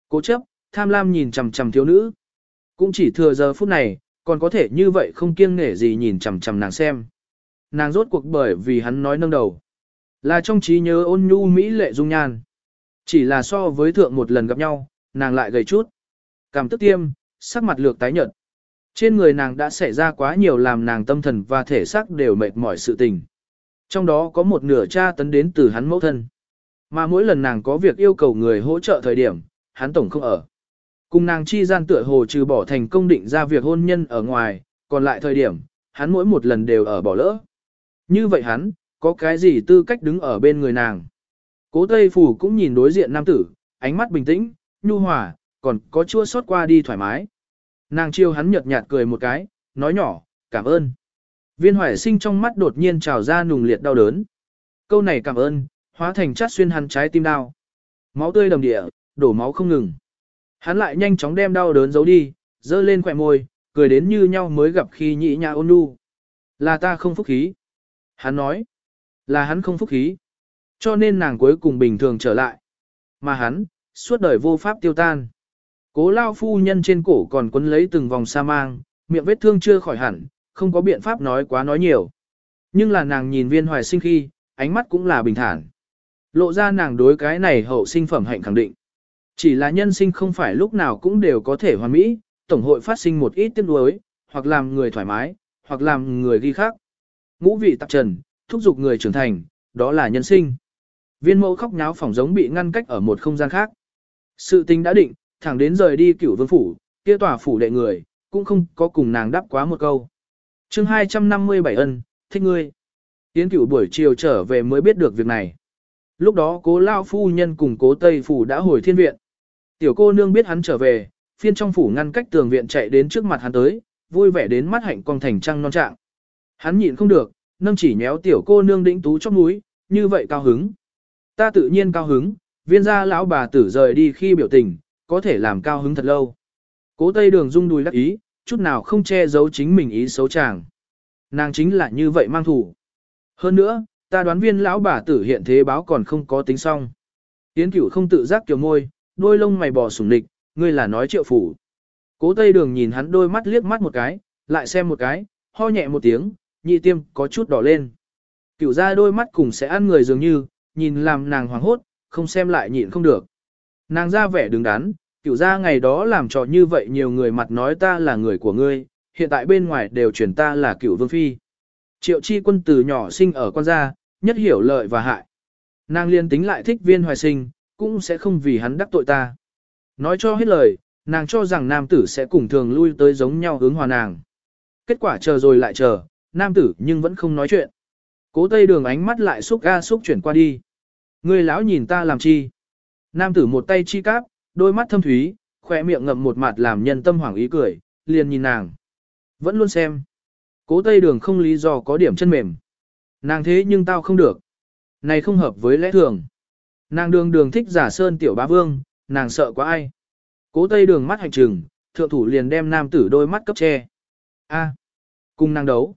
Cố chấp, tham lam nhìn chằm chằm thiếu nữ. Cũng chỉ thừa giờ phút này, còn có thể như vậy không kiêng nể gì nhìn chằm chằm nàng xem. Nàng rốt cuộc bởi vì hắn nói nâng đầu. Là trong trí nhớ ôn nhu mỹ lệ dung nhan. Chỉ là so với thượng một lần gặp nhau, nàng lại gầy chút. Cảm tức tiêm, sắc mặt lược tái nhợt. Trên người nàng đã xảy ra quá nhiều làm nàng tâm thần và thể xác đều mệt mỏi sự tình. Trong đó có một nửa cha tấn đến từ hắn mẫu thân. Mà mỗi lần nàng có việc yêu cầu người hỗ trợ thời điểm, hắn tổng không ở. Cùng nàng chi gian tựa hồ trừ bỏ thành công định ra việc hôn nhân ở ngoài, còn lại thời điểm, hắn mỗi một lần đều ở bỏ lỡ. Như vậy hắn, có cái gì tư cách đứng ở bên người nàng. Cố Tây Phủ cũng nhìn đối diện nam tử, ánh mắt bình tĩnh, nhu hòa, còn có chua xót qua đi thoải mái. Nàng chiêu hắn nhợt nhạt cười một cái, nói nhỏ, cảm ơn. Viên hoài sinh trong mắt đột nhiên trào ra nùng liệt đau đớn. Câu này cảm ơn, hóa thành chát xuyên hắn trái tim đau. Máu tươi đầm địa, đổ máu không ngừng. Hắn lại nhanh chóng đem đau đớn giấu đi, dơ lên khỏe môi, cười đến như nhau mới gặp khi nhị nhã ôn nhu. Là ta không phúc khí. Hắn nói. Là hắn không phúc khí. Cho nên nàng cuối cùng bình thường trở lại. Mà hắn, suốt đời vô pháp tiêu tan. Cố lao phu nhân trên cổ còn quấn lấy từng vòng sa mang, miệng vết thương chưa khỏi hẳn, không có biện pháp nói quá nói nhiều. Nhưng là nàng nhìn viên hoài sinh khi, ánh mắt cũng là bình thản. Lộ ra nàng đối cái này hậu sinh phẩm hạnh khẳng định. Chỉ là nhân sinh không phải lúc nào cũng đều có thể hoàn mỹ, tổng hội phát sinh một ít tiếc nuối, hoặc làm người thoải mái, hoặc làm người ghi khác. Ngũ vị tạp trần, thúc giục người trưởng thành, đó là nhân sinh. Viên mẫu khóc nháo phỏng giống bị ngăn cách ở một không gian khác. Sự tình đã định, thẳng đến rời đi cửu vương phủ, kia tòa phủ đệ người, cũng không có cùng nàng đáp quá một câu. chương 257 ân, thích ngươi. Tiến cửu buổi chiều trở về mới biết được việc này. Lúc đó cố lao phu nhân cùng cố tây phủ đã hồi thiên viện. Tiểu cô nương biết hắn trở về, phiên trong phủ ngăn cách tường viện chạy đến trước mặt hắn tới, vui vẻ đến mắt hạnh con thành trăng non trạng. Hắn nhịn không được, nâng chỉ nhéo tiểu cô nương đĩnh tú chóp núi như vậy cao hứng. Ta tự nhiên cao hứng, viên gia lão bà tử rời đi khi biểu tình, có thể làm cao hứng thật lâu. Cố tây đường rung đùi đắc ý, chút nào không che giấu chính mình ý xấu chàng. Nàng chính là như vậy mang thủ. Hơn nữa, ta đoán viên lão bà tử hiện thế báo còn không có tính xong. Tiến cửu không tự giác kiểu môi, đôi lông mày bò sủng địch, ngươi là nói triệu phủ. Cố tây đường nhìn hắn đôi mắt liếc mắt một cái, lại xem một cái, ho nhẹ một tiếng, nhị tiêm có chút đỏ lên. Cửu ra đôi mắt cùng sẽ ăn người dường như, nhìn làm nàng hoảng hốt, không xem lại nhịn không được. Nàng ra vẻ đứng đắn, cựu ra ngày đó làm trò như vậy nhiều người mặt nói ta là người của ngươi, hiện tại bên ngoài đều truyền ta là cựu vương phi. Triệu chi quân từ nhỏ sinh ở quan gia, nhất hiểu lợi và hại. Nàng liên tính lại thích viên hoài sinh, cũng sẽ không vì hắn đắc tội ta. Nói cho hết lời, nàng cho rằng nam tử sẽ cùng thường lui tới giống nhau hướng hòa nàng. Kết quả chờ rồi lại chờ, nam tử nhưng vẫn không nói chuyện. Cố tây đường ánh mắt lại xúc ga xúc chuyển qua đi. Người lão nhìn ta làm chi? Nam tử một tay chi cáp, đôi mắt thâm thúy, khỏe miệng ngậm một mặt làm nhân tâm hoảng ý cười, liền nhìn nàng. Vẫn luôn xem. Cố tây đường không lý do có điểm chân mềm. Nàng thế nhưng tao không được. Này không hợp với lẽ thường. Nàng đường đường thích giả sơn tiểu bá vương, nàng sợ quá ai. Cố tây đường mắt hành trừng, thượng thủ liền đem nam tử đôi mắt cấp che. A, à, cùng nàng đấu.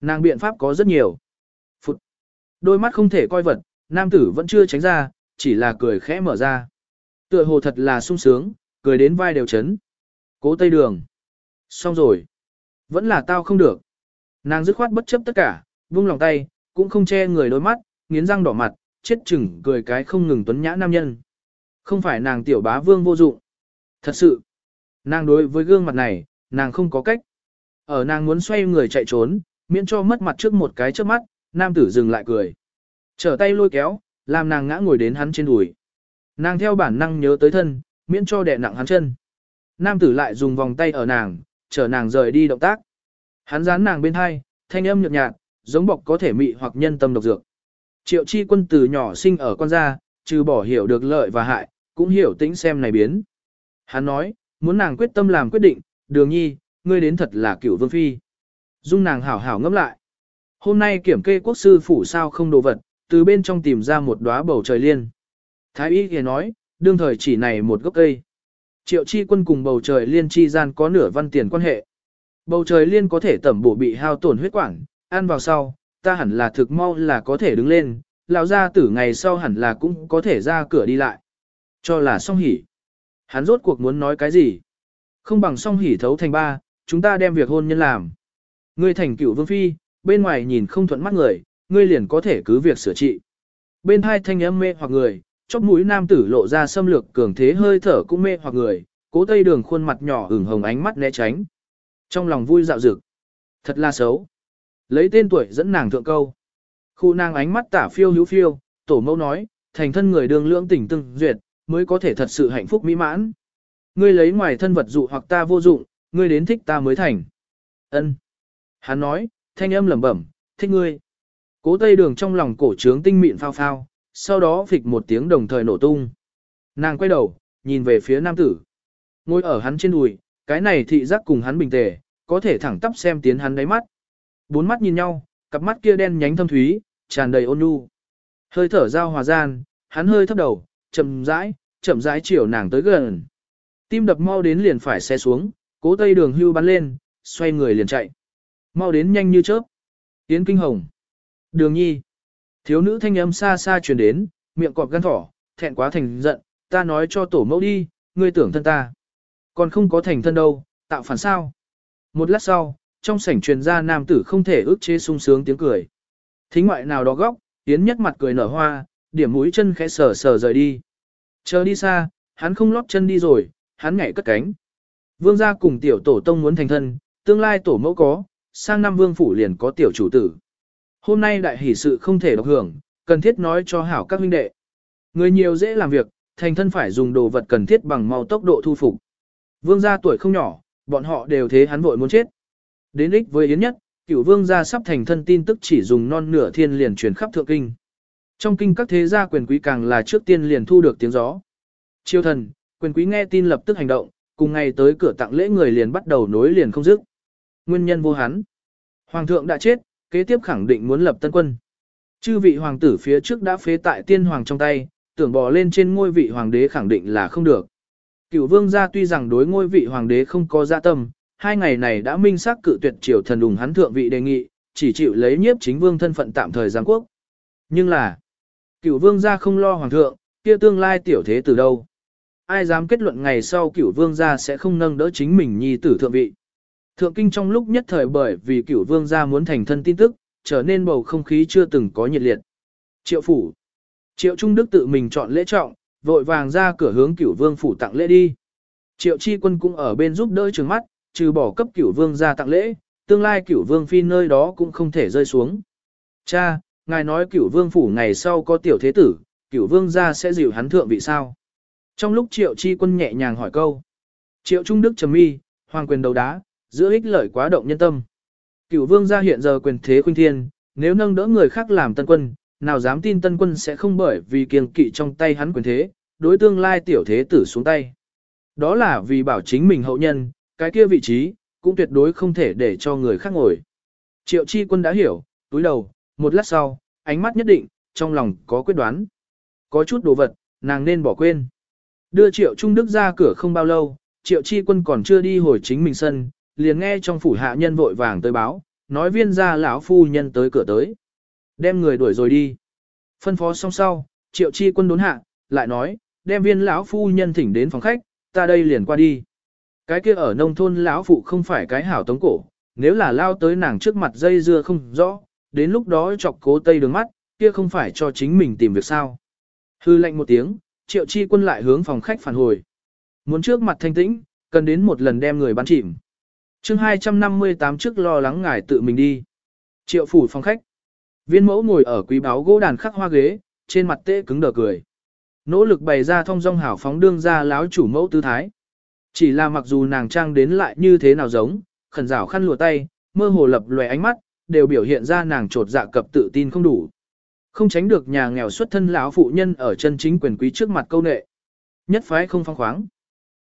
Nàng biện pháp có rất nhiều. Phụt. Đôi mắt không thể coi vật, nam tử vẫn chưa tránh ra, chỉ là cười khẽ mở ra. Tựa hồ thật là sung sướng, cười đến vai đều chấn. Cố tây đường. Xong rồi. Vẫn là tao không được. Nàng dứt khoát bất chấp tất cả, vung lòng tay, cũng không che người đôi mắt, nghiến răng đỏ mặt, chết chừng cười cái không ngừng tuấn nhã nam nhân. Không phải nàng tiểu bá vương vô dụng. Thật sự, nàng đối với gương mặt này, nàng không có cách. Ở nàng muốn xoay người chạy trốn, miễn cho mất mặt trước một cái trước mắt, nam tử dừng lại cười. Trở tay lôi kéo, làm nàng ngã ngồi đến hắn trên đùi. Nàng theo bản năng nhớ tới thân, miễn cho đè nặng hắn chân. Nam tử lại dùng vòng tay ở nàng, chở nàng rời đi động tác. Hắn dán nàng bên hai, thanh âm nhợt nhạt, giống bọc có thể mị hoặc nhân tâm độc dược. Triệu chi quân từ nhỏ sinh ở con gia, trừ bỏ hiểu được lợi và hại, cũng hiểu tính xem này biến. Hắn nói, muốn nàng quyết tâm làm quyết định, đường nhi, ngươi đến thật là cửu vương phi. Dung nàng hảo hảo ngẫm lại. Hôm nay kiểm kê quốc sư phủ sao không đồ vật, từ bên trong tìm ra một đóa bầu trời liên. Thái y kia nói, đương thời chỉ này một gốc cây. Triệu chi quân cùng bầu trời liên chi gian có nửa văn tiền quan hệ. Bầu trời liên có thể tẩm bổ bị hao tổn huyết quản, ăn vào sau, ta hẳn là thực mau là có thể đứng lên, lão gia tử ngày sau hẳn là cũng có thể ra cửa đi lại. Cho là song hỉ. Hắn rốt cuộc muốn nói cái gì? Không bằng song hỉ thấu thành ba, chúng ta đem việc hôn nhân làm. Ngươi thành cựu vương phi, bên ngoài nhìn không thuận mắt người, ngươi liền có thể cứ việc sửa trị. Bên hai thanh âm mê hoặc người, chóp mũi nam tử lộ ra xâm lược cường thế hơi thở cũng mê hoặc người, cố tây đường khuôn mặt nhỏ ửng hồng ánh mắt né tránh. Trong lòng vui dạo dực. Thật là xấu. Lấy tên tuổi dẫn nàng thượng câu. Khu nàng ánh mắt tả phiêu hữu phiêu, tổ mẫu nói, thành thân người đường lưỡng tỉnh từng duyệt, mới có thể thật sự hạnh phúc mỹ mãn. Ngươi lấy ngoài thân vật dụ hoặc ta vô dụng, ngươi đến thích ta mới thành. Ân. Hắn nói, thanh âm lẩm bẩm, thích ngươi. Cố tây đường trong lòng cổ trướng tinh mịn phao phao, sau đó phịch một tiếng đồng thời nổ tung. Nàng quay đầu, nhìn về phía nam tử. Ngồi ở hắn trên đùi, cái này thị giác cùng hắn bình tề, có thể thẳng tắp xem tiến hắn đáy mắt. Bốn mắt nhìn nhau, cặp mắt kia đen nhánh thâm thúy, tràn đầy ôn nhu. Hơi thở giao hòa gian, hắn hơi thấp đầu, chậm rãi, chậm rãi chiều nàng tới gần. Tim đập mau đến liền phải xe xuống, cố tây đường hưu bắn lên, xoay người liền chạy. Mau đến nhanh như chớp. Tiến kinh hồng. Đường nhi. Thiếu nữ thanh âm xa xa truyền đến, miệng cọp gan thỏ, thẹn quá thành giận, ta nói cho tổ mẫu đi, ngươi tưởng thân ta. Còn không có thành thân đâu, tạo phản sao. Một lát sau, trong sảnh truyền ra nam tử không thể ức chế sung sướng tiếng cười. Thính ngoại nào đó góc, tiến nhất mặt cười nở hoa, điểm mũi chân khẽ sờ sờ rời đi. Chờ đi xa, hắn không lót chân đi rồi, hắn nhảy cất cánh. Vương gia cùng tiểu tổ tông muốn thành thân, tương lai tổ mẫu có, sang năm vương phủ liền có tiểu chủ tử. Hôm nay đại hỷ sự không thể độc hưởng, cần thiết nói cho hảo các huynh đệ. Người nhiều dễ làm việc, thành thân phải dùng đồ vật cần thiết bằng mau tốc độ thu phục. Vương gia tuổi không nhỏ, bọn họ đều thế hắn vội muốn chết. Đến ích với Yến Nhất, cửu vương gia sắp thành thân tin tức chỉ dùng non nửa thiên liền truyền khắp thượng kinh. Trong kinh các thế gia quyền quý càng là trước tiên liền thu được tiếng gió. Chiêu thần, quyền quý nghe tin lập tức hành động, cùng ngày tới cửa tặng lễ người liền bắt đầu nối liền không dứt. Nguyên nhân vô hắn. Hoàng thượng đã chết, kế tiếp khẳng định muốn lập tân quân. Chư vị hoàng tử phía trước đã phế tại tiên hoàng trong tay, tưởng bò lên trên ngôi vị hoàng đế khẳng định là không được. Cửu vương gia tuy rằng đối ngôi vị hoàng đế không có dạ tâm, hai ngày này đã minh xác cự tuyệt triều thần đùng hắn thượng vị đề nghị, chỉ chịu lấy nhiếp chính vương thân phận tạm thời giáng quốc. Nhưng là, cửu vương gia không lo hoàng thượng, kia tương lai tiểu thế từ đâu? Ai dám kết luận ngày sau cửu vương gia sẽ không nâng đỡ chính mình nhi tử thượng vị? Thượng kinh trong lúc nhất thời bởi vì cửu vương gia muốn thành thân tin tức, trở nên bầu không khí chưa từng có nhiệt liệt. Triệu phủ. Triệu Trung Đức tự mình chọn lễ trọng, vội vàng ra cửa hướng cửu vương phủ tặng lễ đi. Triệu chi quân cũng ở bên giúp đỡ trường mắt, trừ bỏ cấp cửu vương ra tặng lễ, tương lai cửu vương phi nơi đó cũng không thể rơi xuống. Cha, ngài nói cửu vương phủ ngày sau có tiểu thế tử, cửu vương ra sẽ dịu hắn thượng vị sao? Trong lúc triệu chi quân nhẹ nhàng hỏi câu. Triệu Trung Đức trầm mi, hoàng quyền đầu đá, giữa ích lợi quá động nhân tâm. Cửu vương gia hiện giờ quyền thế khuynh thiên, nếu nâng đỡ người khác làm tân quân, nào dám tin tân quân sẽ không bởi vì kiêng kỵ trong tay hắn quyền thế, đối tương lai tiểu thế tử xuống tay. Đó là vì bảo chính mình hậu nhân, cái kia vị trí, cũng tuyệt đối không thể để cho người khác ngồi. Triệu chi quân đã hiểu, túi đầu, một lát sau, ánh mắt nhất định, trong lòng có quyết đoán. Có chút đồ vật, nàng nên bỏ quên. Đưa triệu trung đức ra cửa không bao lâu, triệu chi quân còn chưa đi hồi chính mình sân, liền nghe trong phủ hạ nhân vội vàng tới báo, nói viên gia lão phu nhân tới cửa tới. Đem người đuổi rồi đi. Phân phó xong sau, triệu chi quân đốn hạ, lại nói, đem viên lão phu nhân thỉnh đến phòng khách, ta đây liền qua đi. Cái kia ở nông thôn lão phụ không phải cái hảo tống cổ, nếu là lao tới nàng trước mặt dây dưa không rõ, đến lúc đó chọc cố tây đường mắt, kia không phải cho chính mình tìm việc sao. Hư lệnh một tiếng, triệu chi quân lại hướng phòng khách phản hồi. Muốn trước mặt thanh tĩnh, cần đến một lần đem người bắn chìm chương 258 trước lo lắng ngài tự mình đi. Triệu phủ phòng khách. Viên mẫu ngồi ở quý báo gỗ đàn khắc hoa ghế, trên mặt tê cứng đờ cười. Nỗ lực bày ra thông dong hảo phóng đương ra láo chủ mẫu tư thái. Chỉ là mặc dù nàng trang đến lại như thế nào giống, khẩn rảo khăn lùa tay, mơ hồ lập lòe ánh mắt, đều biểu hiện ra nàng trột dạ cập tự tin không đủ. Không tránh được nhà nghèo xuất thân lão phụ nhân ở chân chính quyền quý trước mặt câu nệ. Nhất phái không phong khoáng.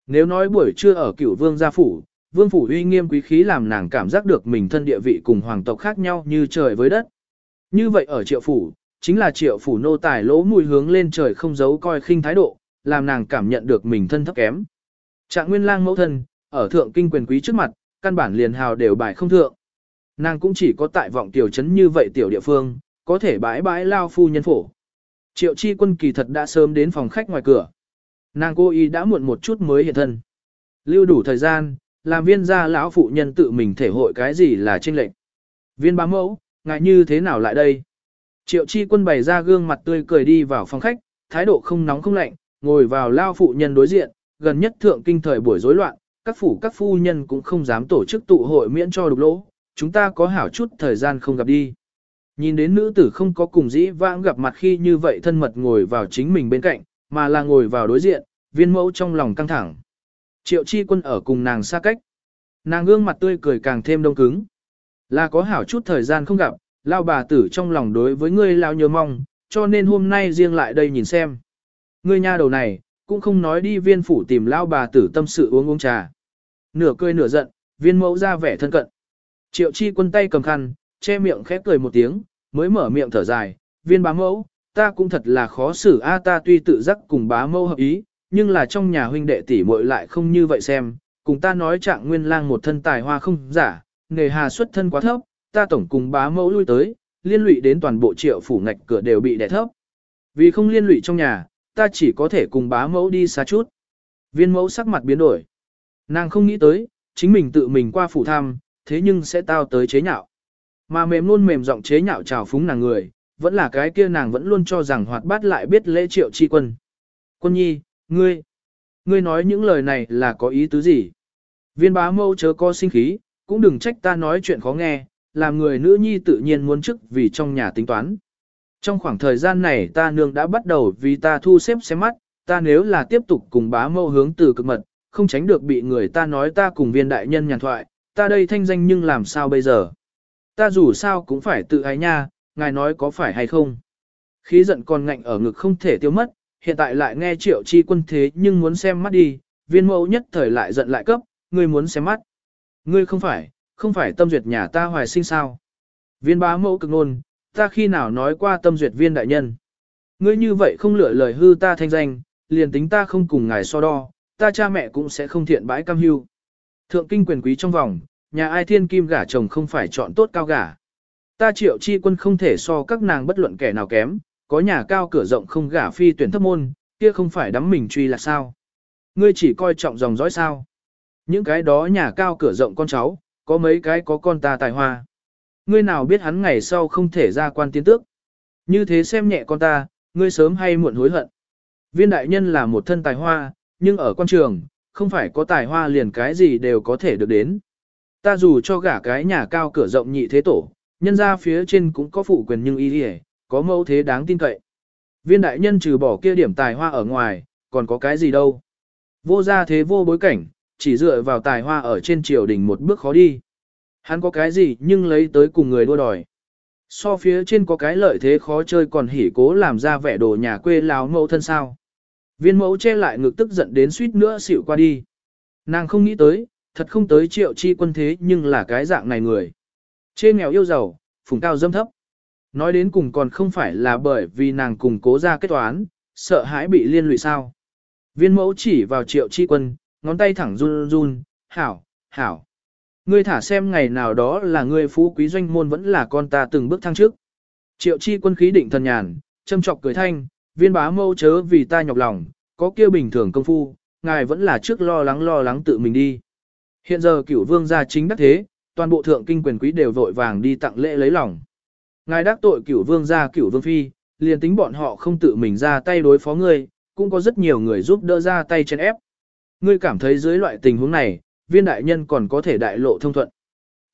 Nếu nói buổi trưa ở cửu vương gia phủ, vương phủ uy nghiêm quý khí làm nàng cảm giác được mình thân địa vị cùng hoàng tộc khác nhau như trời với đất. Như vậy ở triệu phủ, chính là triệu phủ nô tài lỗ mùi hướng lên trời không giấu coi khinh thái độ, làm nàng cảm nhận được mình thân thấp kém. Trạng nguyên lang mẫu thân, ở thượng kinh quyền quý trước mặt, căn bản liền hào đều bài không thượng. Nàng cũng chỉ có tại vọng tiểu trấn như vậy tiểu địa phương, có thể bãi bãi lao phu nhân phổ. Triệu chi quân kỳ thật đã sớm đến phòng khách ngoài cửa. Nàng cô y đã muộn một chút mới hiện thân. Lưu đủ thời gian, làm viên gia lão phụ nhân tự mình thể hội cái gì là tranh lệnh. Viên bá mẫu, ngại như thế nào lại đây? Triệu chi quân bày ra gương mặt tươi cười đi vào phòng khách, thái độ không nóng không lạnh, ngồi vào lao phụ nhân đối diện, gần nhất thượng kinh thời buổi rối loạn, các phủ các phu nhân cũng không dám tổ chức tụ hội miễn cho đục lỗ, chúng ta có hảo chút thời gian không gặp đi. Nhìn đến nữ tử không có cùng dĩ vãng gặp mặt khi như vậy thân mật ngồi vào chính mình bên cạnh, mà là ngồi vào đối diện, viên mẫu trong lòng căng thẳng. Triệu chi quân ở cùng nàng xa cách. Nàng gương mặt tươi cười càng thêm đông cứng. Là có hảo chút thời gian không gặp, lao bà tử trong lòng đối với ngươi lao nhớ mong, cho nên hôm nay riêng lại đây nhìn xem. Ngươi nha đầu này, cũng không nói đi viên phủ tìm lao bà tử tâm sự uống uống trà. Nửa cười nửa giận, viên mẫu ra vẻ thân cận. Triệu chi quân tay cầm khăn, che miệng khép cười một tiếng, mới mở miệng thở dài, viên bá mẫu, ta cũng thật là khó xử a ta tuy tự giác cùng bá mẫu hợp ý, nhưng là trong nhà huynh đệ tỷ muội lại không như vậy xem, cùng ta nói trạng nguyên lang một thân tài hoa không giả, nghề hà xuất thân quá thấp, ta tổng cùng bá mẫu lui tới, liên lụy đến toàn bộ triệu phủ ngạch cửa đều bị đè thấp. Vì không liên lụy trong nhà, ta chỉ có thể cùng bá mẫu đi xa chút. Viên mẫu sắc mặt biến đổi. Nàng không nghĩ tới, chính mình tự mình qua phủ thăm, thế nhưng sẽ tao tới chế nhạo. Mà mềm luôn mềm giọng chế nhạo trào phúng nàng người, vẫn là cái kia nàng vẫn luôn cho rằng hoạt bát lại biết lễ triệu chi quân. Quân nhi, ngươi, ngươi nói những lời này là có ý tứ gì? Viên bá mâu chớ có sinh khí, cũng đừng trách ta nói chuyện khó nghe, làm người nữ nhi tự nhiên muốn chức vì trong nhà tính toán. Trong khoảng thời gian này ta nương đã bắt đầu vì ta thu xếp xem mắt, ta nếu là tiếp tục cùng bá mâu hướng từ cực mật, không tránh được bị người ta nói ta cùng viên đại nhân nhàn thoại, ta đây thanh danh nhưng làm sao bây giờ? Ta dù sao cũng phải tự ái nha, ngài nói có phải hay không? Khí giận còn ngạnh ở ngực không thể tiêu mất, hiện tại lại nghe triệu chi quân thế nhưng muốn xem mắt đi, viên mẫu nhất thời lại giận lại cấp, ngươi muốn xem mắt. Ngươi không phải, không phải tâm duyệt nhà ta hoài sinh sao. Viên bá mẫu cực nôn, ta khi nào nói qua tâm duyệt viên đại nhân. Ngươi như vậy không lựa lời hư ta thanh danh, liền tính ta không cùng ngài so đo, ta cha mẹ cũng sẽ không thiện bãi cam hưu. Thượng kinh quyền quý trong vòng, nhà ai thiên kim gả chồng không phải chọn tốt cao gả. Ta triệu chi quân không thể so các nàng bất luận kẻ nào kém, có nhà cao cửa rộng không gả phi tuyển thấp môn, kia không phải đắm mình truy là sao. Ngươi chỉ coi trọng dòng dõi sao. Những cái đó nhà cao cửa rộng con cháu, có mấy cái có con ta tài hoa. Ngươi nào biết hắn ngày sau không thể ra quan tiến tước. Như thế xem nhẹ con ta, ngươi sớm hay muộn hối hận. Viên đại nhân là một thân tài hoa, nhưng ở quan trường, không phải có tài hoa liền cái gì đều có thể được đến. Ta dù cho gả cái nhà cao cửa rộng nhị thế tổ, nhân ra phía trên cũng có phụ quyền nhưng y hề, có mẫu thế đáng tin cậy. Viên đại nhân trừ bỏ kia điểm tài hoa ở ngoài, còn có cái gì đâu. Vô gia thế vô bối cảnh, chỉ dựa vào tài hoa ở trên triều đình một bước khó đi. Hắn có cái gì nhưng lấy tới cùng người đua đòi. So phía trên có cái lợi thế khó chơi còn hỉ cố làm ra vẻ đồ nhà quê láo mẫu thân sao. Viên mẫu che lại ngực tức giận đến suýt nữa xỉu qua đi. Nàng không nghĩ tới, thật không tới triệu chi quân thế nhưng là cái dạng này người. Trên nghèo yêu giàu, phùng cao dâm thấp. Nói đến cùng còn không phải là bởi vì nàng cùng cố ra kết toán, sợ hãi bị liên lụy sao. Viên mẫu chỉ vào triệu chi quân, ngón tay thẳng run run, hảo, hảo. Ngươi thả xem ngày nào đó là ngươi phú quý doanh môn vẫn là con ta từng bước thăng trước. Triệu chi quân khí định thần nhàn, châm trọc cười thanh, viên bá mâu chớ vì ta nhọc lòng, có kia bình thường công phu, ngài vẫn là trước lo lắng lo lắng tự mình đi. Hiện giờ cửu vương gia chính đắc thế, toàn bộ thượng kinh quyền quý đều vội vàng đi tặng lễ lấy lòng. Ngài đắc tội cửu vương gia cửu vương phi, liền tính bọn họ không tự mình ra tay đối phó ngươi, cũng có rất nhiều người giúp đỡ ra tay trên ép. Ngươi cảm thấy dưới loại tình huống này, viên đại nhân còn có thể đại lộ thông thuận.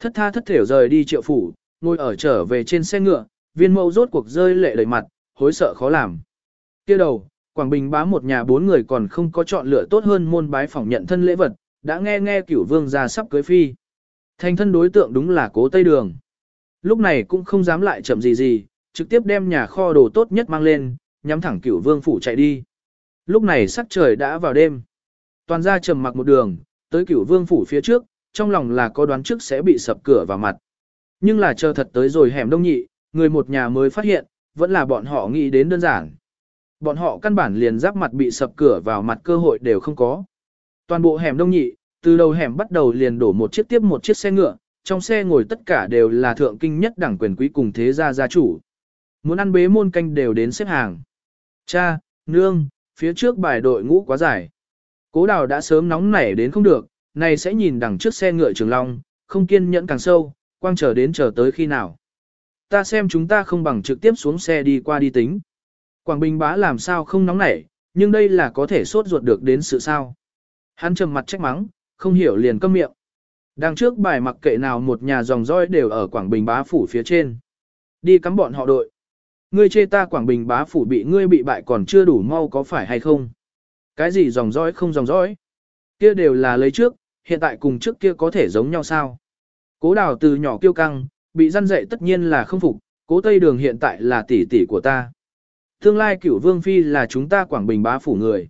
Thất tha thất thểu rời đi triệu phủ, ngồi ở trở về trên xe ngựa, viên mẫu rốt cuộc rơi lệ đầy mặt, hối sợ khó làm. kia đầu, Quảng Bình bá một nhà bốn người còn không có chọn lựa tốt hơn môn bái phỏng nhận thân lễ vật, đã nghe nghe cửu vương ra sắp cưới phi. Thành thân đối tượng đúng là cố Tây Đường. Lúc này cũng không dám lại chậm gì gì, trực tiếp đem nhà kho đồ tốt nhất mang lên, nhắm thẳng cửu vương phủ chạy đi. Lúc này sắc trời đã vào đêm. Toàn gia trầm mặc một đường, tới cửu vương phủ phía trước, trong lòng là có đoán trước sẽ bị sập cửa vào mặt. Nhưng là chờ thật tới rồi hẻm đông nhị, người một nhà mới phát hiện, vẫn là bọn họ nghĩ đến đơn giản. Bọn họ căn bản liền giáp mặt bị sập cửa vào mặt cơ hội đều không có. Toàn bộ hẻm đông nhị, từ đầu hẻm bắt đầu liền đổ một chiếc tiếp một chiếc xe ngựa, trong xe ngồi tất cả đều là thượng kinh nhất đẳng quyền quý cùng thế gia gia chủ. Muốn ăn bế môn canh đều đến xếp hàng. Cha, nương, phía trước bài đội ngũ quá dài. Cố đào đã sớm nóng nảy đến không được, này sẽ nhìn đằng trước xe ngựa trường long, không kiên nhẫn càng sâu, quang chờ đến chờ tới khi nào. Ta xem chúng ta không bằng trực tiếp xuống xe đi qua đi tính. Quảng Bình bá làm sao không nóng nảy, nhưng đây là có thể sốt ruột được đến sự sao. Hắn trầm mặt trách mắng, không hiểu liền câm miệng. Đằng trước bài mặc kệ nào một nhà dòng roi đều ở Quảng Bình bá phủ phía trên. Đi cắm bọn họ đội. Ngươi chê ta Quảng Bình bá phủ bị ngươi bị bại còn chưa đủ mau có phải hay không? Cái gì dòng dõi không dòng dõi? Kia đều là lấy trước, hiện tại cùng trước kia có thể giống nhau sao? Cố đào từ nhỏ kiêu căng, bị răn dậy tất nhiên là không phục, cố tây đường hiện tại là tỷ tỷ của ta. Tương lai cửu vương phi là chúng ta Quảng Bình bá phủ người.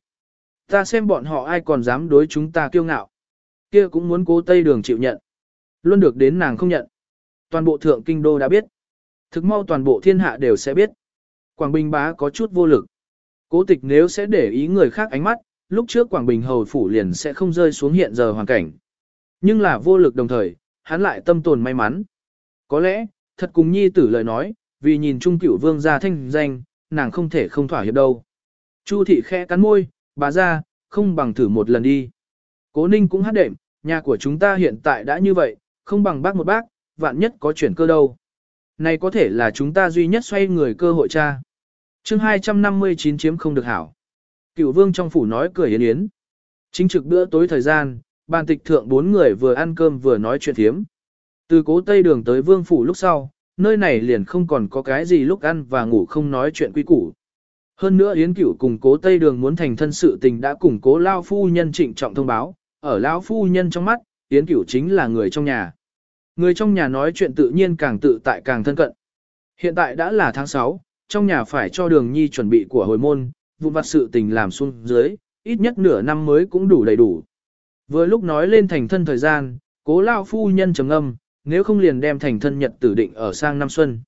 Ta xem bọn họ ai còn dám đối chúng ta kiêu ngạo. Kia cũng muốn cố tây đường chịu nhận. Luôn được đến nàng không nhận. Toàn bộ thượng kinh đô đã biết. Thực mau toàn bộ thiên hạ đều sẽ biết. Quảng Bình bá có chút vô lực. Cố tịch nếu sẽ để ý người khác ánh mắt, lúc trước Quảng Bình hầu phủ liền sẽ không rơi xuống hiện giờ hoàn cảnh. Nhưng là vô lực đồng thời, hắn lại tâm tồn may mắn. Có lẽ, thật cùng nhi tử lời nói, vì nhìn trung cửu vương gia thanh danh, nàng không thể không thỏa hiệp đâu. Chu thị khẽ cắn môi, bà ra, không bằng thử một lần đi. Cố ninh cũng hát đệm, nhà của chúng ta hiện tại đã như vậy, không bằng bác một bác, vạn nhất có chuyển cơ đâu. Này có thể là chúng ta duy nhất xoay người cơ hội cha. chương 259 chiếm không được hảo. Cựu vương trong phủ nói cười yến yến. Chính trực bữa tối thời gian, bàn tịch thượng bốn người vừa ăn cơm vừa nói chuyện thiếm. Từ cố tây đường tới vương phủ lúc sau, nơi này liền không còn có cái gì lúc ăn và ngủ không nói chuyện quy củ. Hơn nữa Yến Cửu cùng cố Tây Đường muốn thành thân sự tình đã cùng cố Lao Phu Nhân trịnh trọng thông báo, ở lão Phu Nhân trong mắt, Yến Cửu chính là người trong nhà. Người trong nhà nói chuyện tự nhiên càng tự tại càng thân cận. Hiện tại đã là tháng 6, trong nhà phải cho Đường Nhi chuẩn bị của hồi môn, vụ vặt sự tình làm xuống dưới, ít nhất nửa năm mới cũng đủ đầy đủ. Vừa lúc nói lên thành thân thời gian, cố Lao Phu Nhân trầm âm, nếu không liền đem thành thân nhật tử định ở sang năm xuân.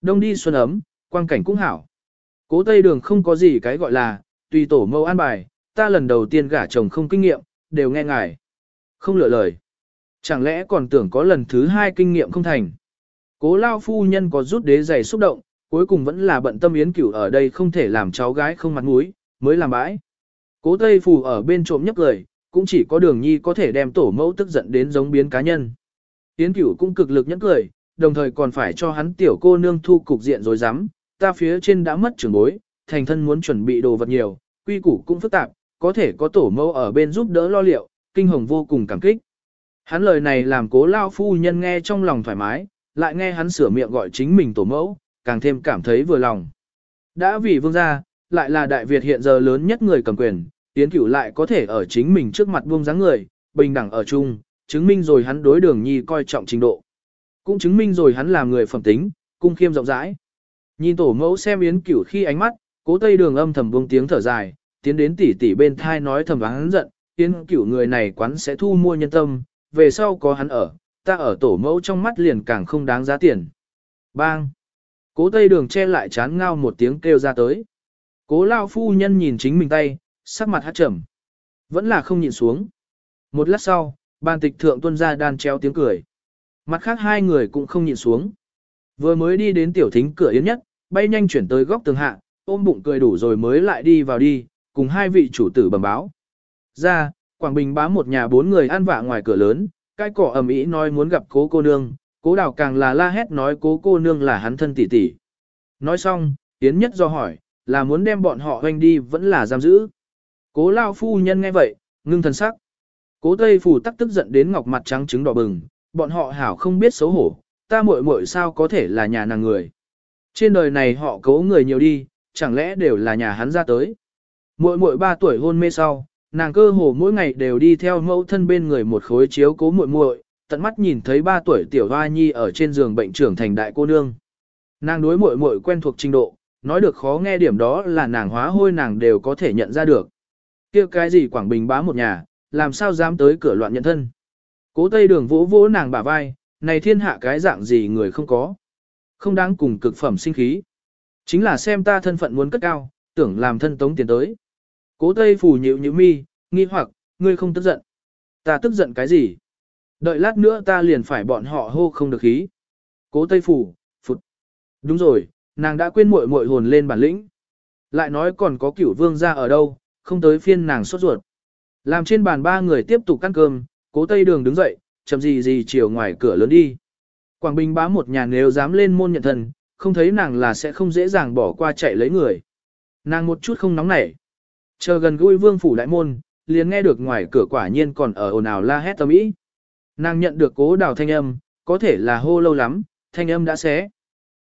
Đông đi xuân ấm, quang cảnh cũng hảo. Cố Tây Đường không có gì cái gọi là, tùy tổ mâu an bài, ta lần đầu tiên gả chồng không kinh nghiệm, đều nghe ngài. Không lựa lời. Chẳng lẽ còn tưởng có lần thứ hai kinh nghiệm không thành. Cố Lao Phu Nhân có rút đế giày xúc động, cuối cùng vẫn là bận tâm yến cửu ở đây không thể làm cháu gái không mặt mũi, mới làm bãi. Cố Tây Phù ở bên trộm nhấp lời, cũng chỉ có đường nhi có thể đem tổ mẫu tức giận đến giống biến cá nhân. Yến cửu cũng cực lực nhẫn cười, đồng thời còn phải cho hắn tiểu cô nương thu cục diện rồi dám, ta phía trên đã mất trưởng bối, thành thân muốn chuẩn bị đồ vật nhiều, quy củ cũng phức tạp, có thể có tổ mẫu ở bên giúp đỡ lo liệu, kinh hồng vô cùng cảm kích. Hắn lời này làm cố lao phu nhân nghe trong lòng thoải mái, lại nghe hắn sửa miệng gọi chính mình tổ mẫu, càng thêm cảm thấy vừa lòng. Đã vì vương gia, lại là Đại Việt hiện giờ lớn nhất người cầm quyền, tiến cửu lại có thể ở chính mình trước mặt buông dáng người, bình đẳng ở chung, chứng minh rồi hắn đối đường nhi coi trọng trình độ. Cũng chứng minh rồi hắn là người phẩm tính, cung khiêm rộng rãi. Nhìn tổ mẫu xem yến cửu khi ánh mắt, cố tây đường âm thầm buông tiếng thở dài, tiến đến tỷ tỷ bên thai nói thầm hắn giận, tiến cửu người này quán sẽ thu mua nhân tâm, về sau có hắn ở, ta ở tổ mẫu trong mắt liền càng không đáng giá tiền. Bang! Cố tây đường che lại chán ngao một tiếng kêu ra tới. Cố lao phu nhân nhìn chính mình tay, sắc mặt hát trầm. Vẫn là không nhìn xuống. Một lát sau, bàn tịch thượng tuân ra đan treo tiếng cười. Mặt khác hai người cũng không nhìn xuống. Vừa mới đi đến tiểu thính cửa yến nhất, bay nhanh chuyển tới góc tường hạ, ôm bụng cười đủ rồi mới lại đi vào đi, cùng hai vị chủ tử bẩm báo. Ra, Quảng Bình bám một nhà bốn người ăn vạ ngoài cửa lớn, cái cỏ ầm ĩ nói muốn gặp cố cô nương, cố đào càng là la hét nói cố cô nương là hắn thân tỷ tỷ. Nói xong, Yến nhất do hỏi, là muốn đem bọn họ hoanh đi vẫn là giam giữ. Cố lao phu nhân nghe vậy, ngưng thần sắc. Cố Tây Phủ tắc tức giận đến ngọc mặt trắng trứng đỏ bừng, bọn họ hảo không biết xấu hổ, ta muội muội sao có thể là nhà nàng người. Trên đời này họ cố người nhiều đi, chẳng lẽ đều là nhà hắn ra tới. Muội muội 3 tuổi hôn mê sau, nàng cơ hồ mỗi ngày đều đi theo mẫu thân bên người một khối chiếu cố muội muội, tận mắt nhìn thấy 3 tuổi tiểu hoa nhi ở trên giường bệnh trưởng thành đại cô nương. Nàng đối muội muội quen thuộc trình độ, nói được khó nghe điểm đó là nàng hóa hôi nàng đều có thể nhận ra được. kia cái gì Quảng Bình bá một nhà, làm sao dám tới cửa loạn nhận thân. Cố Tây Đường vỗ vỗ nàng bả vai, này thiên hạ cái dạng gì người không có. Không đáng cùng cực phẩm sinh khí. Chính là xem ta thân phận muốn cất cao, tưởng làm thân tống tiền tới. Cố Tây phủ nhịu nhịu mi, nghi hoặc, ngươi không tức giận. Ta tức giận cái gì? Đợi lát nữa ta liền phải bọn họ hô không được khí. Cố Tây phủ, phụt. Đúng rồi, nàng đã quên muội muội hồn lên bản lĩnh. Lại nói còn có cửu vương ra ở đâu, không tới phiên nàng sốt ruột. Làm trên bàn ba người tiếp tục ăn cơm, cố Tây Đường đứng dậy, chậm gì gì chiều ngoài cửa lớn đi. Quảng Bình bá một nhà nếu dám lên môn nhận thần, không thấy nàng là sẽ không dễ dàng bỏ qua chạy lấy người. Nàng một chút không nóng nảy. Chờ gần gũi vương phủ đại môn, liền nghe được ngoài cửa quả nhiên còn ở ồn ào la hét tâm ý. Nàng nhận được cố đào thanh âm, có thể là hô lâu lắm, thanh âm đã xé.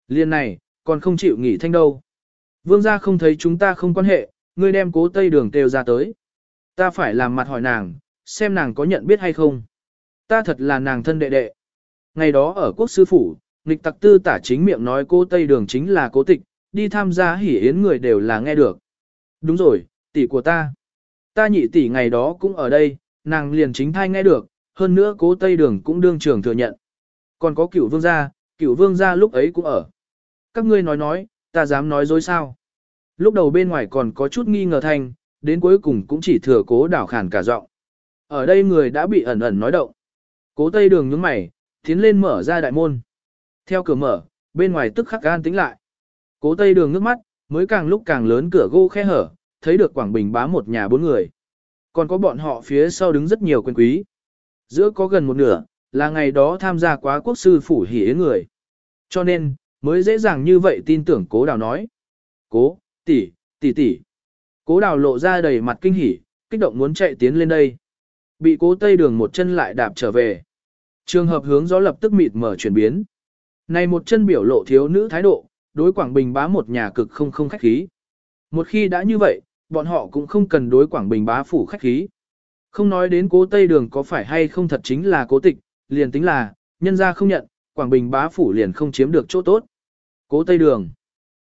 liền này, còn không chịu nghỉ thanh đâu. Vương gia không thấy chúng ta không quan hệ, ngươi đem cố tây đường kêu ra tới. Ta phải làm mặt hỏi nàng, xem nàng có nhận biết hay không. Ta thật là nàng thân đệ đệ. Ngày đó ở quốc sư phủ, nghịch tặc tư tả chính miệng nói cô Tây Đường chính là cố tịch, đi tham gia hỉ yến người đều là nghe được. Đúng rồi, tỷ của ta. Ta nhị tỷ ngày đó cũng ở đây, nàng liền chính thai nghe được, hơn nữa cố Tây Đường cũng đương trường thừa nhận. Còn có cửu vương gia, cửu vương gia lúc ấy cũng ở. Các ngươi nói nói, ta dám nói dối sao. Lúc đầu bên ngoài còn có chút nghi ngờ thành, đến cuối cùng cũng chỉ thừa cố đảo khản cả giọng. Ở đây người đã bị ẩn ẩn nói động. Cố tây đường nhướng mày, tiến lên mở ra đại môn. Theo cửa mở, bên ngoài tức khắc gan tính lại. Cố Tây Đường ngước mắt, mới càng lúc càng lớn cửa gỗ khe hở, thấy được Quảng Bình bá một nhà bốn người. Còn có bọn họ phía sau đứng rất nhiều quyền quý. Giữa có gần một nửa, là ngày đó tham gia quá quốc sư phủ hỉ yến người. Cho nên, mới dễ dàng như vậy tin tưởng cố đào nói. Cố, tỷ, tỷ tỷ. Cố đào lộ ra đầy mặt kinh hỉ, kích động muốn chạy tiến lên đây. Bị cố tây đường một chân lại đạp trở về. Trường hợp hướng gió lập tức mịt mở chuyển biến. Này một chân biểu lộ thiếu nữ thái độ, đối Quảng Bình bá một nhà cực không không khách khí. Một khi đã như vậy, bọn họ cũng không cần đối Quảng Bình bá phủ khách khí. Không nói đến cố Tây Đường có phải hay không thật chính là cố tịch, liền tính là, nhân ra không nhận, Quảng Bình bá phủ liền không chiếm được chỗ tốt. Cố Tây Đường.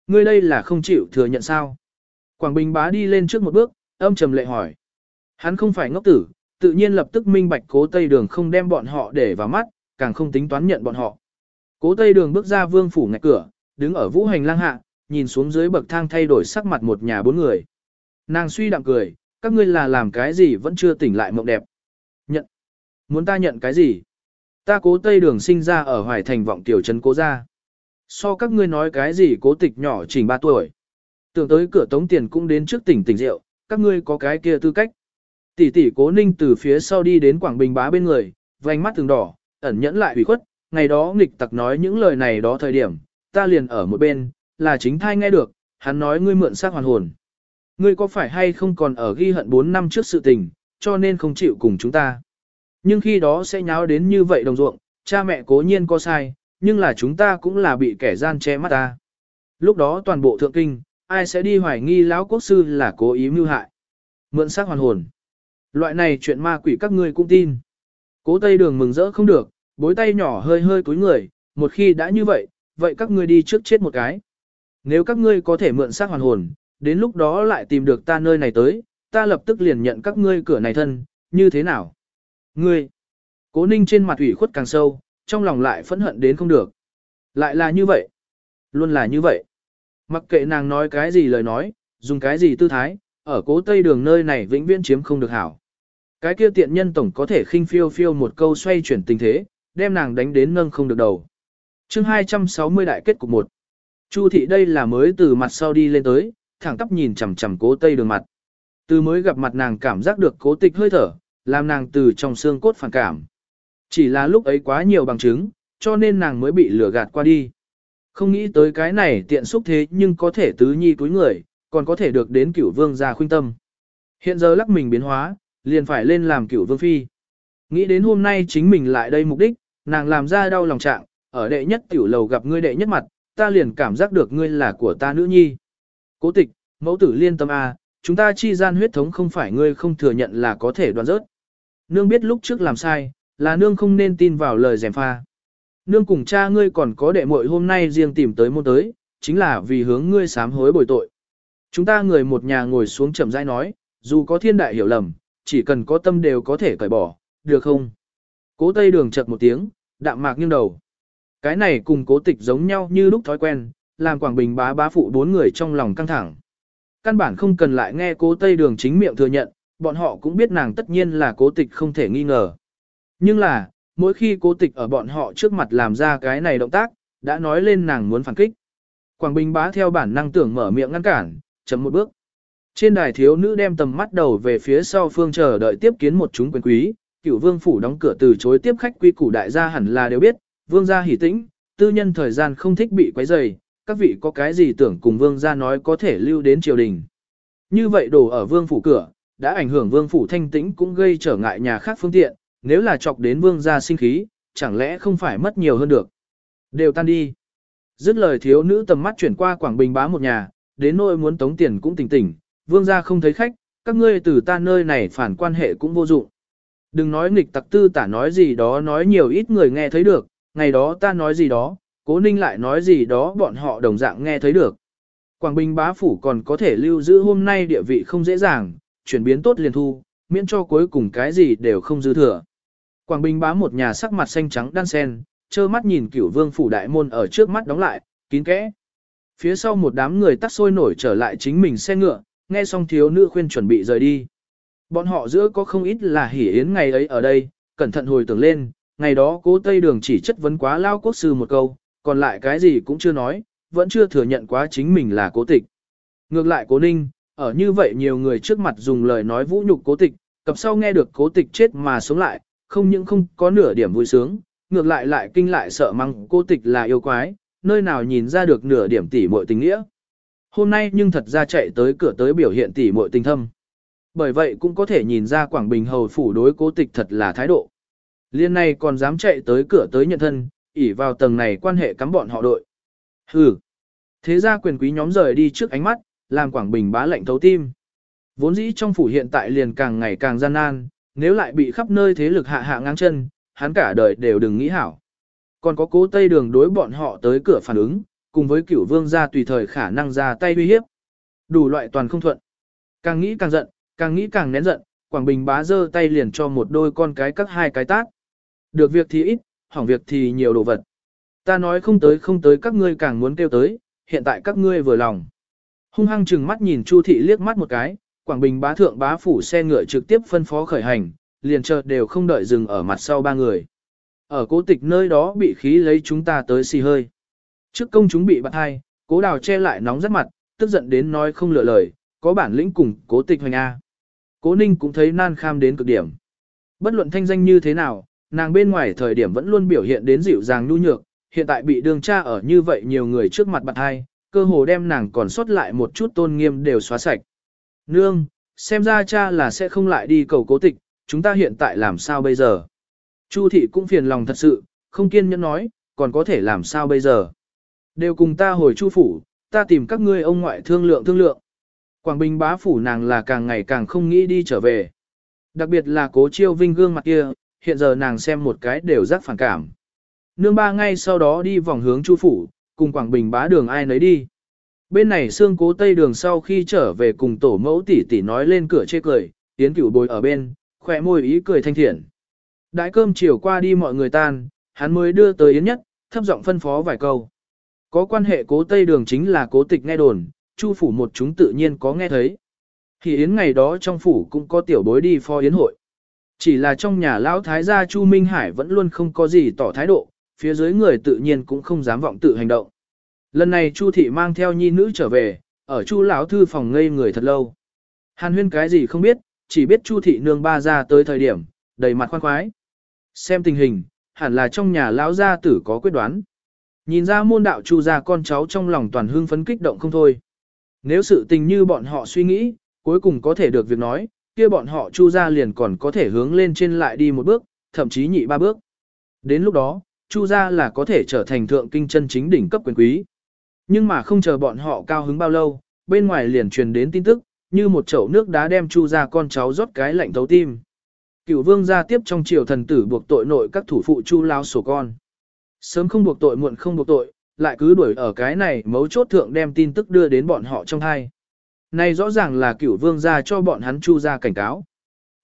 Ngươi đây là không chịu thừa nhận sao? Quảng Bình bá đi lên trước một bước, âm trầm lệ hỏi. Hắn không phải ngốc tử, tự nhiên lập tức minh bạch cố Tây Đường không đem bọn họ để vào mắt, càng không tính toán nhận bọn họ. Cố Tây Đường bước ra vương phủ ngạch cửa, đứng ở vũ hành lang hạ, nhìn xuống dưới bậc thang thay đổi sắc mặt một nhà bốn người. Nàng suy đạm cười, các ngươi là làm cái gì vẫn chưa tỉnh lại mộng đẹp. Nhận. Muốn ta nhận cái gì? Ta cố Tây Đường sinh ra ở Hoài Thành vọng tiểu trấn cố gia. So các ngươi nói cái gì cố tịch nhỏ chỉnh 3 tuổi. Tưởng tới cửa tống tiền cũng đến trước tỉnh tỉnh rượu, các ngươi có cái kia tư cách. Tỷ tỷ cố ninh từ phía sau đi đến Quảng Bình bá bên người, vành mắt từng đỏ, ẩn nhẫn lại ủy khuất, ngày đó nghịch tặc nói những lời này đó thời điểm, ta liền ở một bên, là chính thai nghe được, hắn nói ngươi mượn xác hoàn hồn. Ngươi có phải hay không còn ở ghi hận 4 năm trước sự tình, cho nên không chịu cùng chúng ta. Nhưng khi đó sẽ nháo đến như vậy đồng ruộng, cha mẹ cố nhiên có sai, nhưng là chúng ta cũng là bị kẻ gian che mắt ta. Lúc đó toàn bộ thượng kinh, ai sẽ đi hoài nghi lão quốc sư là cố ý mưu hại. Mượn xác hoàn hồn. Loại này chuyện ma quỷ các ngươi cũng tin. Cố Tây Đường mừng rỡ không được, bối tay nhỏ hơi hơi cúi người, một khi đã như vậy, vậy các ngươi đi trước chết một cái. Nếu các ngươi có thể mượn xác hoàn hồn, đến lúc đó lại tìm được ta nơi này tới, ta lập tức liền nhận các ngươi cửa này thân, như thế nào? Ngươi! Cố ninh trên mặt ủy khuất càng sâu, trong lòng lại phẫn hận đến không được. Lại là như vậy. Luôn là như vậy. Mặc kệ nàng nói cái gì lời nói, dùng cái gì tư thái, ở cố tây đường nơi này vĩnh viễn chiếm không được hảo. Cái kia tiện nhân tổng có thể khinh phiêu phiêu một câu xoay chuyển tình thế, đem nàng đánh đến nâng không được đầu. chương 260 đại kết cục 1. Chu thị đây là mới từ mặt sau đi lên tới, thẳng tắp nhìn chằm chằm cố tây đường mặt. Từ mới gặp mặt nàng cảm giác được cố tịch hơi thở, làm nàng từ trong xương cốt phản cảm. Chỉ là lúc ấy quá nhiều bằng chứng, cho nên nàng mới bị lừa gạt qua đi. Không nghĩ tới cái này tiện xúc thế nhưng có thể tứ nhi túi người, còn có thể được đến cửu vương gia khuynh tâm. Hiện giờ lắc mình biến hóa, liền phải lên làm cửu vương phi. Nghĩ đến hôm nay chính mình lại đây mục đích, nàng làm ra đau lòng trạng, ở đệ nhất tiểu lầu gặp ngươi đệ nhất mặt, ta liền cảm giác được ngươi là của ta nữ nhi. Cố tịch, mẫu tử liên tâm A, chúng ta chi gian huyết thống không phải ngươi không thừa nhận là có thể đoán rớt. Nương biết lúc trước làm sai, là nương không nên tin vào lời dèm pha. Nương cùng cha ngươi còn có đệ muội hôm nay riêng tìm tới môn tới, chính là vì hướng ngươi sám hối bồi tội. Chúng ta người một nhà ngồi xuống chậm rãi nói, dù có thiên đại hiểu lầm, chỉ cần có tâm đều có thể cởi bỏ, được không? Cố Tây Đường chật một tiếng, đạm mạc nghiêng đầu. Cái này cùng cố tịch giống nhau như lúc thói quen, làm Quảng Bình bá bá phụ bốn người trong lòng căng thẳng. Căn bản không cần lại nghe cố Tây Đường chính miệng thừa nhận, bọn họ cũng biết nàng tất nhiên là cố tịch không thể nghi ngờ. Nhưng là, mỗi khi cố tịch ở bọn họ trước mặt làm ra cái này động tác, đã nói lên nàng muốn phản kích. Quảng Bình bá theo bản năng tưởng mở miệng ngăn cản, chấm một bước. Trên đài thiếu nữ đem tầm mắt đầu về phía sau phương chờ đợi tiếp kiến một chúng quyền quý, cựu vương phủ đóng cửa từ chối tiếp khách quy củ đại gia hẳn là đều biết, vương gia hỉ tĩnh, tư nhân thời gian không thích bị quấy rầy, các vị có cái gì tưởng cùng vương gia nói có thể lưu đến triều đình. Như vậy đổ ở vương phủ cửa, đã ảnh hưởng vương phủ thanh tĩnh cũng gây trở ngại nhà khác phương tiện, nếu là chọc đến vương gia sinh khí, chẳng lẽ không phải mất nhiều hơn được. Đều tan đi. Dứt lời thiếu nữ tầm mắt chuyển qua Quảng Bình bá một nhà, đến nỗi muốn tống tiền cũng tỉnh tỉnh, vương gia không thấy khách, các ngươi từ ta nơi này phản quan hệ cũng vô dụng. Đừng nói nghịch tặc tư tả nói gì đó nói nhiều ít người nghe thấy được, ngày đó ta nói gì đó, cố ninh lại nói gì đó bọn họ đồng dạng nghe thấy được. Quảng Bình bá phủ còn có thể lưu giữ hôm nay địa vị không dễ dàng, chuyển biến tốt liền thu, miễn cho cuối cùng cái gì đều không dư thừa. Quảng Bình bá một nhà sắc mặt xanh trắng đan sen, trơ mắt nhìn cửu vương phủ đại môn ở trước mắt đóng lại, kín kẽ. Phía sau một đám người tắt sôi nổi trở lại chính mình xe ngựa, nghe xong thiếu nữ khuyên chuẩn bị rời đi. Bọn họ giữa có không ít là hỉ yến ngày ấy ở đây, cẩn thận hồi tưởng lên, ngày đó cố Tây Đường chỉ chất vấn quá lao quốc sư một câu, còn lại cái gì cũng chưa nói, vẫn chưa thừa nhận quá chính mình là cố tịch. Ngược lại cố ninh, ở như vậy nhiều người trước mặt dùng lời nói vũ nhục cố tịch, cập sau nghe được cố tịch chết mà sống lại, không những không có nửa điểm vui sướng, ngược lại lại kinh lại sợ măng cố tịch là yêu quái, nơi nào nhìn ra được nửa điểm tỉ muội tình nghĩa. Hôm nay nhưng thật ra chạy tới cửa tới biểu hiện tỉ muội tình thâm. Bởi vậy cũng có thể nhìn ra Quảng Bình hầu phủ đối cố tịch thật là thái độ. Liên này còn dám chạy tới cửa tới nhận thân, ỉ vào tầng này quan hệ cắm bọn họ đội. Hừ. Thế ra quyền quý nhóm rời đi trước ánh mắt, làm Quảng Bình bá lệnh thấu tim. Vốn dĩ trong phủ hiện tại liền càng ngày càng gian nan, nếu lại bị khắp nơi thế lực hạ hạ ngang chân, hắn cả đời đều đừng nghĩ hảo. Còn có cố tây đường đối bọn họ tới cửa phản ứng, cùng với cửu vương gia tùy thời khả năng ra tay uy hiếp. Đủ loại toàn không thuận. Càng nghĩ càng giận, càng nghĩ càng nén giận, Quảng Bình bá giơ tay liền cho một đôi con cái các hai cái tác. Được việc thì ít, hỏng việc thì nhiều đồ vật. Ta nói không tới không tới các ngươi càng muốn kêu tới, hiện tại các ngươi vừa lòng. Hung hăng chừng mắt nhìn Chu thị liếc mắt một cái, Quảng Bình bá thượng bá phủ xe ngựa trực tiếp phân phó khởi hành, liền chợt đều không đợi dừng ở mặt sau ba người. Ở cố tịch nơi đó bị khí lấy chúng ta tới xì hơi. Trước công chúng bị bắt hai, cố đào che lại nóng rất mặt, tức giận đến nói không lựa lời, có bản lĩnh cùng cố tịch hoành A. Cố ninh cũng thấy nan kham đến cực điểm. Bất luận thanh danh như thế nào, nàng bên ngoài thời điểm vẫn luôn biểu hiện đến dịu dàng nhu nhược, hiện tại bị đường cha ở như vậy nhiều người trước mặt bật hai, cơ hồ đem nàng còn sót lại một chút tôn nghiêm đều xóa sạch. Nương, xem ra cha là sẽ không lại đi cầu cố tịch, chúng ta hiện tại làm sao bây giờ? Chu thị cũng phiền lòng thật sự, không kiên nhẫn nói, còn có thể làm sao bây giờ? Đều cùng ta hồi chu phủ, ta tìm các ngươi ông ngoại thương lượng thương lượng. Quảng Bình bá phủ nàng là càng ngày càng không nghĩ đi trở về. Đặc biệt là cố chiêu vinh gương mặt kia, hiện giờ nàng xem một cái đều rất phản cảm. Nương ba ngay sau đó đi vòng hướng chu phủ, cùng Quảng Bình bá đường ai nấy đi. Bên này xương cố tây đường sau khi trở về cùng tổ mẫu tỷ tỷ nói lên cửa chê cười, tiến cửu bồi ở bên, khỏe môi ý cười thanh thiện. Đại cơm chiều qua đi mọi người tan, hắn mới đưa tới yến nhất, thấp giọng phân phó vài câu. Có quan hệ cố tây đường chính là cố tịch nghe đồn, chu phủ một chúng tự nhiên có nghe thấy. Thì yến ngày đó trong phủ cũng có tiểu bối đi phó yến hội. Chỉ là trong nhà lão thái gia Chu Minh Hải vẫn luôn không có gì tỏ thái độ, phía dưới người tự nhiên cũng không dám vọng tự hành động. Lần này Chu thị mang theo nhi nữ trở về, ở Chu lão thư phòng ngây người thật lâu. Hàn huyên cái gì không biết, chỉ biết Chu thị nương ba ra tới thời điểm, đầy mặt khoan khoái. Xem tình hình, hẳn là trong nhà lão gia tử có quyết đoán. Nhìn ra môn đạo Chu gia con cháu trong lòng toàn hương phấn kích động không thôi. Nếu sự tình như bọn họ suy nghĩ, cuối cùng có thể được việc nói, kia bọn họ Chu gia liền còn có thể hướng lên trên lại đi một bước, thậm chí nhị ba bước. Đến lúc đó, Chu gia là có thể trở thành thượng kinh chân chính đỉnh cấp quyền quý. Nhưng mà không chờ bọn họ cao hứng bao lâu, bên ngoài liền truyền đến tin tức, như một chậu nước đá đem Chu gia con cháu rót cái lạnh thấu tim. Cửu vương gia tiếp trong triều thần tử buộc tội nội các thủ phụ Chu lao sổ con. Sớm không buộc tội muộn không buộc tội, lại cứ đuổi ở cái này mấu chốt thượng đem tin tức đưa đến bọn họ trong hai. Này rõ ràng là cửu vương gia cho bọn hắn Chu gia cảnh cáo.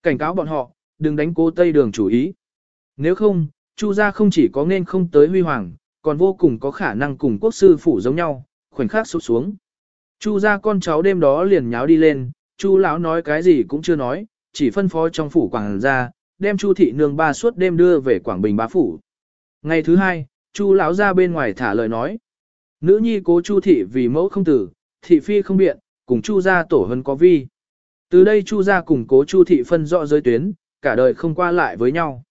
Cảnh cáo bọn họ, đừng đánh cô Tây Đường chủ ý. Nếu không, Chu gia không chỉ có nên không tới huy hoàng, còn vô cùng có khả năng cùng quốc sư phủ giống nhau, khoảnh khắc sụp xuống. Chu gia con cháu đêm đó liền nháo đi lên, Chu lão nói cái gì cũng chưa nói, chỉ phân phó trong phủ quảng gia, đem Chu thị nương ba suốt đêm đưa về Quảng Bình bá phủ. Ngày thứ hai, Chu lão ra bên ngoài thả lời nói. Nữ nhi cố Chu thị vì mẫu không tử, thị phi không biện, cùng Chu gia tổ hơn có vi. Từ đây Chu gia cùng cố Chu thị phân rõ giới tuyến, cả đời không qua lại với nhau.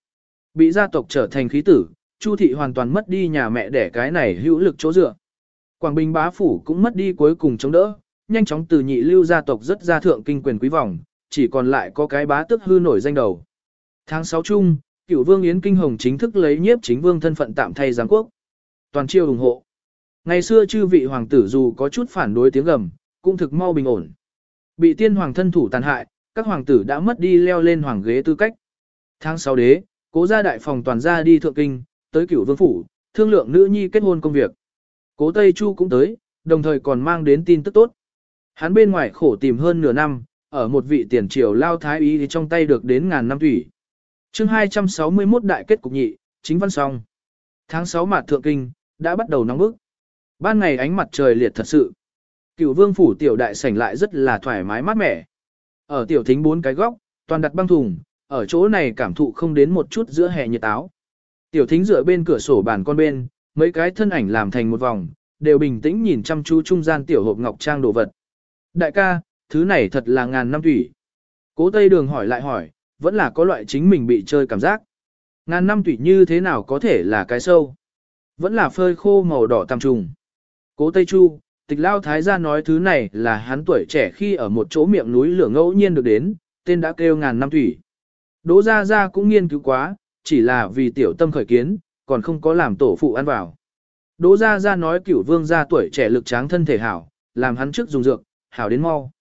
Bị gia tộc trở thành khí tử, Chu thị hoàn toàn mất đi nhà mẹ để cái này hữu lực chỗ dựa. Quảng Bình bá phủ cũng mất đi cuối cùng chống đỡ, nhanh chóng từ nhị lưu gia tộc rất gia thượng kinh quyền quý vòng, chỉ còn lại có cái bá tức hư nổi danh đầu. Tháng 6 chung, cựu vương Yến Kinh Hồng chính thức lấy nhiếp chính vương thân phận tạm thay giáng quốc. Toàn triều ủng hộ. Ngày xưa chư vị hoàng tử dù có chút phản đối tiếng gầm, cũng thực mau bình ổn. Bị tiên hoàng thân thủ tàn hại, các hoàng tử đã mất đi leo lên hoàng ghế tư cách. Tháng 6 đế, cố gia đại phòng toàn gia đi thượng kinh, tới cửu vương phủ, thương lượng nữ nhi kết hôn công việc. Cố Tây Chu cũng tới, đồng thời còn mang đến tin tức tốt. Hắn bên ngoài khổ tìm hơn nửa năm, ở một vị tiền triều lao thái ý thì trong tay được đến ngàn năm thủy. chương 261 đại kết cục nhị, chính văn song. Tháng 6 mạt thượng kinh, đã bắt đầu nóng bức. Ban ngày ánh mặt trời liệt thật sự. Cựu vương phủ tiểu đại sảnh lại rất là thoải mái mát mẻ. Ở tiểu thính bốn cái góc, toàn đặt băng thùng, ở chỗ này cảm thụ không đến một chút giữa hè nhiệt áo. Tiểu thính dựa bên cửa sổ bàn con bên, mấy cái thân ảnh làm thành một vòng, đều bình tĩnh nhìn chăm chú trung gian tiểu hộp ngọc trang đồ vật. Đại ca, thứ này thật là ngàn năm thủy. Cố Tây Đường hỏi lại hỏi, vẫn là có loại chính mình bị chơi cảm giác. Ngàn năm thủy như thế nào có thể là cái sâu? Vẫn là phơi khô màu đỏ tam trùng. Cố Tây Chu, tịch lao thái gia nói thứ này là hắn tuổi trẻ khi ở một chỗ miệng núi lửa ngẫu nhiên được đến, tên đã kêu ngàn năm thủy. Đỗ Gia Gia cũng nghiên cứu quá, chỉ là vì tiểu tâm khởi kiến, còn không có làm tổ phụ ăn vào. Đỗ Gia Gia nói cửu vương gia tuổi trẻ lực tráng thân thể hảo, làm hắn trước dùng dược, hảo đến mau.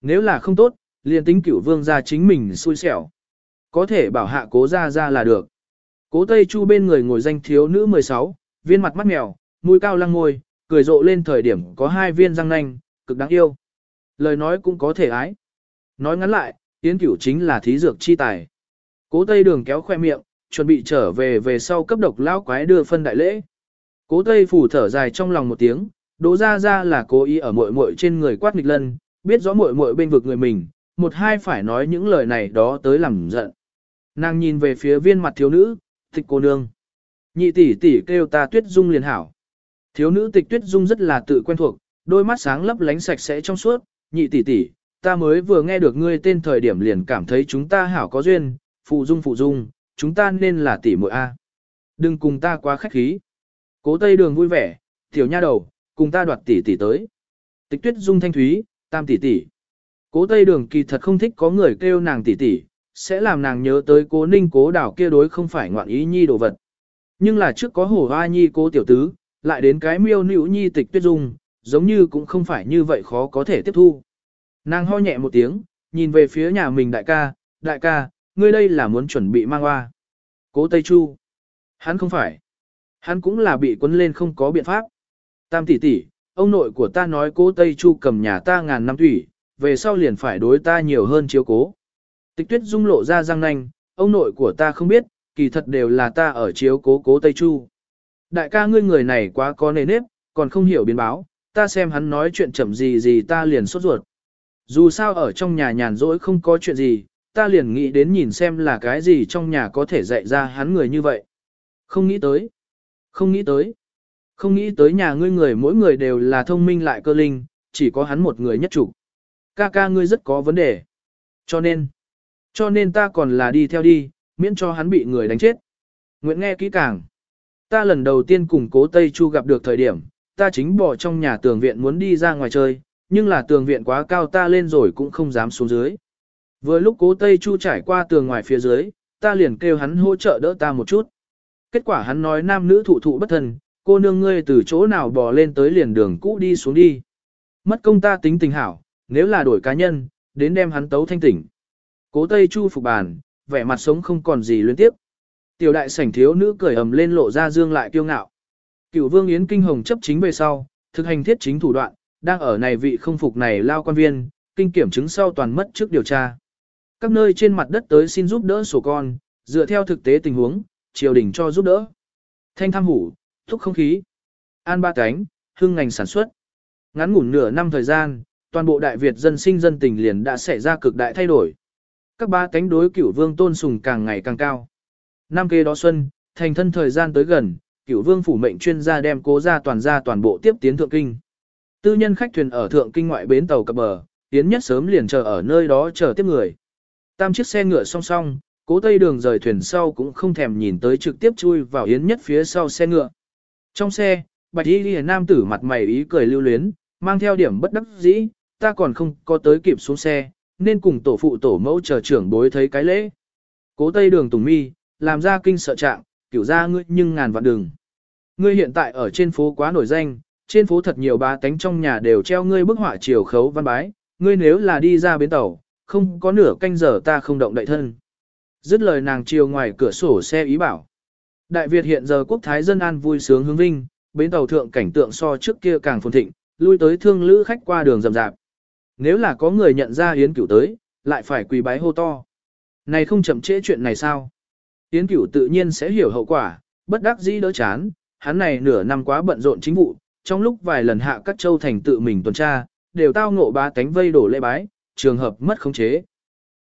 Nếu là không tốt, liền tính cửu vương gia chính mình xui xẻo. Có thể bảo hạ cố Gia Gia là được. Cố Tây Chu bên người ngồi danh thiếu nữ 16, viên mặt mắt mèo, mũi cao lăng ngôi, cười rộ lên thời điểm có hai viên răng nanh, cực đáng yêu. Lời nói cũng có thể ái. Nói ngắn lại, Yến Cửu chính là thí dược chi tài. Cố Tây Đường kéo khoe miệng, chuẩn bị trở về về sau cấp độc lão quái đưa phân đại lễ. Cố Tây phủ thở dài trong lòng một tiếng, đỗ ra ra là cố ý ở muội muội trên người quát nghịch lân, biết rõ muội muội bên vực người mình, một hai phải nói những lời này đó tới làm giận. Nàng nhìn về phía viên mặt thiếu nữ, tịch cô nương. Nhị tỷ tỷ kêu ta tuyết dung liền hảo. Thiếu nữ tịch tuyết dung rất là tự quen thuộc, đôi mắt sáng lấp lánh sạch sẽ trong suốt, nhị tỷ tỷ, ta mới vừa nghe được ngươi tên thời điểm liền cảm thấy chúng ta hảo có duyên, phụ dung phụ dung, chúng ta nên là tỷ muội a. Đừng cùng ta quá khách khí. Cố Tây Đường vui vẻ, tiểu nha đầu, cùng ta đoạt tỷ tỷ tới. Tịch Tuyết Dung thanh thúy, tam tỷ tỷ. Cố Tây Đường kỳ thật không thích có người kêu nàng tỷ tỷ, sẽ làm nàng nhớ tới Cố Ninh Cố Đảo kia đối không phải ngoạn ý nhi đồ vật. Nhưng là trước có Hổ Hoa Nhi Cố tiểu tứ, lại đến cái Miêu Nữu Nhi Tịch Tuyết Dung, giống như cũng không phải như vậy khó có thể tiếp thu. Nàng ho nhẹ một tiếng, nhìn về phía nhà mình đại ca, đại ca, ngươi đây là muốn chuẩn bị mang hoa. Cố Tây Chu. Hắn không phải. Hắn cũng là bị quấn lên không có biện pháp. Tam tỷ tỷ, ông nội của ta nói cố Tây Chu cầm nhà ta ngàn năm thủy, về sau liền phải đối ta nhiều hơn chiếu cố. Tịch tuyết dung lộ ra răng nanh, ông nội của ta không biết, kỳ thật đều là ta ở chiếu cố cố Tây Chu. Đại ca ngươi người này quá có nề nếp, còn không hiểu biến báo, ta xem hắn nói chuyện chậm gì gì ta liền sốt ruột. Dù sao ở trong nhà nhàn rỗi không có chuyện gì, ta liền nghĩ đến nhìn xem là cái gì trong nhà có thể dạy ra hắn người như vậy. Không nghĩ tới. Không nghĩ tới. Không nghĩ tới nhà ngươi người mỗi người đều là thông minh lại cơ linh, chỉ có hắn một người nhất chủ. Ca ca ngươi rất có vấn đề. Cho nên, cho nên ta còn là đi theo đi, miễn cho hắn bị người đánh chết. Nguyện nghe kỹ càng. Ta lần đầu tiên cùng cố Tây Chu gặp được thời điểm, ta chính bỏ trong nhà tường viện muốn đi ra ngoài chơi, nhưng là tường viện quá cao ta lên rồi cũng không dám xuống dưới. Vừa lúc cố Tây Chu trải qua tường ngoài phía dưới, ta liền kêu hắn hỗ trợ đỡ ta một chút. Kết quả hắn nói nam nữ thụ thụ bất thần, cô nương ngươi từ chỗ nào bò lên tới liền đường cũ đi xuống đi. Mất công ta tính tình hảo, nếu là đổi cá nhân, đến đem hắn tấu thanh tỉnh. Cố Tây Chu phục bàn, vẻ mặt sống không còn gì liên tiếp. Tiểu đại sảnh thiếu nữ cười ầm lên lộ ra dương lại kiêu ngạo. Cựu vương Yến Kinh Hồng chấp chính về sau, thực hành thiết chính thủ đoạn, đang ở này vị không phục này lao quan viên, kinh kiểm chứng sau toàn mất trước điều tra. Các nơi trên mặt đất tới xin giúp đỡ sổ con, dựa theo thực tế tình huống, triều đình cho giúp đỡ. Thanh tham hủ, thúc không khí, an ba cánh, hưng ngành sản xuất. Ngắn ngủn nửa năm thời gian, toàn bộ Đại Việt dân sinh dân tình liền đã xảy ra cực đại thay đổi. Các ba cánh đối cửu vương tôn sùng càng ngày càng cao. Năm kế đó xuân, thành thân thời gian tới gần, cửu vương phủ mệnh chuyên gia đem cố ra toàn ra toàn bộ tiếp tiến thượng kinh. Tư nhân khách thuyền ở thượng kinh ngoại bến tàu cập bờ, tiến nhất sớm liền chờ ở nơi đó chờ tiếp người. Tam chiếc xe ngựa song song, cố tây đường rời thuyền sau cũng không thèm nhìn tới trực tiếp chui vào yến nhất phía sau xe ngựa. Trong xe, bạch y ghi nam tử mặt mày ý cười lưu luyến, mang theo điểm bất đắc dĩ, ta còn không có tới kịp xuống xe, nên cùng tổ phụ tổ mẫu chờ trưởng bối thấy cái lễ. Cố tây đường tùng mi, làm ra kinh sợ trạng, kiểu ra ngươi nhưng ngàn vạn đường. Ngươi hiện tại ở trên phố quá nổi danh, trên phố thật nhiều ba tánh trong nhà đều treo ngươi bức họa chiều khấu văn bái, ngươi nếu là đi ra bến tàu, không có nửa canh giờ ta không động đậy thân. Dứt lời nàng chiều ngoài cửa sổ xe ý bảo. Đại Việt hiện giờ quốc thái dân an vui sướng hướng vinh, bến tàu thượng cảnh tượng so trước kia càng phồn thịnh, lui tới thương lữ khách qua đường rầm rạp. Nếu là có người nhận ra Yến Cửu tới, lại phải quỳ bái hô to. Này không chậm trễ chuyện này sao? Yến Cửu tự nhiên sẽ hiểu hậu quả, bất đắc dĩ đỡ chán, hắn này nửa năm quá bận rộn chính vụ, trong lúc vài lần hạ các châu thành tự mình tuần tra, đều tao ngộ ba tánh vây đổ lễ bái, trường hợp mất khống chế.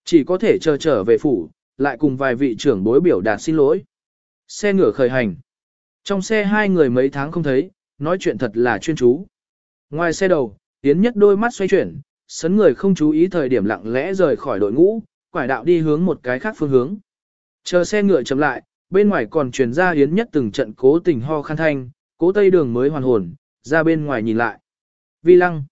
Chỉ có thể chờ trở về phủ, lại cùng vài vị trưởng bối biểu đạt xin lỗi. Xe ngựa khởi hành. Trong xe hai người mấy tháng không thấy, nói chuyện thật là chuyên chú. Ngoài xe đầu, Yến Nhất đôi mắt xoay chuyển, sấn người không chú ý thời điểm lặng lẽ rời khỏi đội ngũ, quải đạo đi hướng một cái khác phương hướng. Chờ xe ngựa chậm lại, bên ngoài còn truyền ra Yến Nhất từng trận cố tình ho khăn thanh, cố tây đường mới hoàn hồn, ra bên ngoài nhìn lại. Vi lăng.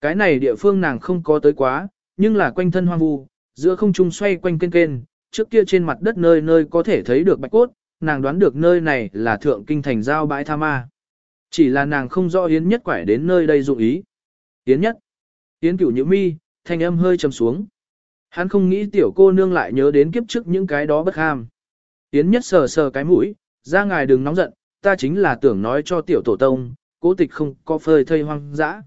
Cái này địa phương nàng không có tới quá, nhưng là quanh thân hoang vu, giữa không trung xoay quanh kênh kênh, trước kia trên mặt đất nơi nơi có thể thấy được bạch cốt, nàng đoán được nơi này là thượng kinh thành giao bãi tha ma. Chỉ là nàng không rõ Yến Nhất quải đến nơi đây dụng ý. Yến Nhất. Yến cửu nhữ mi, thanh âm hơi trầm xuống. Hắn không nghĩ tiểu cô nương lại nhớ đến kiếp trước những cái đó bất ham. Yến Nhất sờ sờ cái mũi, ra ngài đừng nóng giận, ta chính là tưởng nói cho tiểu tổ tông, cố tịch không có phơi thây hoang dã.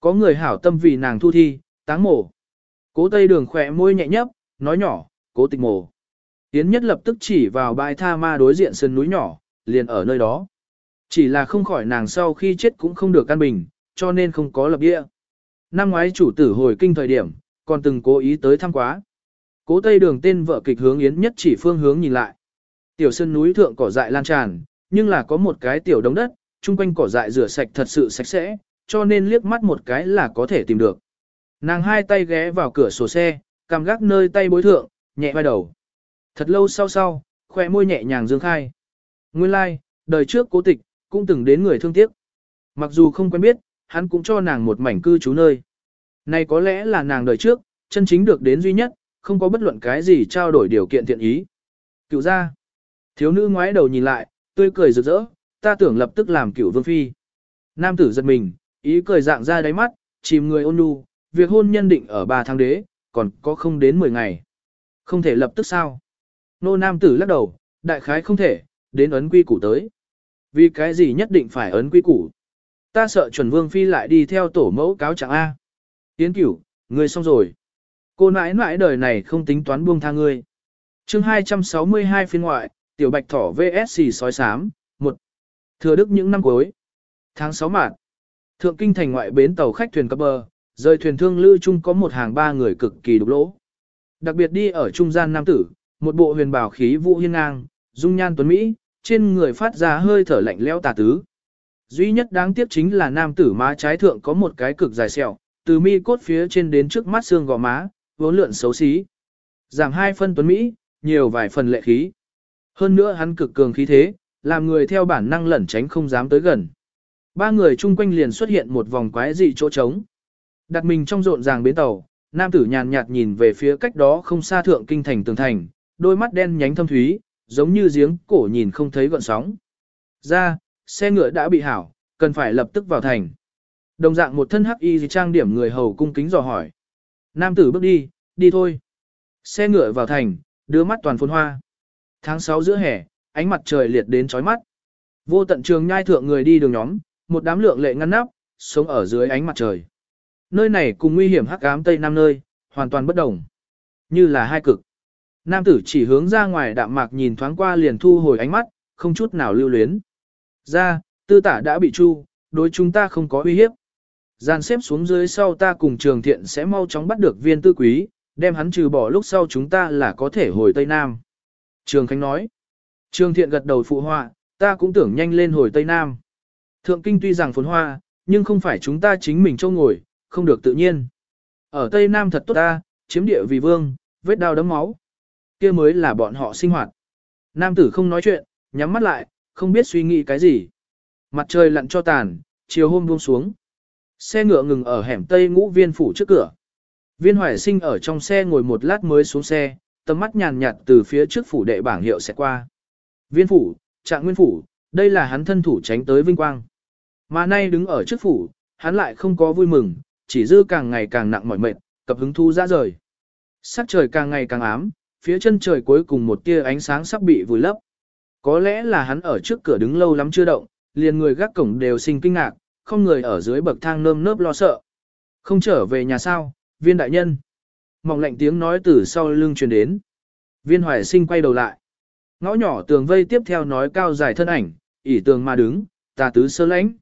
Có người hảo tâm vì nàng thu thi, táng mổ. Cố tây đường khỏe môi nhẹ nhấp, nói nhỏ, cố tịch mổ. Yến nhất lập tức chỉ vào bãi tha ma đối diện sân núi nhỏ, liền ở nơi đó. Chỉ là không khỏi nàng sau khi chết cũng không được căn bình, cho nên không có lập địa. Năm ngoái chủ tử hồi kinh thời điểm, còn từng cố ý tới thăm quá. Cố tây đường tên vợ kịch hướng Yến nhất chỉ phương hướng nhìn lại. Tiểu sơn núi thượng cỏ dại lan tràn, nhưng là có một cái tiểu đống đất, chung quanh cỏ dại rửa sạch thật sự sạch sẽ, cho nên liếc mắt một cái là có thể tìm được. Nàng hai tay ghé vào cửa sổ xe, cằm gác nơi tay bối thượng, nhẹ vai đầu. Thật lâu sau sau, khoe môi nhẹ nhàng dương khai. Nguyên lai, like, đời trước cố tịch, cũng từng đến người thương tiếc. Mặc dù không quen biết, hắn cũng cho nàng một mảnh cư trú nơi. Này có lẽ là nàng đời trước, chân chính được đến duy nhất, không có bất luận cái gì trao đổi điều kiện thiện ý. Cựu ra. Thiếu nữ ngoái đầu nhìn lại, tươi cười rực rỡ, ta tưởng lập tức làm cựu vương phi. Nam tử giật mình, ý cười dạng ra đáy mắt, chìm người ôn nhu, việc hôn nhân định ở 3 tháng đế, còn có không đến 10 ngày. Không thể lập tức sao? Nô nam tử lắc đầu, đại khái không thể, đến ấn quy củ tới. Vì cái gì nhất định phải ấn quy củ? Ta sợ chuẩn vương phi lại đi theo tổ mẫu cáo trạng A. Tiến cửu, ngươi xong rồi. Cô nãi nãi đời này không tính toán buông tha ngươi. chương 262 phiên ngoại, tiểu bạch thỏ VSC sói sám, một Thừa đức những năm cuối. Tháng 6 mạt. Thượng kinh thành ngoại bến tàu khách thuyền cập bờ, rời thuyền thương lưu chung có một hàng ba người cực kỳ đục lỗ. Đặc biệt đi ở trung gian nam tử, một bộ huyền bảo khí vũ hiên ngang, dung nhan tuấn Mỹ, trên người phát ra hơi thở lạnh lẽo tà tứ. Duy nhất đáng tiếc chính là nam tử má trái thượng có một cái cực dài sẹo, từ mi cốt phía trên đến trước mắt xương gò má, vốn lượn xấu xí. Giảm hai phân tuấn Mỹ, nhiều vài phần lệ khí. Hơn nữa hắn cực cường khí thế, làm người theo bản năng lẩn tránh không dám tới gần. Ba người chung quanh liền xuất hiện một vòng quái dị chỗ trống. Đặt mình trong rộn ràng bến tàu, nam tử nhàn nhạt nhìn về phía cách đó không xa thượng kinh thành tường thành, đôi mắt đen nhánh thâm thúy, giống như giếng cổ nhìn không thấy gọn sóng. Ra, xe ngựa đã bị hảo, cần phải lập tức vào thành. Đồng dạng một thân hắc y trang điểm người hầu cung kính dò hỏi. Nam tử bước đi, đi thôi. Xe ngựa vào thành, đưa mắt toàn phồn hoa. Tháng 6 giữa hè, ánh mặt trời liệt đến chói mắt. Vô tận trường nhai thượng người đi đường nhóm, một đám lượng lệ ngăn nắp, sống ở dưới ánh mặt trời. Nơi này cùng nguy hiểm hắc ám tây nam nơi, hoàn toàn bất đồng. Như là hai cực. Nam tử chỉ hướng ra ngoài đạm mạc nhìn thoáng qua liền thu hồi ánh mắt, không chút nào lưu luyến. Ra, tư tả đã bị chu, đối chúng ta không có uy hiếp. Gian xếp xuống dưới sau ta cùng trường thiện sẽ mau chóng bắt được viên tư quý, đem hắn trừ bỏ lúc sau chúng ta là có thể hồi Tây Nam. Trường Khánh nói. Trường thiện gật đầu phụ họa, ta cũng tưởng nhanh lên hồi Tây Nam. Thượng kinh tuy rằng phồn hoa, nhưng không phải chúng ta chính mình châu ngồi, không được tự nhiên. Ở Tây Nam thật tốt ta, chiếm địa vì vương, vết đau đấm máu. kia mới là bọn họ sinh hoạt. Nam tử không nói chuyện, nhắm mắt lại, không biết suy nghĩ cái gì. Mặt trời lặn cho tàn, chiều hôm buông xuống. Xe ngựa ngừng ở hẻm Tây ngũ viên phủ trước cửa. Viên hoài sinh ở trong xe ngồi một lát mới xuống xe, tầm mắt nhàn nhạt từ phía trước phủ đệ bảng hiệu sẽ qua. Viên phủ, trạng nguyên phủ, đây là hắn thân thủ tránh tới vinh quang. Mà nay đứng ở trước phủ, hắn lại không có vui mừng, chỉ dư càng ngày càng nặng mỏi mệt, cập hứng thu ra rời. Sắc trời càng ngày càng ám, phía chân trời cuối cùng một tia ánh sáng sắp bị vùi lấp. Có lẽ là hắn ở trước cửa đứng lâu lắm chưa động, liền người gác cổng đều sinh kinh ngạc, không người ở dưới bậc thang nơm nớp lo sợ. Không trở về nhà sao, viên đại nhân. Mỏng lạnh tiếng nói từ sau lưng truyền đến. Viên hoài sinh quay đầu lại. Ngõ nhỏ tường vây tiếp theo nói cao dài thân ảnh, ỉ tường mà đứng, tà tứ sơ lãnh.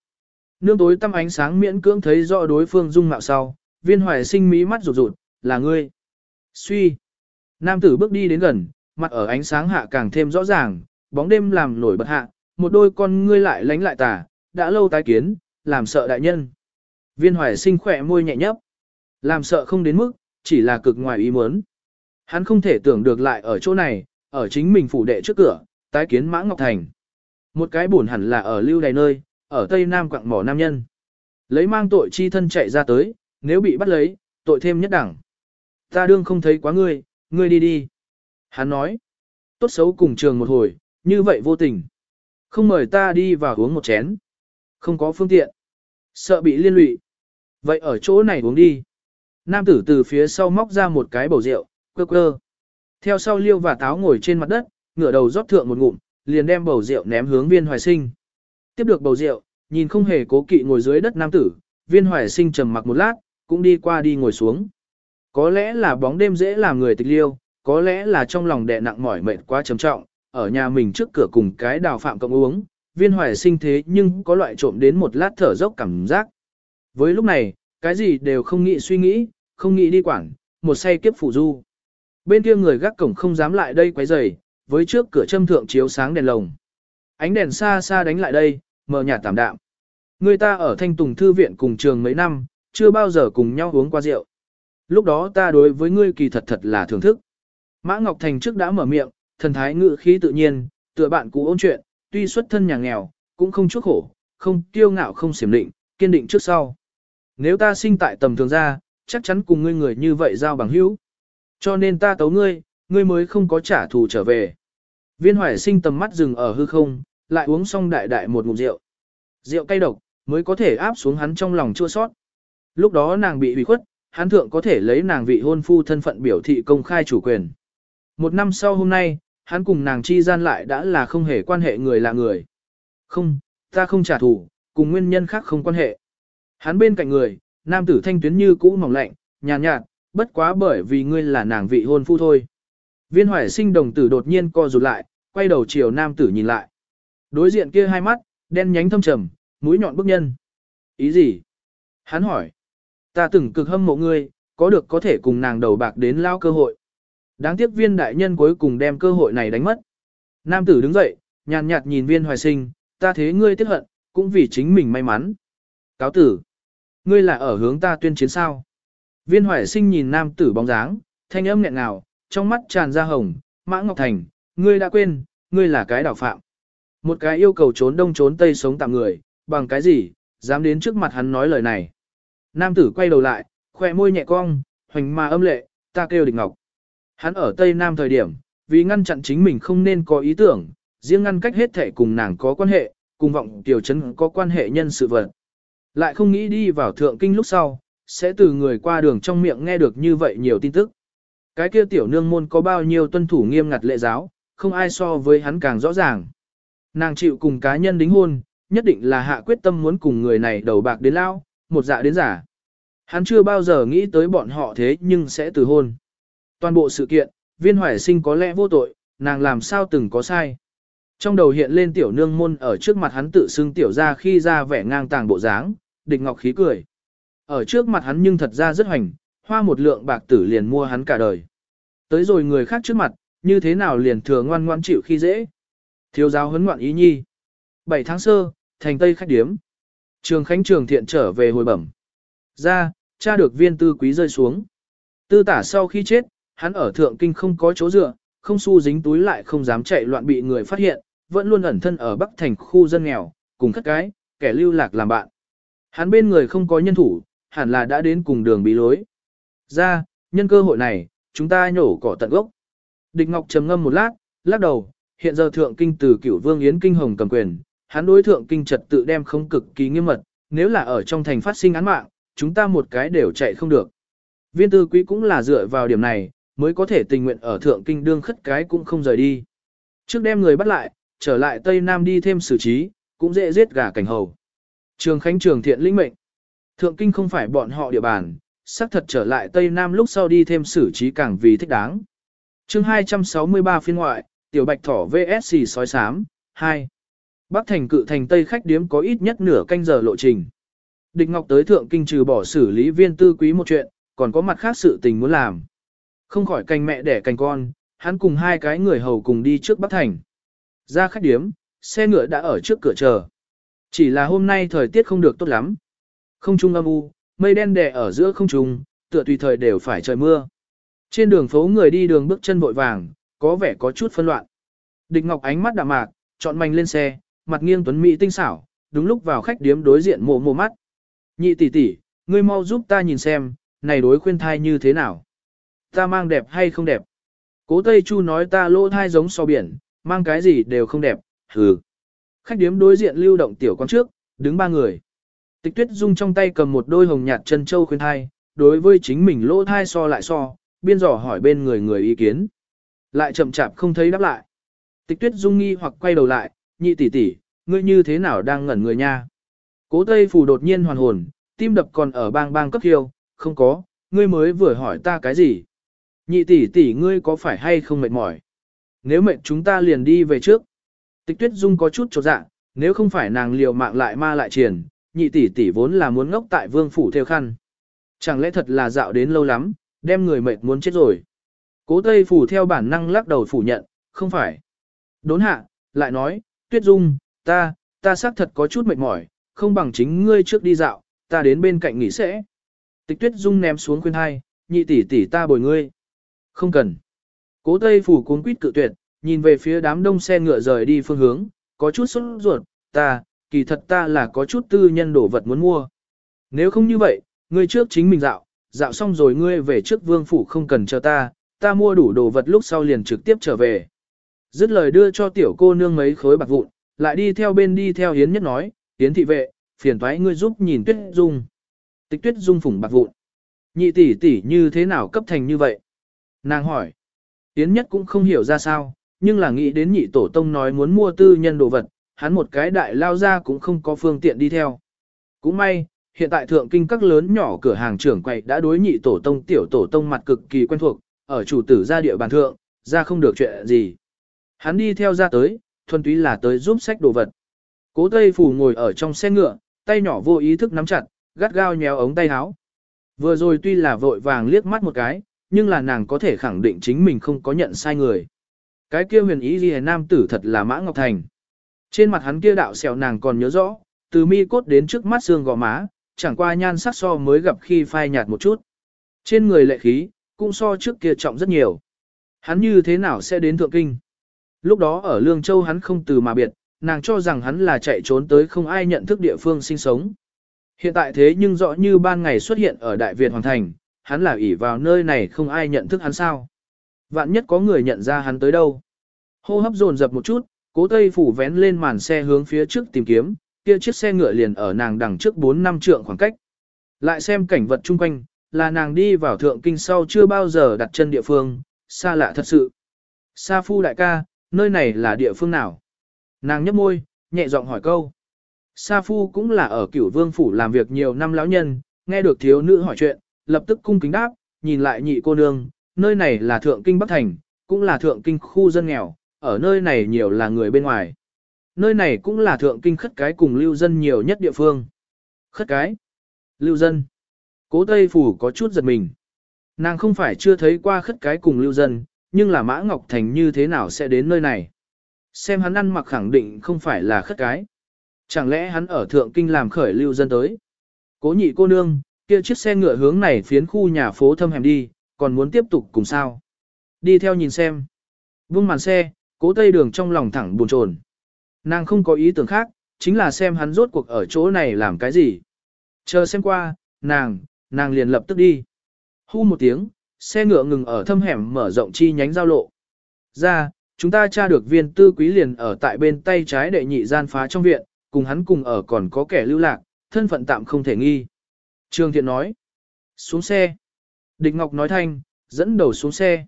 Nương tối tăm ánh sáng miễn cưỡng thấy rõ đối phương dung mạo sau, viên hoài sinh mí mắt rụt rụt, là ngươi. Suy. Nam tử bước đi đến gần, mặt ở ánh sáng hạ càng thêm rõ ràng, bóng đêm làm nổi bật hạ, một đôi con ngươi lại lánh lại tà, đã lâu tái kiến, làm sợ đại nhân. Viên hoài sinh khỏe môi nhẹ nhấp. Làm sợ không đến mức, chỉ là cực ngoài ý muốn. Hắn không thể tưởng được lại ở chỗ này, ở chính mình phủ đệ trước cửa, tái kiến Mã Ngọc Thành. Một cái buồn hẳn là ở lưu đầy nơi, ở Tây Nam quặng mỏ nam nhân. Lấy mang tội chi thân chạy ra tới, nếu bị bắt lấy, tội thêm nhất đẳng. Ta đương không thấy quá ngươi, ngươi đi đi. Hắn nói, tốt xấu cùng trường một hồi, như vậy vô tình. Không mời ta đi vào uống một chén. Không có phương tiện. Sợ bị liên lụy. Vậy ở chỗ này uống đi. Nam tử từ phía sau móc ra một cái bầu rượu, quơ quơ. Theo sau liêu và táo ngồi trên mặt đất, ngửa đầu rót thượng một ngụm, liền đem bầu rượu ném hướng viên hoài sinh. Tiếp được bầu rượu, nhìn không hề cố kỵ ngồi dưới đất nam tử, viên hoài sinh trầm mặc một lát, cũng đi qua đi ngồi xuống. Có lẽ là bóng đêm dễ làm người tịch liêu, có lẽ là trong lòng đè nặng mỏi mệt quá trầm trọng, ở nhà mình trước cửa cùng cái đào phạm cộng uống, viên hoài sinh thế nhưng có loại trộm đến một lát thở dốc cảm giác. Với lúc này, cái gì đều không nghĩ suy nghĩ, không nghĩ đi quảng, một say kiếp phủ du. Bên kia người gác cổng không dám lại đây quấy rầy, với trước cửa châm thượng chiếu sáng đèn lồng. Ánh đèn xa xa đánh lại đây, mờ nhạt tạm đạm. Người ta ở Thanh Tùng Thư Viện cùng trường mấy năm, chưa bao giờ cùng nhau uống qua rượu. Lúc đó ta đối với ngươi kỳ thật thật là thưởng thức. Mã Ngọc Thành trước đã mở miệng, thần thái ngự khí tự nhiên, tựa bạn cũ ôn chuyện, tuy xuất thân nhà nghèo, cũng không chuốc khổ, không kiêu ngạo không xiểm định, kiên định trước sau. Nếu ta sinh tại tầm thường gia, chắc chắn cùng ngươi người như vậy giao bằng hữu. Cho nên ta tấu ngươi, ngươi mới không có trả thù trở về. Viên hoài sinh tầm mắt dừng ở hư không, lại uống xong đại đại một ngụm rượu. Rượu cay độc, mới có thể áp xuống hắn trong lòng chua sót. Lúc đó nàng bị hủy khuất, hắn thượng có thể lấy nàng vị hôn phu thân phận biểu thị công khai chủ quyền. Một năm sau hôm nay, hắn cùng nàng chi gian lại đã là không hề quan hệ người là người. Không, ta không trả thù, cùng nguyên nhân khác không quan hệ. Hắn bên cạnh người, nam tử thanh tuyến như cũ mỏng lạnh, nhàn nhạt, nhạt, bất quá bởi vì ngươi là nàng vị hôn phu thôi. Viên hoài sinh đồng tử đột nhiên co rụt lại, quay đầu chiều nam tử nhìn lại. Đối diện kia hai mắt, đen nhánh thâm trầm, mũi nhọn bức nhân. Ý gì? Hắn hỏi. Ta từng cực hâm mộ ngươi, có được có thể cùng nàng đầu bạc đến lao cơ hội. Đáng tiếc viên đại nhân cuối cùng đem cơ hội này đánh mất. Nam tử đứng dậy, nhàn nhạt nhìn viên hoài sinh, ta thế ngươi tiếc hận, cũng vì chính mình may mắn. Cáo tử. Ngươi là ở hướng ta tuyên chiến sao. Viên hoài sinh nhìn nam tử bóng dáng, thanh âm nghẹn ngào, trong mắt tràn ra hồng, mã ngọc thành, ngươi đã quên, ngươi là cái đảo phạm. Một cái yêu cầu trốn đông trốn tây sống tạm người, bằng cái gì, dám đến trước mặt hắn nói lời này. Nam tử quay đầu lại, khỏe môi nhẹ cong, hoành mà âm lệ, ta kêu địch ngọc. Hắn ở Tây Nam thời điểm, vì ngăn chặn chính mình không nên có ý tưởng, riêng ngăn cách hết thể cùng nàng có quan hệ, cùng vọng tiểu trấn có quan hệ nhân sự vật. Lại không nghĩ đi vào thượng kinh lúc sau, sẽ từ người qua đường trong miệng nghe được như vậy nhiều tin tức. Cái kia tiểu nương môn có bao nhiêu tuân thủ nghiêm ngặt lệ giáo, không ai so với hắn càng rõ ràng. Nàng chịu cùng cá nhân đính hôn, nhất định là hạ quyết tâm muốn cùng người này đầu bạc đến lao, một dạ đến giả. Hắn chưa bao giờ nghĩ tới bọn họ thế nhưng sẽ từ hôn. Toàn bộ sự kiện, viên hoài sinh có lẽ vô tội, nàng làm sao từng có sai. Trong đầu hiện lên tiểu nương môn ở trước mặt hắn tự xưng tiểu ra khi ra vẻ ngang tàng bộ dáng, địch ngọc khí cười. Ở trước mặt hắn nhưng thật ra rất hoành, hoa một lượng bạc tử liền mua hắn cả đời. Tới rồi người khác trước mặt, như thế nào liền thừa ngoan ngoan chịu khi dễ. Thiếu giáo huấn ngoạn ý nhi. 7 tháng sơ, thành tây khách điếm. Trường Khánh Trường Thiện trở về hồi bẩm. Ra, cha được viên tư quý rơi xuống. Tư tả sau khi chết, hắn ở thượng kinh không có chỗ dựa, không xu dính túi lại không dám chạy loạn bị người phát hiện, vẫn luôn ẩn thân ở Bắc thành khu dân nghèo, cùng các cái, kẻ lưu lạc làm bạn. Hắn bên người không có nhân thủ, hẳn là đã đến cùng đường bí lối. Ra, nhân cơ hội này, chúng ta nhổ cỏ tận gốc. Địch Ngọc trầm ngâm một lát, lắc đầu, hiện giờ thượng kinh từ cửu vương Yến Kinh Hồng cầm quyền, hắn đối thượng kinh trật tự đem không cực kỳ nghiêm mật, nếu là ở trong thành phát sinh án mạng, chúng ta một cái đều chạy không được. Viên tư quý cũng là dựa vào điểm này, mới có thể tình nguyện ở thượng kinh đương khất cái cũng không rời đi. Trước đem người bắt lại, trở lại Tây Nam đi thêm xử trí, cũng dễ giết gà cảnh hầu. Trường Khánh Trường Thiện lĩnh mệnh. Thượng kinh không phải bọn họ địa bàn, xác thật trở lại Tây Nam lúc sau đi thêm xử trí càng vì thích đáng. chương 263 phiên ngoại, Tiểu Bạch Thỏ VSC sói sám, 2. Bắc thành cự thành Tây khách điếm có ít nhất nửa canh giờ lộ trình. Địch Ngọc tới thượng kinh trừ bỏ xử lý viên tư quý một chuyện, còn có mặt khác sự tình muốn làm. Không khỏi canh mẹ đẻ cành con, hắn cùng hai cái người hầu cùng đi trước Bắc thành. Ra khách điếm, xe ngựa đã ở trước cửa chờ. Chỉ là hôm nay thời tiết không được tốt lắm. Không trung âm u, mây đen đè ở giữa không trung, tựa tùy thời đều phải trời mưa. Trên đường phố người đi đường bước chân vội vàng, có vẻ có chút phân loạn. Địch Ngọc ánh mắt đạm mạc, chọn manh lên xe, mặt nghiêng tuấn mỹ tinh xảo, đúng lúc vào khách điếm đối diện mồ mồ mắt. Nhị tỷ tỷ, ngươi mau giúp ta nhìn xem, này đối khuyên thai như thế nào? Ta mang đẹp hay không đẹp? Cố Tây Chu nói ta lỗ thai giống so biển, mang cái gì đều không đẹp, hừ. Khách điếm đối diện lưu động tiểu quán trước, đứng ba người. Tịch tuyết dung trong tay cầm một đôi hồng nhạt chân châu khuyên thai, đối với chính mình lỗ thai so lại so, biên dò hỏi bên người người ý kiến. Lại chậm chạp không thấy đáp lại. Tịch tuyết dung nghi hoặc quay đầu lại, nhị tỷ tỷ, ngươi như thế nào đang ngẩn người nha. Cố Tây Phủ đột nhiên hoàn hồn, tim đập còn ở bang bang cấp hiêu, không có, ngươi mới vừa hỏi ta cái gì. Nhị tỷ tỷ ngươi có phải hay không mệt mỏi? Nếu mệt chúng ta liền đi về trước. Tịch tuyết dung có chút chột dạ, nếu không phải nàng liều mạng lại ma lại triển, nhị tỷ tỷ vốn là muốn ngốc tại vương phủ theo khăn. Chẳng lẽ thật là dạo đến lâu lắm, đem người mệt muốn chết rồi. Cố Tây Phủ theo bản năng lắc đầu phủ nhận, không phải. Đốn hạ, lại nói, tuyết dung, ta, ta xác thật có chút mệt mỏi, không bằng chính ngươi trước đi dạo, ta đến bên cạnh nghỉ sẽ. Tịch tuyết dung ném xuống khuyên hai, nhị tỷ tỷ ta bồi ngươi. Không cần. Cố Tây Phủ cuốn quýt cự tuyệt, nhìn về phía đám đông xe ngựa rời đi phương hướng, có chút sốt ruột, ta, kỳ thật ta là có chút tư nhân đổ vật muốn mua. Nếu không như vậy, ngươi trước chính mình dạo, dạo xong rồi ngươi về trước vương phủ không cần chờ ta, ta mua đủ đồ vật lúc sau liền trực tiếp trở về. Dứt lời đưa cho tiểu cô nương mấy khối bạc vụn, lại đi theo bên đi theo hiến nhất nói, hiến thị vệ, phiền thoái ngươi giúp nhìn tuyết dung. Tịch tuyết dung phủng bạc vụn. Nhị tỷ tỷ như thế nào cấp thành như vậy? Nàng hỏi. Yến nhất cũng không hiểu ra sao, nhưng là nghĩ đến nhị tổ tông nói muốn mua tư nhân đồ vật, hắn một cái đại lao ra cũng không có phương tiện đi theo. Cũng may, hiện tại thượng kinh các lớn nhỏ cửa hàng trưởng quầy đã đối nhị tổ tông tiểu tổ tông mặt cực kỳ quen thuộc, ở chủ tử gia địa bàn thượng, ra không được chuyện gì. Hắn đi theo ra tới, thuần túy là tới giúp sách đồ vật. Cố Tây Phủ ngồi ở trong xe ngựa, tay nhỏ vô ý thức nắm chặt, gắt gao nhéo ống tay áo. Vừa rồi tuy là vội vàng liếc mắt một cái, nhưng là nàng có thể khẳng định chính mình không có nhận sai người. Cái kia huyền ý ghi nam tử thật là Mã Ngọc Thành. Trên mặt hắn kia đạo sẹo nàng còn nhớ rõ, từ mi cốt đến trước mắt xương gò má, chẳng qua nhan sắc so mới gặp khi phai nhạt một chút. Trên người lệ khí, cũng so trước kia trọng rất nhiều. Hắn như thế nào sẽ đến Thượng Kinh? Lúc đó ở Lương Châu hắn không từ mà biệt, nàng cho rằng hắn là chạy trốn tới không ai nhận thức địa phương sinh sống. Hiện tại thế nhưng rõ như ban ngày xuất hiện ở Đại Việt Hoàng Thành, hắn là ỷ vào nơi này không ai nhận thức hắn sao. Vạn nhất có người nhận ra hắn tới đâu. Hô hấp dồn dập một chút, cố tây phủ vén lên màn xe hướng phía trước tìm kiếm, kia chiếc xe ngựa liền ở nàng đằng trước 4 năm trượng khoảng cách. Lại xem cảnh vật chung quanh, là nàng đi vào thượng kinh sau chưa bao giờ đặt chân địa phương, xa lạ thật sự. Sa phu đại ca, nơi này là địa phương nào? Nàng nhấp môi, nhẹ giọng hỏi câu. Sa phu cũng là ở cửu vương phủ làm việc nhiều năm lão nhân, nghe được thiếu nữ hỏi chuyện, lập tức cung kính đáp, nhìn lại nhị cô nương, nơi này là thượng kinh Bắc Thành, cũng là thượng kinh khu dân nghèo, ở nơi này nhiều là người bên ngoài. Nơi này cũng là thượng kinh khất cái cùng lưu dân nhiều nhất địa phương. Khất cái? Lưu dân? Cố Tây Phủ có chút giật mình. Nàng không phải chưa thấy qua khất cái cùng lưu dân, nhưng là Mã Ngọc Thành như thế nào sẽ đến nơi này? Xem hắn ăn mặc khẳng định không phải là khất cái. Chẳng lẽ hắn ở thượng kinh làm khởi lưu dân tới? Cố nhị cô nương, kia chiếc xe ngựa hướng này phiến khu nhà phố thâm hẻm đi, còn muốn tiếp tục cùng sao? Đi theo nhìn xem. Vung màn xe, cố tây đường trong lòng thẳng buồn chồn. Nàng không có ý tưởng khác, chính là xem hắn rốt cuộc ở chỗ này làm cái gì. Chờ xem qua, nàng, nàng liền lập tức đi. Hu một tiếng, xe ngựa ngừng ở thâm hẻm mở rộng chi nhánh giao lộ. Ra, chúng ta tra được viên tư quý liền ở tại bên tay trái đệ nhị gian phá trong viện, cùng hắn cùng ở còn có kẻ lưu lạc, thân phận tạm không thể nghi. Trương Thiện nói, xuống xe. Địch Ngọc nói thanh, dẫn đầu xuống xe.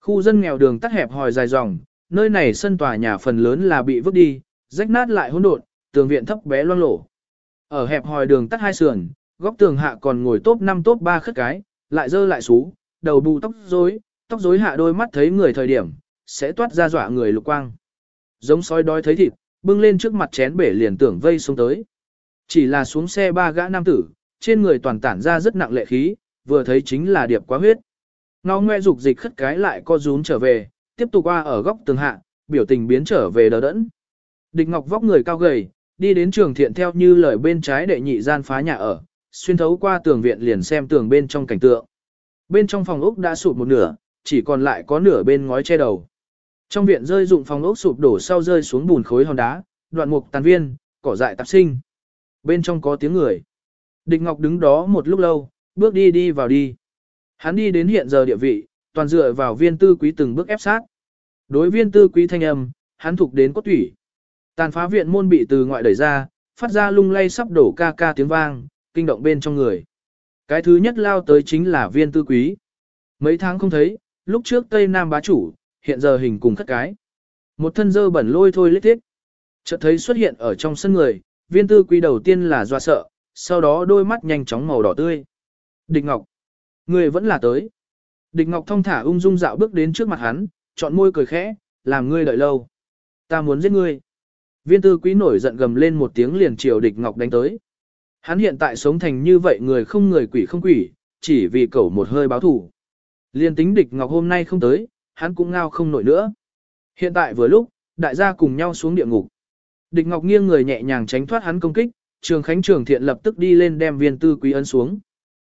Khu dân nghèo đường tắt hẹp hòi dài dòng, nơi này sân tòa nhà phần lớn là bị vứt đi, rách nát lại hỗn độn, tường viện thấp bé loang lổ. Ở hẹp hòi đường tắt hai sườn, góc tường hạ còn ngồi top 5 top 3 khất cái, lại dơ lại xú, đầu bù tóc rối, tóc rối hạ đôi mắt thấy người thời điểm, sẽ toát ra dọa người lục quang. Giống sói đói thấy thịt, bưng lên trước mặt chén bể liền tưởng vây xuống tới. Chỉ là xuống xe ba gã nam tử, trên người toàn tản ra rất nặng lệ khí, vừa thấy chính là điệp quá huyết. Ngao ngoe dục dịch khất cái lại co rún trở về, tiếp tục qua ở góc tường hạ, biểu tình biến trở về đờ đẫn. Địch Ngọc vóc người cao gầy, đi đến trường thiện theo như lời bên trái đệ nhị gian phá nhà ở, xuyên thấu qua tường viện liền xem tường bên trong cảnh tượng. Bên trong phòng ốc đã sụp một nửa, chỉ còn lại có nửa bên ngói che đầu. Trong viện rơi dụng phòng ốc sụp đổ sau rơi xuống bùn khối hòn đá, đoạn mục tàn viên, cỏ dại tạp sinh. Bên trong có tiếng người. Địch Ngọc đứng đó một lúc lâu, bước đi đi vào đi. Hắn đi đến hiện giờ địa vị, toàn dựa vào viên tư quý từng bước ép sát. Đối viên tư quý thanh âm, hắn thuộc đến cốt thủy. Tàn phá viện môn bị từ ngoại đẩy ra, phát ra lung lay sắp đổ ca ca tiếng vang, kinh động bên trong người. Cái thứ nhất lao tới chính là viên tư quý. Mấy tháng không thấy, lúc trước Tây Nam bá chủ, hiện giờ hình cùng khất cái. Một thân dơ bẩn lôi thôi lết thiết. Chợt thấy xuất hiện ở trong sân người, viên tư quý đầu tiên là doa sợ, sau đó đôi mắt nhanh chóng màu đỏ tươi. Địch Ngọc. Người vẫn là tới. Địch Ngọc thông thả ung dung dạo bước đến trước mặt hắn, chọn môi cười khẽ, làm ngươi đợi lâu. Ta muốn giết ngươi. Viên tư quý nổi giận gầm lên một tiếng liền chiều địch Ngọc đánh tới. Hắn hiện tại sống thành như vậy người không người quỷ không quỷ, chỉ vì cẩu một hơi báo thủ. Liên tính địch Ngọc hôm nay không tới, hắn cũng ngao không nổi nữa. Hiện tại vừa lúc, đại gia cùng nhau xuống địa ngục. Địch Ngọc nghiêng người nhẹ nhàng tránh thoát hắn công kích, Trường Khánh Trường Thiện lập tức đi lên đem viên tư quý ấn xuống.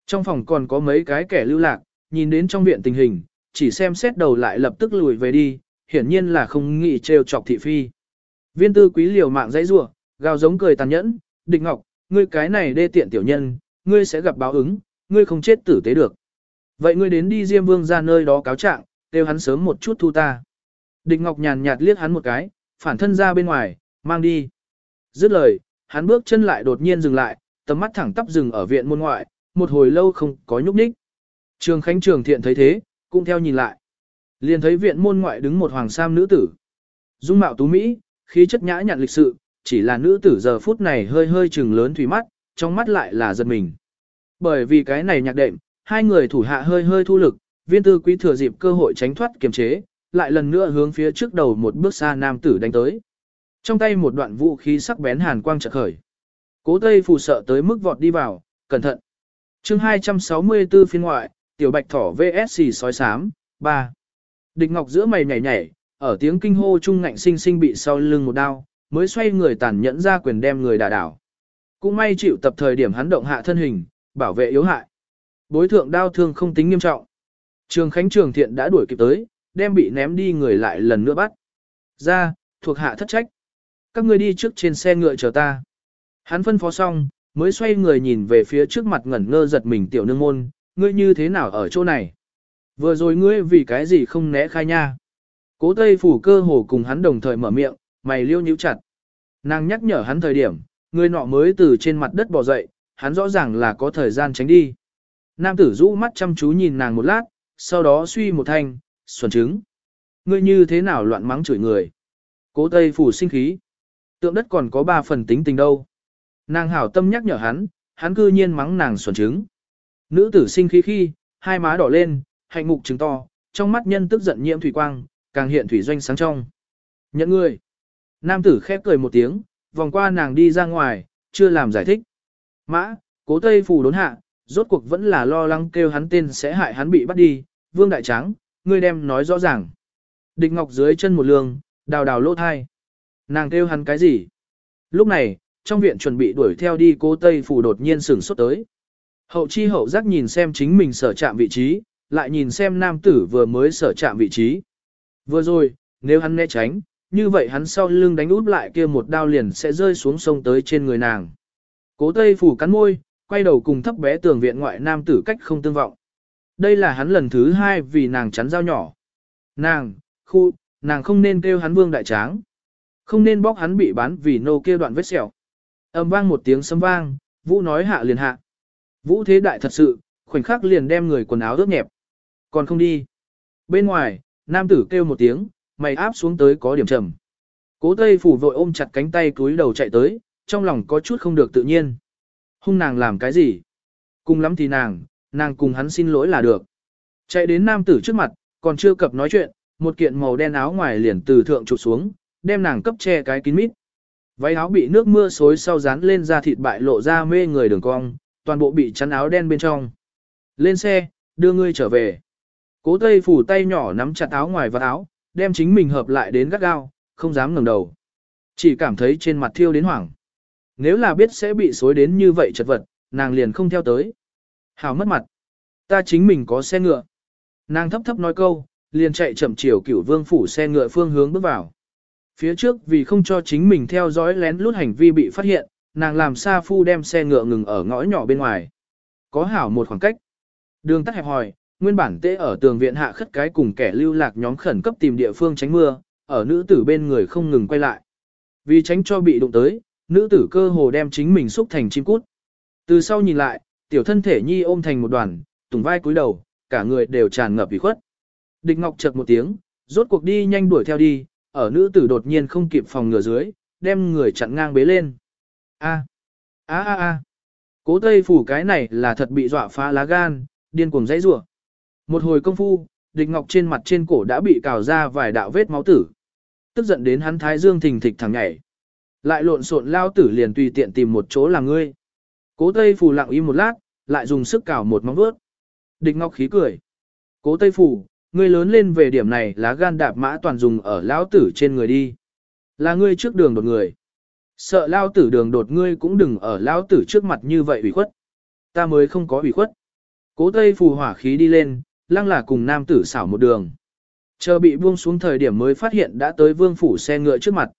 Trong phòng còn có mấy cái kẻ lưu lạc, nhìn đến trong viện tình hình, chỉ xem xét đầu lại lập tức lùi về đi, hiển nhiên là không nghĩ trêu chọc thị phi. Viên tư quý liều mạng dãy rủa, gào giống cười tàn nhẫn, "Địch Ngọc, ngươi cái này đê tiện tiểu nhân, ngươi sẽ gặp báo ứng, ngươi không chết tử tế được. Vậy ngươi đến đi Diêm Vương ra nơi đó cáo trạng, kêu hắn sớm một chút thu ta." Địch Ngọc nhàn nhạt liếc hắn một cái, phản thân ra bên ngoài, mang đi. Dứt lời, hắn bước chân lại đột nhiên dừng lại, tầm mắt thẳng tắp dừng ở viện môn ngoại, một hồi lâu không có nhúc nhích. Trường Khánh Trường Thiện thấy thế, cũng theo nhìn lại. Liền thấy viện môn ngoại đứng một hoàng sam nữ tử. Dung mạo tú Mỹ, khí chất nhã nhặn lịch sự, chỉ là nữ tử giờ phút này hơi hơi trừng lớn thủy mắt, trong mắt lại là giật mình. Bởi vì cái này nhạc đệm, hai người thủ hạ hơi hơi thu lực, viên tư quý thừa dịp cơ hội tránh thoát kiềm chế, lại lần nữa hướng phía trước đầu một bước xa nam tử đánh tới. Trong tay một đoạn vũ khí sắc bén hàn quang chợt khởi. Cố Tây phù sợ tới mức vọt đi vào, cẩn thận. Chương 264 phiên ngoại, tiểu bạch thỏ VSC sói xám 3. Địch Ngọc giữa mày nhảy nhảy, ở tiếng kinh hô chung ngạnh sinh sinh bị sau lưng một đao, mới xoay người tàn nhẫn ra quyền đem người đả đảo. Cũng may chịu tập thời điểm hắn động hạ thân hình, bảo vệ yếu hại. Bối thượng đao thương không tính nghiêm trọng. Trường Khánh Trường Thiện đã đuổi kịp tới, đem bị ném đi người lại lần nữa bắt. Ra, thuộc hạ thất trách. Các ngươi đi trước trên xe ngựa chờ ta. Hắn phân phó xong, mới xoay người nhìn về phía trước mặt ngẩn ngơ giật mình tiểu nương môn, ngươi như thế nào ở chỗ này? Vừa rồi ngươi vì cái gì không né khai nha? Cố Tây Phủ cơ hồ cùng hắn đồng thời mở miệng, mày liêu nhíu chặt. Nàng nhắc nhở hắn thời điểm, người nọ mới từ trên mặt đất bò dậy, hắn rõ ràng là có thời gian tránh đi. Nam tử rũ mắt chăm chú nhìn nàng một lát, sau đó suy một thanh, xuẩn trứng. Ngươi như thế nào loạn mắng chửi người? Cố Tây Phủ sinh khí. Tượng đất còn có ba phần tính tình đâu. Nàng hảo tâm nhắc nhở hắn, hắn cư nhiên mắng nàng xuẩn trứng. Nữ tử sinh khí khi, hai má đỏ lên, hạnh mục trứng to, trong mắt nhân tức giận nhiễm thủy quang, càng hiện thủy doanh sáng trong. Nhận người. Nam tử khép cười một tiếng, vòng qua nàng đi ra ngoài, chưa làm giải thích. Mã, cố tây phù đốn hạ, rốt cuộc vẫn là lo lắng kêu hắn tên sẽ hại hắn bị bắt đi, vương đại tráng, ngươi đem nói rõ ràng. Địch ngọc dưới chân một lường, đào đào lỗ thai. Nàng kêu hắn cái gì? Lúc này, trong viện chuẩn bị đuổi theo đi cố tây phủ đột nhiên sửng sốt tới. Hậu chi hậu giác nhìn xem chính mình sở chạm vị trí, lại nhìn xem nam tử vừa mới sở chạm vị trí. Vừa rồi, nếu hắn né tránh, như vậy hắn sau lưng đánh út lại kia một đao liền sẽ rơi xuống sông tới trên người nàng. Cố Tây phủ cắn môi, quay đầu cùng thấp bé tường viện ngoại nam tử cách không tương vọng. Đây là hắn lần thứ hai vì nàng chắn dao nhỏ. Nàng, khu, nàng không nên kêu hắn vương đại tráng. Không nên bóc hắn bị bán vì nô kia đoạn vết sẹo. Âm vang một tiếng sấm vang, Vũ nói hạ liền hạ. Vũ thế đại thật sự, khoảnh khắc liền đem người quần áo ướt nhẹp. Còn không đi. Bên ngoài, nam tử kêu một tiếng, mày áp xuống tới có điểm trầm. Cố Tây phủ vội ôm chặt cánh tay túi đầu chạy tới, trong lòng có chút không được tự nhiên. Hung nàng làm cái gì? Cùng lắm thì nàng, nàng cùng hắn xin lỗi là được. Chạy đến nam tử trước mặt, còn chưa cập nói chuyện, một kiện màu đen áo ngoài liền từ thượng trụ xuống, đem nàng cấp che cái kín mít. Váy áo bị nước mưa xối sau dán lên da thịt bại lộ ra mê người đường cong, toàn bộ bị chắn áo đen bên trong. Lên xe, đưa ngươi trở về. Cố Tây phủ tay nhỏ nắm chặt áo ngoài và áo, đem chính mình hợp lại đến gắt gao, không dám ngẩng đầu. Chỉ cảm thấy trên mặt thiêu đến hoảng. Nếu là biết sẽ bị xối đến như vậy chật vật, nàng liền không theo tới. Hào mất mặt. Ta chính mình có xe ngựa. Nàng thấp thấp nói câu, liền chạy chậm chiều cửu vương phủ xe ngựa phương hướng bước vào. Phía trước vì không cho chính mình theo dõi lén lút hành vi bị phát hiện, nàng làm Sa Phu đem xe ngựa ngừng ở ngõ nhỏ bên ngoài. Có hảo một khoảng cách. Đường tắt hẹp hòi, nguyên bản tê ở tường viện hạ khất cái cùng kẻ lưu lạc nhóm khẩn cấp tìm địa phương tránh mưa, ở nữ tử bên người không ngừng quay lại. Vì tránh cho bị đụng tới, nữ tử cơ hồ đem chính mình xúc thành chim cút. Từ sau nhìn lại, tiểu thân thể nhi ôm thành một đoàn, tùng vai cúi đầu, cả người đều tràn ngập ủy khuất. Địch Ngọc chợt một tiếng, rốt cuộc đi nhanh đuổi theo đi, ở nữ tử đột nhiên không kịp phòng ngừa dưới, đem người chặn ngang bế lên. A, a a a. Cố Tây phủ cái này là thật bị dọa phá lá gan, điên cuồng dãy rủa. Một hồi công phu, Địch Ngọc trên mặt trên cổ đã bị cào ra vài đạo vết máu tử. Tức giận đến hắn thái dương thình thịch thẳng nhảy. Lại lộn xộn lao tử liền tùy tiện tìm một chỗ làm ngươi. Cố Tây phủ lặng im một lát, lại dùng sức cào một móng vuốt. Địch Ngọc khí cười. Cố Tây phủ, ngươi lớn lên về điểm này lá gan đạp mã toàn dùng ở lão tử trên người đi. Là ngươi trước đường đột người. Sợ lao tử đường đột ngươi cũng đừng ở lão tử trước mặt như vậy ủy khuất. Ta mới không có ủy khuất. Cố tây phù hỏa khí đi lên, lăng là cùng nam tử xảo một đường. Chờ bị buông xuống thời điểm mới phát hiện đã tới vương phủ xe ngựa trước mặt.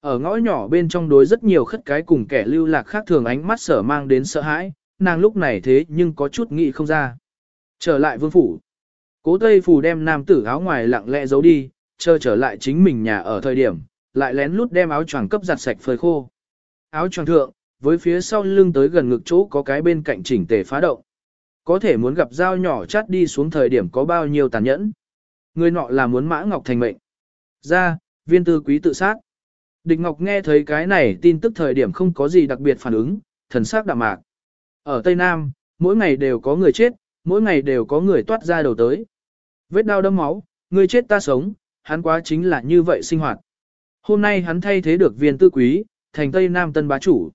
Ở ngõ nhỏ bên trong đối rất nhiều khất cái cùng kẻ lưu lạc khác thường ánh mắt sở mang đến sợ hãi, nàng lúc này thế nhưng có chút nghĩ không ra. Trở lại vương phủ. Cố Tây Phù đem nam tử áo ngoài lặng lẽ giấu đi, chờ trở lại chính mình nhà ở thời điểm, lại lén lút đem áo choàng cấp giặt sạch phơi khô. Áo choàng thượng, với phía sau lưng tới gần ngực chỗ có cái bên cạnh chỉnh tề phá động. Có thể muốn gặp dao nhỏ chát đi xuống thời điểm có bao nhiêu tàn nhẫn. Người nọ là muốn mã ngọc thành mệnh. Ra, viên tư quý tự sát. Địch Ngọc nghe thấy cái này tin tức thời điểm không có gì đặc biệt phản ứng, thần sắc đạm mạc. Ở Tây Nam, mỗi ngày đều có người chết, mỗi ngày đều có người toát ra đầu tới. Vết đau đâm máu, người chết ta sống, hắn quá chính là như vậy sinh hoạt. Hôm nay hắn thay thế được viên tư quý, thành Tây Nam tân bá chủ.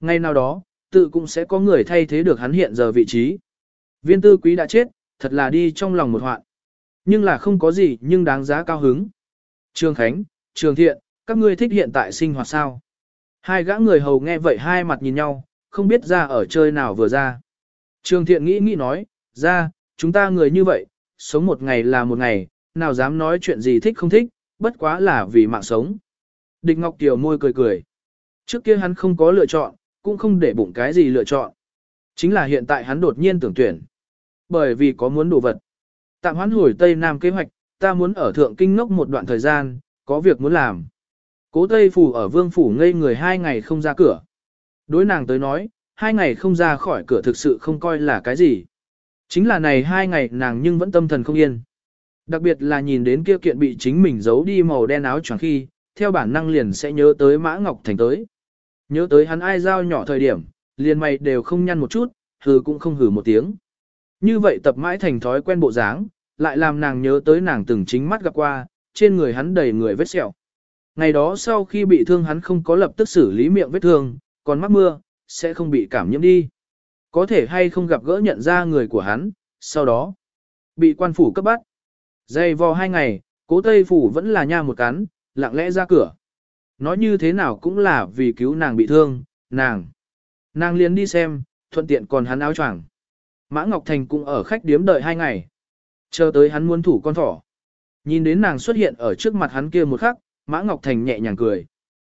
Ngay nào đó, tự cũng sẽ có người thay thế được hắn hiện giờ vị trí. Viên tư quý đã chết, thật là đi trong lòng một hoạn. Nhưng là không có gì nhưng đáng giá cao hứng. Trường Khánh, Trường Thiện, các ngươi thích hiện tại sinh hoạt sao? Hai gã người hầu nghe vậy hai mặt nhìn nhau, không biết ra ở chơi nào vừa ra. Trường Thiện nghĩ nghĩ nói, ra, chúng ta người như vậy, sống một ngày là một ngày, nào dám nói chuyện gì thích không thích, bất quá là vì mạng sống. Địch Ngọc Kiều môi cười cười. Trước kia hắn không có lựa chọn, cũng không để bụng cái gì lựa chọn. Chính là hiện tại hắn đột nhiên tưởng tuyển. Bởi vì có muốn đồ vật. Tạm hoán hồi Tây Nam kế hoạch, ta muốn ở Thượng Kinh ngốc một đoạn thời gian, có việc muốn làm. Cố Tây Phủ ở Vương Phủ ngây người hai ngày không ra cửa. Đối nàng tới nói, hai ngày không ra khỏi cửa thực sự không coi là cái gì. Chính là này hai ngày nàng nhưng vẫn tâm thần không yên. Đặc biệt là nhìn đến kia kiện bị chính mình giấu đi màu đen áo choàng khi, theo bản năng liền sẽ nhớ tới Mã Ngọc Thành tới. Nhớ tới hắn ai giao nhỏ thời điểm, liền mày đều không nhăn một chút, hừ cũng không hừ một tiếng. Như vậy tập mãi thành thói quen bộ dáng, lại làm nàng nhớ tới nàng từng chính mắt gặp qua, trên người hắn đầy người vết sẹo. Ngày đó sau khi bị thương hắn không có lập tức xử lý miệng vết thương, còn mắc mưa, sẽ không bị cảm nhiễm đi. Có thể hay không gặp gỡ nhận ra người của hắn, sau đó bị quan phủ cấp bắt. Dày vò hai ngày, cố Tây Phủ vẫn là nha một cắn, lặng lẽ ra cửa. Nói như thế nào cũng là vì cứu nàng bị thương, nàng. Nàng liền đi xem, thuận tiện còn hắn áo choàng. Mã Ngọc Thành cũng ở khách điếm đợi hai ngày. Chờ tới hắn muốn thủ con thỏ. Nhìn đến nàng xuất hiện ở trước mặt hắn kia một khắc, Mã Ngọc Thành nhẹ nhàng cười.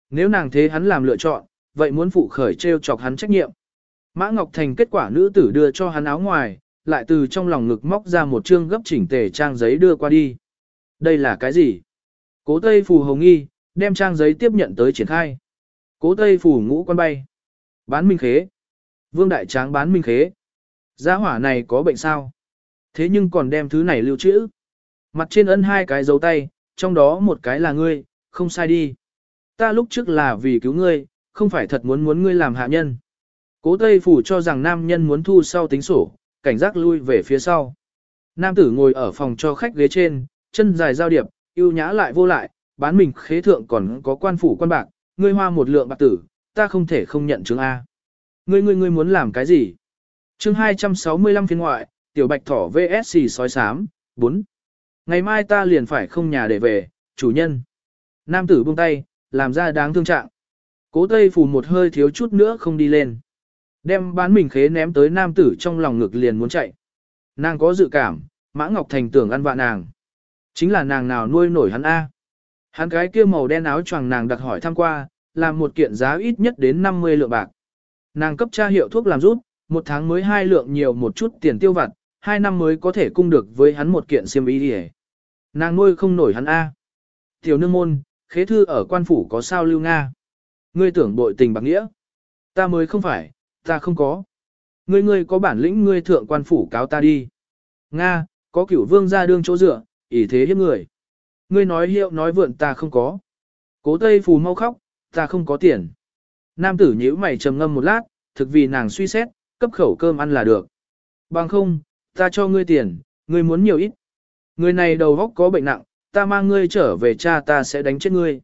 Nếu nàng thế hắn làm lựa chọn, vậy muốn phụ khởi treo chọc hắn trách nhiệm. Mã Ngọc Thành kết quả nữ tử đưa cho hắn áo ngoài, lại từ trong lòng ngực móc ra một chương gấp chỉnh tề trang giấy đưa qua đi. Đây là cái gì? Cố Tây Phù Hồng Nghi, đem trang giấy tiếp nhận tới triển khai. Cố Tây Phù ngũ quan bay. Bán minh khế. Vương Đại Tráng bán minh khế. Giá hỏa này có bệnh sao? Thế nhưng còn đem thứ này lưu trữ. Mặt trên ân hai cái dấu tay, trong đó một cái là ngươi, không sai đi. Ta lúc trước là vì cứu ngươi, không phải thật muốn muốn ngươi làm hạ nhân. Cố Tây Phủ cho rằng nam nhân muốn thu sau tính sổ, cảnh giác lui về phía sau. Nam tử ngồi ở phòng cho khách ghế trên, chân dài giao điệp, yêu nhã lại vô lại, bán mình khế thượng còn có quan phủ quan bạc, ngươi hoa một lượng bạc tử, ta không thể không nhận chứng A. Ngươi ngươi ngươi muốn làm cái gì? chương 265 phiên ngoại, tiểu bạch thỏ VSC sói sám, 4. Ngày mai ta liền phải không nhà để về, chủ nhân. Nam tử buông tay, làm ra đáng thương trạng. Cố Tây Phủ một hơi thiếu chút nữa không đi lên. Đem bán mình khế ném tới nam tử trong lòng ngực liền muốn chạy. Nàng có dự cảm, Mã Ngọc Thành tưởng ăn vạ nàng. Chính là nàng nào nuôi nổi hắn A. Hắn cái kia màu đen áo choàng nàng đặt hỏi thăm qua, làm một kiện giá ít nhất đến 50 lượng bạc. Nàng cấp tra hiệu thuốc làm rút, một tháng mới hai lượng nhiều một chút tiền tiêu vặt, hai năm mới có thể cung được với hắn một kiện xiêm y đi Nàng nuôi không nổi hắn A. Tiểu nương môn, khế thư ở quan phủ có sao lưu Nga. Ngươi tưởng bội tình bạc nghĩa. Ta mới không phải, ta không có. Ngươi ngươi có bản lĩnh ngươi thượng quan phủ cáo ta đi. Nga, có cửu vương ra đương chỗ dựa, ỷ thế hiếp người. Ngươi nói hiệu nói vượn ta không có. Cố tây phù mau khóc, ta không có tiền. Nam tử nhíu mày trầm ngâm một lát, thực vì nàng suy xét, cấp khẩu cơm ăn là được. Bằng không, ta cho ngươi tiền, ngươi muốn nhiều ít. Người này đầu góc có bệnh nặng, ta mang ngươi trở về cha ta sẽ đánh chết ngươi.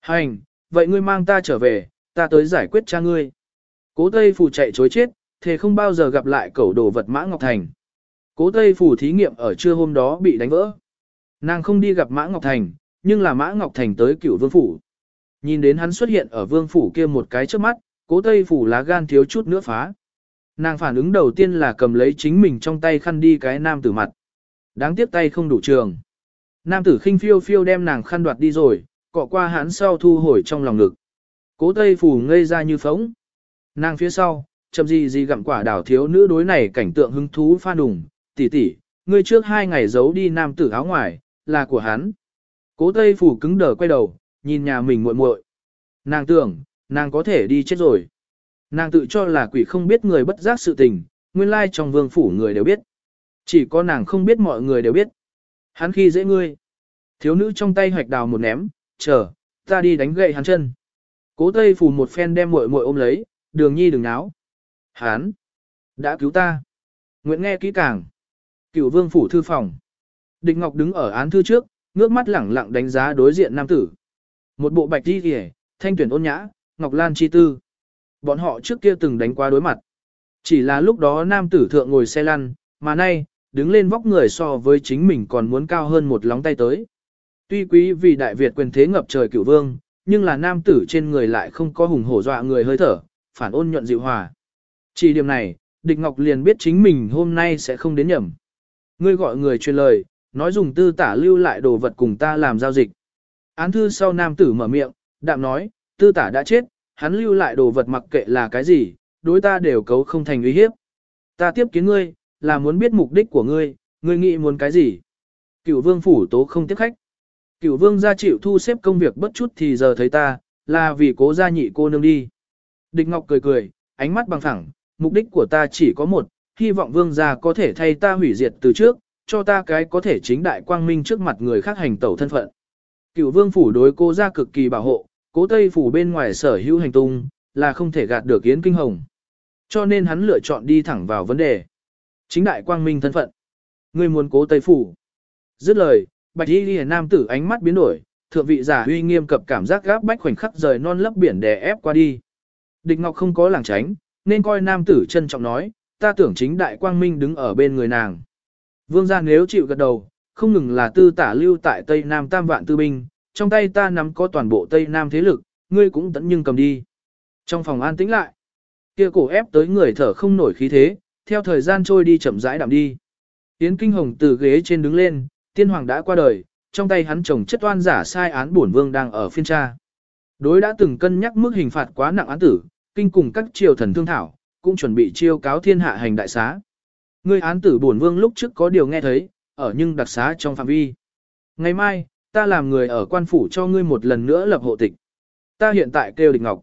Hành, vậy ngươi mang ta trở về, ta tới giải quyết cha ngươi. Cố Tây Phủ chạy chối chết, thề không bao giờ gặp lại cẩu đồ vật Mã Ngọc Thành. Cố Tây Phủ thí nghiệm ở trưa hôm đó bị đánh vỡ. Nàng không đi gặp Mã Ngọc Thành, nhưng là Mã Ngọc Thành tới cựu vương phủ. Nhìn đến hắn xuất hiện ở vương phủ kia một cái trước mắt, cố Tây Phủ lá gan thiếu chút nữa phá. Nàng phản ứng đầu tiên là cầm lấy chính mình trong tay khăn đi cái nam tử mặt. Đáng tiếc tay không đủ trường. Nam tử khinh phiêu phiêu đem nàng khăn đoạt đi rồi, cọ qua hắn sau thu hồi trong lòng ngực. Cố Tây Phủ ngây ra như phóng. Nàng phía sau, chậm gì gì gặm quả đảo thiếu nữ đối này cảnh tượng hứng thú pha đùng, tỷ tỷ, ngươi trước hai ngày giấu đi nam tử áo ngoài, là của hắn. Cố Tây Phủ cứng đờ quay đầu, nhìn nhà mình muội muội. Nàng tưởng, nàng có thể đi chết rồi. Nàng tự cho là quỷ không biết người bất giác sự tình, nguyên lai trong vương phủ người đều biết. Chỉ có nàng không biết mọi người đều biết. Hắn khi dễ ngươi. Thiếu nữ trong tay hoạch đào một ném, chờ, ta đi đánh gậy hắn chân. Cố Tây Phủ một phen đem muội muội ôm lấy, đường nhi đừng náo. Hán, đã cứu ta. Nguyện nghe kỹ càng. Cựu vương phủ thư phòng. Địch Ngọc đứng ở án thư trước, ngước mắt lẳng lặng đánh giá đối diện nam tử. Một bộ bạch đi kìa, thanh tuyển ôn nhã, Ngọc Lan chi tư. Bọn họ trước kia từng đánh qua đối mặt. Chỉ là lúc đó nam tử thượng ngồi xe lăn, mà nay, đứng lên vóc người so với chính mình còn muốn cao hơn một lóng tay tới. Tuy quý vì Đại Việt quyền thế ngập trời cửu vương, nhưng là nam tử trên người lại không có hùng hổ dọa người hơi thở, phản ôn nhuận dịu hòa. Chỉ điểm này, địch ngọc liền biết chính mình hôm nay sẽ không đến nhầm. Ngươi gọi người truyền lời, nói dùng tư tả lưu lại đồ vật cùng ta làm giao dịch. Án thư sau nam tử mở miệng, đạm nói, tư tả đã chết, hắn lưu lại đồ vật mặc kệ là cái gì, đối ta đều cấu không thành uy hiếp. Ta tiếp kiến ngươi, là muốn biết mục đích của ngươi, ngươi nghĩ muốn cái gì. Cựu vương phủ tố không tiếp khách. Cựu vương gia chịu thu xếp công việc bất chút thì giờ thấy ta, là vì cố gia nhị cô nương đi. Địch Ngọc cười cười, ánh mắt bằng thẳng, mục đích của ta chỉ có một, hy vọng vương gia có thể thay ta hủy diệt từ trước, cho ta cái có thể chính đại quang minh trước mặt người khác hành tẩu thân phận. Cựu vương phủ đối cô gia cực kỳ bảo hộ, cố tây phủ bên ngoài sở hữu hành tung, là không thể gạt được Yến Kinh Hồng. Cho nên hắn lựa chọn đi thẳng vào vấn đề. Chính đại quang minh thân phận. Người muốn cố tây phủ. Dứt lời, bạch y ghi nam tử ánh mắt biến đổi, thượng vị giả uy nghiêm cập cảm giác gáp bách khoảnh khắc rời non lấp biển đè ép qua đi. Địch Ngọc không có làng tránh, nên coi nam tử trân trọng nói, ta tưởng chính đại quang minh đứng ở bên người nàng. Vương gia nếu chịu gật đầu, không ngừng là tư tả lưu tại Tây Nam tam vạn tư binh, trong tay ta nắm có toàn bộ Tây Nam thế lực, ngươi cũng tẫn nhưng cầm đi. Trong phòng an tĩnh lại, kia cổ ép tới người thở không nổi khí thế, theo thời gian trôi đi chậm rãi đạm đi. Yến kinh hồng từ ghế trên đứng lên, tiên hoàng đã qua đời, trong tay hắn chồng chất oan giả sai án bổn vương đang ở phiên tra. Đối đã từng cân nhắc mức hình phạt quá nặng án tử, kinh cùng các triều thần thương thảo, cũng chuẩn bị chiêu cáo thiên hạ hành đại xá. Ngươi án tử bổn vương lúc trước có điều nghe thấy, ở nhưng đặc xá trong phạm vi. Ngày mai, ta làm người ở quan phủ cho ngươi một lần nữa lập hộ tịch. Ta hiện tại kêu địch ngọc.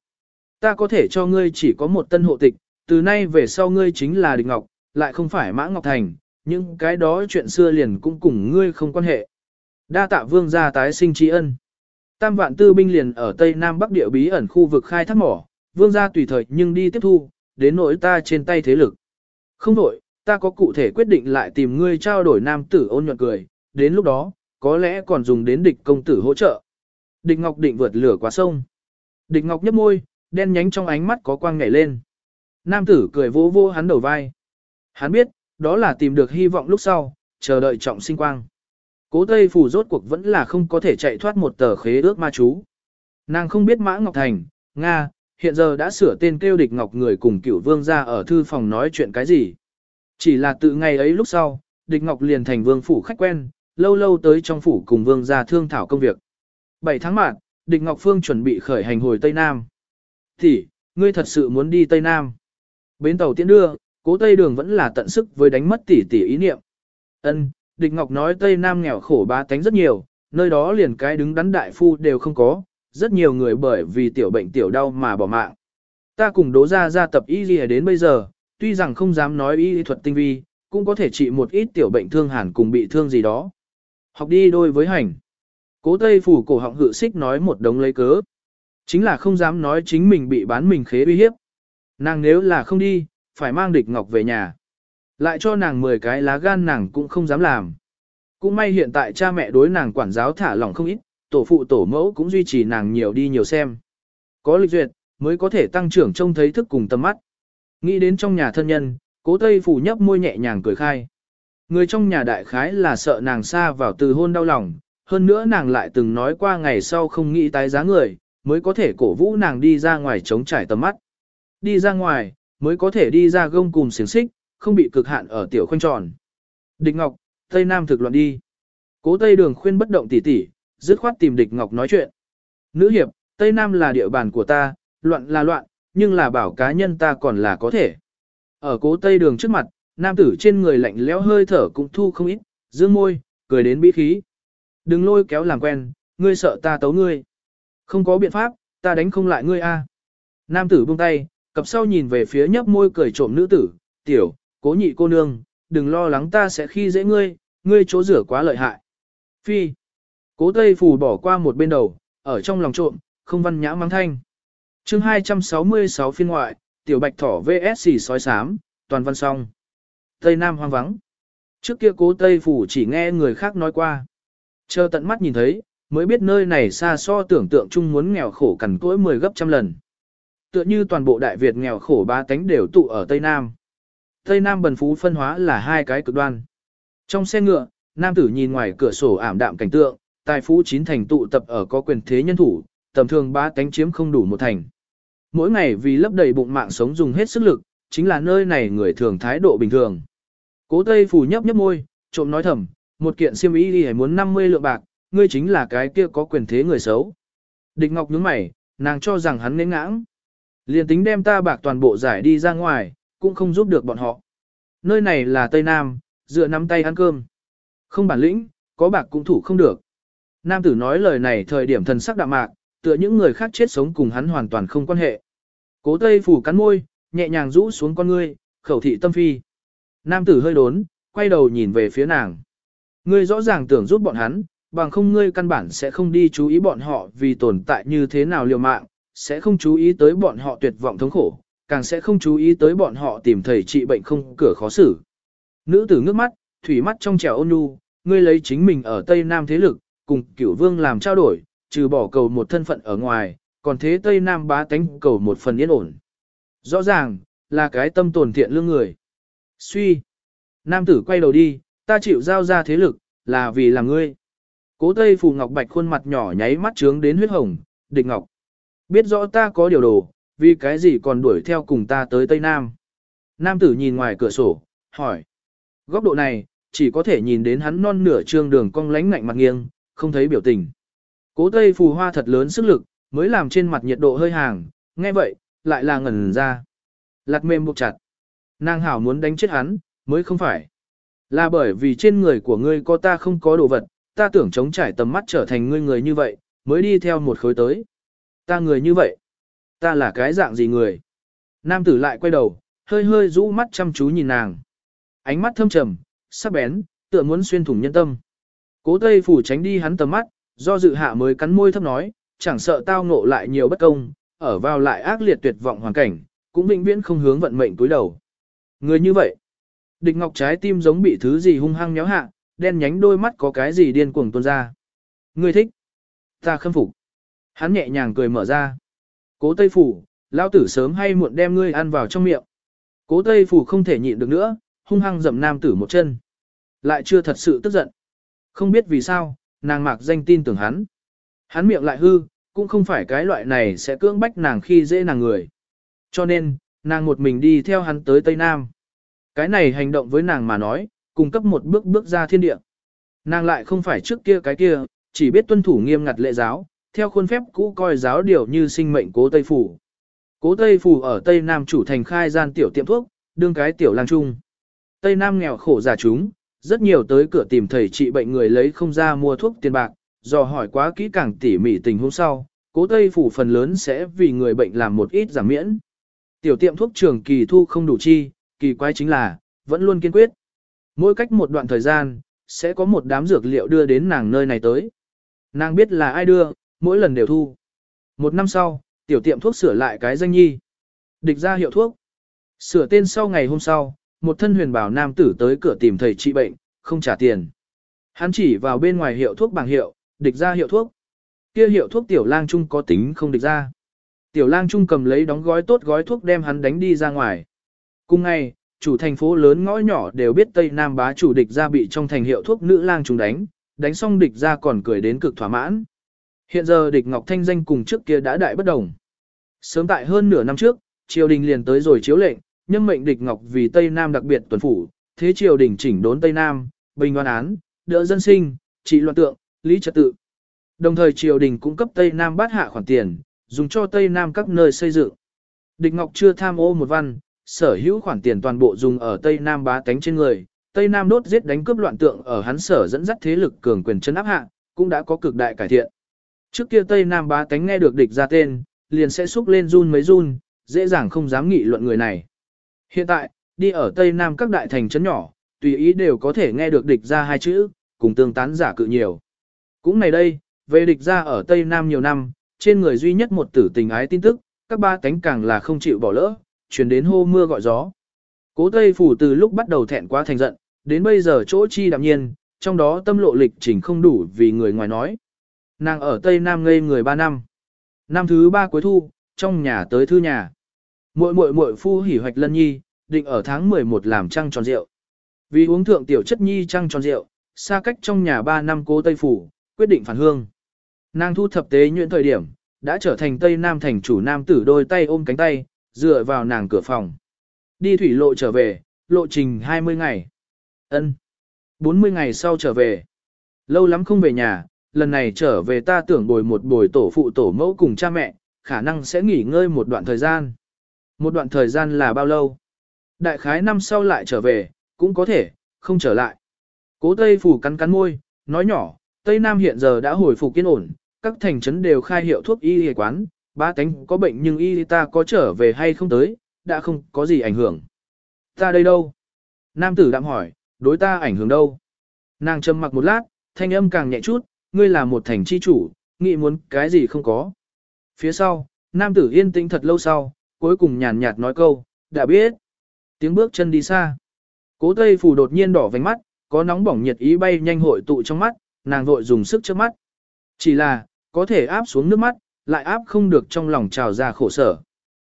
Ta có thể cho ngươi chỉ có một tân hộ tịch, từ nay về sau ngươi chính là địch ngọc, lại không phải mã ngọc thành, nhưng cái đó chuyện xưa liền cũng cùng ngươi không quan hệ. Đa tạ vương gia tái sinh trí ân. Tam vạn tư binh liền ở Tây Nam Bắc địa bí ẩn khu vực khai thác mỏ, vương gia tùy thời nhưng đi tiếp thu, đến nỗi ta trên tay thế lực. Không đổi, ta có cụ thể quyết định lại tìm ngươi trao đổi nam tử ôn nhuận cười, đến lúc đó, có lẽ còn dùng đến địch công tử hỗ trợ. Địch Ngọc định vượt lửa qua sông. Địch Ngọc nhấp môi, đen nhánh trong ánh mắt có quang nhảy lên. Nam tử cười vỗ vỗ hắn đầu vai. Hắn biết, đó là tìm được hy vọng lúc sau, chờ đợi trọng sinh quang. Cố Tây Phủ rốt cuộc vẫn là không có thể chạy thoát một tờ khế ước ma chú. Nàng không biết Mã Ngọc Thành, Nga, hiện giờ đã sửa tên kêu địch Ngọc người cùng cửu vương ra ở thư phòng nói chuyện cái gì. Chỉ là từ ngày ấy lúc sau, địch Ngọc liền thành vương phủ khách quen, lâu lâu tới trong phủ cùng vương ra thương thảo công việc. 7 tháng mạng, địch Ngọc Phương chuẩn bị khởi hành hồi Tây Nam. Thì, ngươi thật sự muốn đi Tây Nam. Bến tàu tiễn đưa, cố Tây Đường vẫn là tận sức với đánh mất tỷ tỷ ý niệm. Ân, địch Ngọc nói Tây Nam nghèo khổ ba tánh rất nhiều, nơi đó liền cái đứng đắn đại phu đều không có, rất nhiều người bởi vì tiểu bệnh tiểu đau mà bỏ mạng. Ta cùng đố ra ra tập y gì đến bây giờ, tuy rằng không dám nói y thuật tinh vi, cũng có thể trị một ít tiểu bệnh thương hàn cùng bị thương gì đó. Học đi đôi với hành. Cố Tây phủ cổ họng hự xích nói một đống lấy cớ. Chính là không dám nói chính mình bị bán mình khế uy hiếp. Nàng nếu là không đi, phải mang địch ngọc về nhà. Lại cho nàng 10 cái lá gan nàng cũng không dám làm. Cũng may hiện tại cha mẹ đối nàng quản giáo thả lỏng không ít, tổ phụ tổ mẫu cũng duy trì nàng nhiều đi nhiều xem. Có lịch duyệt, mới có thể tăng trưởng trông thấy thức cùng tầm mắt. Nghĩ đến trong nhà thân nhân, cố tây phủ nhấp môi nhẹ nhàng cười khai. Người trong nhà đại khái là sợ nàng xa vào từ hôn đau lòng, hơn nữa nàng lại từng nói qua ngày sau không nghĩ tái giá người, mới có thể cổ vũ nàng đi ra ngoài chống trải tầm mắt. Đi ra ngoài, mới có thể đi ra gông cùng xiềng xích, không bị cực hạn ở tiểu khoanh tròn. Địch Ngọc, Tây Nam thực loạn đi. Cố Tây Đường khuyên bất động tỉ tỉ, dứt khoát tìm Địch Ngọc nói chuyện. Nữ hiệp, Tây Nam là địa bàn của ta, loạn là loạn, nhưng là bảo cá nhân ta còn là có thể. Ở cố Tây Đường trước mặt, nam tử trên người lạnh lẽo hơi thở cũng thu không ít, dương môi, cười đến bí khí. Đừng lôi kéo làm quen, ngươi sợ ta tấu ngươi. Không có biện pháp, ta đánh không lại ngươi a. Nam tử buông tay, cặp sau nhìn về phía nhấp môi cười trộm nữ tử, tiểu, cố nhị cô nương, đừng lo lắng ta sẽ khi dễ ngươi, ngươi chỗ rửa quá lợi hại. Phi. Cố Tây Phù bỏ qua một bên đầu, ở trong lòng trộm, không văn nhã mang thanh. chương 266 phiên ngoại, tiểu bạch thỏ vs sói sám, toàn văn song. Tây Nam hoang vắng. Trước kia cố Tây Phủ chỉ nghe người khác nói qua. Chờ tận mắt nhìn thấy, mới biết nơi này xa so tưởng tượng chung muốn nghèo khổ cằn cỗi 10 gấp trăm lần. Tựa như toàn bộ Đại Việt nghèo khổ ba tánh đều tụ ở Tây Nam. Tây Nam bần phú phân hóa là hai cái cực đoan. Trong xe ngựa, nam tử nhìn ngoài cửa sổ ảm đạm cảnh tượng, tài phú chín thành tụ tập ở có quyền thế nhân thủ, tầm thường ba tánh chiếm không đủ một thành. Mỗi ngày vì lấp đầy bụng mạng sống dùng hết sức lực, chính là nơi này người thường thái độ bình thường. Cố Tây Phủ nhấp nhấp môi, trộm nói thầm, một kiện xiêm y đi muốn 50 lượng bạc, ngươi chính là cái kia có quyền thế người xấu. Địch Ngọc nhướng mày, nàng cho rằng hắn nên ngãng. Liền tính đem ta bạc toàn bộ giải đi ra ngoài, cũng không giúp được bọn họ. Nơi này là Tây Nam, dựa nắm tay ăn cơm. Không bản lĩnh, có bạc cũng thủ không được. Nam tử nói lời này thời điểm thần sắc đạm mạc, tựa những người khác chết sống cùng hắn hoàn toàn không quan hệ. Cố Tây phủ cắn môi, nhẹ nhàng rũ xuống con ngươi, khẩu thị tâm phi. Nam tử hơi đốn, quay đầu nhìn về phía nàng. Ngươi rõ ràng tưởng giúp bọn hắn, bằng không ngươi căn bản sẽ không đi chú ý bọn họ vì tồn tại như thế nào liều mạng, sẽ không chú ý tới bọn họ tuyệt vọng thống khổ, càng sẽ không chú ý tới bọn họ tìm thầy trị bệnh không cửa khó xử. Nữ tử ngước mắt, thủy mắt trong trẻo ôn nhu, ngươi lấy chính mình ở Tây Nam thế lực, cùng cửu vương làm trao đổi, trừ bỏ cầu một thân phận ở ngoài, còn thế Tây Nam bá tánh cầu một phần yên ổn. Rõ ràng, là cái tâm tồn thiện lương người. Suy. Nam tử quay đầu đi, ta chịu giao ra thế lực, là vì là ngươi. Cố Tây Phù Ngọc Bạch khuôn mặt nhỏ nháy mắt trướng đến huyết hồng, địch ngọc. Biết rõ ta có điều đồ, vì cái gì còn đuổi theo cùng ta tới Tây Nam. Nam tử nhìn ngoài cửa sổ, hỏi. Góc độ này, chỉ có thể nhìn đến hắn non nửa trương đường cong lánh ngạnh mặt nghiêng, không thấy biểu tình. Cố Tây Phù Hoa thật lớn sức lực, mới làm trên mặt nhiệt độ hơi hàng, nghe vậy, lại là ngẩn ra. Lạc mềm buộc chặt. Nàng hảo muốn đánh chết hắn, mới không phải. Là bởi vì trên người của ngươi có ta không có đồ vật, ta tưởng chống trải tầm mắt trở thành ngươi người như vậy, mới đi theo một khối tới. Ta người như vậy. Ta là cái dạng gì người? Nam tử lại quay đầu, hơi hơi rũ mắt chăm chú nhìn nàng. Ánh mắt thâm trầm, sắc bén, tựa muốn xuyên thủng nhân tâm. Cố Tây phủ tránh đi hắn tầm mắt, do dự hạ mới cắn môi thấp nói, chẳng sợ tao ngộ lại nhiều bất công, ở vào lại ác liệt tuyệt vọng hoàn cảnh, cũng vĩnh viễn không hướng vận mệnh túi đầu. Người như vậy, địch ngọc trái tim giống bị thứ gì hung hăng nhéo hạ, đen nhánh đôi mắt có cái gì điên cuồng tuôn ra. Người thích, ta khâm phục. Hắn nhẹ nhàng cười mở ra. Cố Tây Phủ, lao tử sớm hay muộn đem ngươi ăn vào trong miệng. Cố Tây Phủ không thể nhịn được nữa, hung hăng dậm nam tử một chân. Lại chưa thật sự tức giận. Không biết vì sao, nàng mạc danh tin tưởng hắn. Hắn miệng lại hư, cũng không phải cái loại này sẽ cưỡng bách nàng khi dễ nàng người. Cho nên, nàng một mình đi theo hắn tới Tây Nam. Cái này hành động với nàng mà nói, cung cấp một bước bước ra thiên địa. Nàng lại không phải trước kia cái kia, chỉ biết tuân thủ nghiêm ngặt lệ giáo, theo khuôn phép cũ coi giáo điều như sinh mệnh cố Tây Phủ. Cố Tây Phủ ở Tây Nam chủ thành khai gian tiểu tiệm thuốc, đương cái tiểu lang trung. Tây Nam nghèo khổ giả chúng, rất nhiều tới cửa tìm thầy trị bệnh người lấy không ra mua thuốc tiền bạc, do hỏi quá kỹ càng tỉ mỉ tình huống sau, cố Tây Phủ phần lớn sẽ vì người bệnh làm một ít giảm miễn. Tiểu tiệm thuốc trường kỳ thu không đủ chi, kỳ quái chính là, vẫn luôn kiên quyết. Mỗi cách một đoạn thời gian, sẽ có một đám dược liệu đưa đến nàng nơi này tới. Nàng biết là ai đưa, mỗi lần đều thu. Một năm sau, tiểu tiệm thuốc sửa lại cái danh nhi. Địch ra hiệu thuốc. Sửa tên sau ngày hôm sau, một thân huyền bảo nam tử tới cửa tìm thầy trị bệnh, không trả tiền. Hắn chỉ vào bên ngoài hiệu thuốc bằng hiệu, địch ra hiệu thuốc. Kia hiệu thuốc tiểu lang trung có tính không địch ra. Tiểu lang trung cầm lấy đóng gói tốt gói thuốc đem hắn đánh đi ra ngoài. Cùng ngày, chủ thành phố lớn ngõ nhỏ đều biết Tây Nam bá chủ địch ra bị trong thành hiệu thuốc nữ lang trung đánh, đánh xong địch ra còn cười đến cực thỏa mãn. Hiện giờ địch Ngọc Thanh danh cùng trước kia đã đại bất đồng. Sớm tại hơn nửa năm trước, triều đình liền tới rồi chiếu lệnh, nhân mệnh địch Ngọc vì Tây Nam đặc biệt tuần phủ, thế triều đình chỉnh đốn Tây Nam, bình đoan án, đỡ dân sinh, trị loạn tượng, lý trật tự. Đồng thời triều đình cũng cấp Tây Nam bát hạ khoản tiền, dùng cho Tây Nam các nơi xây dựng. Địch Ngọc chưa tham ô một văn, sở hữu khoản tiền toàn bộ dùng ở Tây Nam bá tánh trên người, Tây Nam đốt giết đánh cướp loạn tượng ở hắn sở dẫn dắt thế lực cường quyền chân áp hạ, cũng đã có cực đại cải thiện. Trước kia Tây Nam bá tánh nghe được địch ra tên, liền sẽ xúc lên run mấy run, dễ dàng không dám nghị luận người này. Hiện tại, đi ở Tây Nam các đại thành trấn nhỏ, tùy ý đều có thể nghe được địch ra hai chữ, cùng tương tán giả cự nhiều. Cũng này đây, về địch ra ở Tây Nam nhiều năm, trên người duy nhất một tử tình ái tin tức, các ba cánh càng là không chịu bỏ lỡ, chuyển đến hô mưa gọi gió. Cố Tây Phủ từ lúc bắt đầu thẹn quá thành giận, đến bây giờ chỗ chi đạm nhiên, trong đó tâm lộ lịch trình không đủ vì người ngoài nói. Nàng ở Tây Nam ngây người ba năm. Năm thứ ba cuối thu, trong nhà tới thư nhà. Muội muội muội phu hỉ hoạch lân nhi, định ở tháng 11 làm trăng tròn rượu. Vì uống thượng tiểu chất nhi trăng tròn rượu, xa cách trong nhà 3 năm cố Tây Phủ, quyết định phản hương. Nàng thu thập tế nhuyễn thời điểm, đã trở thành Tây Nam thành chủ nam tử đôi tay ôm cánh tay, dựa vào nàng cửa phòng. Đi thủy lộ trở về, lộ trình 20 ngày. ân 40 ngày sau trở về. Lâu lắm không về nhà, lần này trở về ta tưởng bồi một bồi tổ phụ tổ mẫu cùng cha mẹ, khả năng sẽ nghỉ ngơi một đoạn thời gian. Một đoạn thời gian là bao lâu? Đại khái năm sau lại trở về, cũng có thể, không trở lại. Cố Tây Phủ cắn cắn môi, nói nhỏ, Tây Nam hiện giờ đã hồi phục kiên ổn, các thành trấn đều khai hiệu thuốc y y quán, ba tánh có bệnh nhưng y ta có trở về hay không tới, đã không có gì ảnh hưởng. Ta đây đâu? Nam tử đạm hỏi, đối ta ảnh hưởng đâu? Nàng trầm mặc một lát, thanh âm càng nhẹ chút, ngươi là một thành chi chủ, nghĩ muốn cái gì không có. Phía sau, nam tử yên tĩnh thật lâu sau, cuối cùng nhàn nhạt nói câu, đã biết. Tiếng bước chân đi xa. Cố Tây Phủ đột nhiên đỏ vành mắt, có nóng bỏng nhiệt ý bay nhanh hội tụ trong mắt, nàng vội dùng sức trước mắt. Chỉ là, có thể áp xuống nước mắt, lại áp không được trong lòng trào ra khổ sở.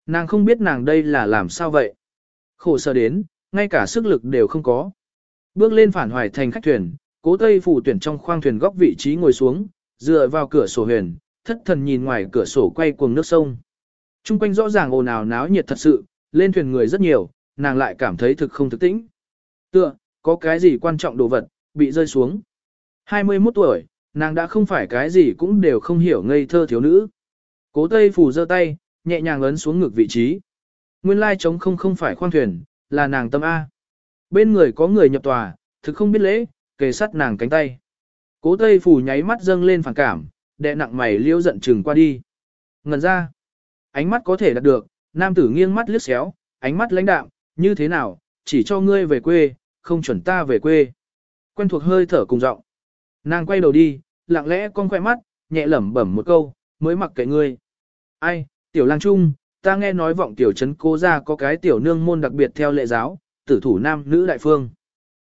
Nàng không biết nàng đây là làm sao vậy. Khổ sở đến, ngay cả sức lực đều không có. Bước lên phản hoài thành khách thuyền, cố tây phủ tuyển trong khoang thuyền góc vị trí ngồi xuống, dựa vào cửa sổ huyền, thất thần nhìn ngoài cửa sổ quay cuồng nước sông. Trung quanh rõ ràng ồn ào náo nhiệt thật sự, lên thuyền người rất nhiều, nàng lại cảm thấy thực không thực tĩnh. Tựa, có cái gì quan trọng đồ vật, bị rơi xuống. 21 tuổi, nàng đã không phải cái gì cũng đều không hiểu ngây thơ thiếu nữ. Cố Tây Phủ giơ tay, nhẹ nhàng ấn xuống ngực vị trí. Nguyên lai trống không không phải khoang thuyền, là nàng tâm A. Bên người có người nhập tòa, thực không biết lễ, kề sắt nàng cánh tay. Cố Tây Phủ nháy mắt dâng lên phản cảm, đệ nặng mày liêu giận chừng qua đi. Ngần ra, ánh mắt có thể đạt được, nam tử nghiêng mắt liếc xéo, ánh mắt lãnh đạm, như thế nào, chỉ cho ngươi về quê, không chuẩn ta về quê. Quen thuộc hơi thở cùng giọng. Nàng quay đầu đi, lặng lẽ con khoe mắt, nhẹ lẩm bẩm một câu, mới mặc kệ ngươi. Ai, tiểu lang trung, ta nghe nói vọng tiểu trấn cố ra có cái tiểu nương môn đặc biệt theo lệ giáo, tử thủ nam nữ đại phương.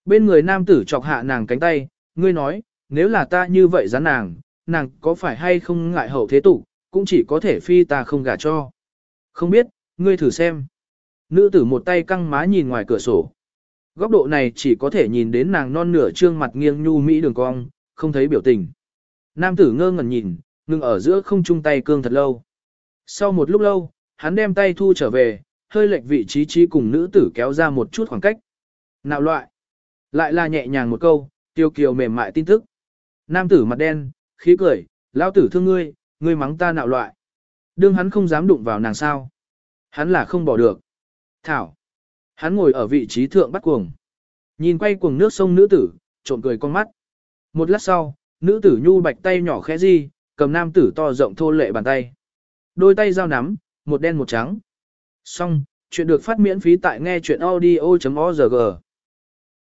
Bên người nam tử chọc hạ nàng cánh tay, ngươi nói, nếu là ta như vậy rắn nàng, nàng có phải hay không ngại hậu thế tục, cũng chỉ có thể phi ta không gả cho. Không biết, ngươi thử xem. Nữ tử một tay căng má nhìn ngoài cửa sổ. Góc độ này chỉ có thể nhìn đến nàng non nửa trương mặt nghiêng nhu mỹ đường cong, không thấy biểu tình. Nam tử ngơ ngẩn nhìn, ngừng ở giữa không chung tay cương thật lâu. Sau một lúc lâu, hắn đem tay thu trở về, hơi lệch vị trí trí cùng nữ tử kéo ra một chút khoảng cách. Nạo loại. Lại là nhẹ nhàng một câu, tiêu kiều mềm mại tin tức. Nam tử mặt đen, khí cười, lão tử thương ngươi, ngươi mắng ta nạo loại. Đương hắn không dám đụng vào nàng sao. Hắn là không bỏ được. Thảo. Hắn ngồi ở vị trí thượng bắt cuồng. Nhìn quay cuồng nước sông nữ tử, trộn cười con mắt. Một lát sau, nữ tử nhu bạch tay nhỏ khẽ di, cầm nam tử to rộng thô lệ bàn tay. Đôi tay giao nắm, một đen một trắng. Xong, chuyện được phát miễn phí tại nghe chuyện audio.org.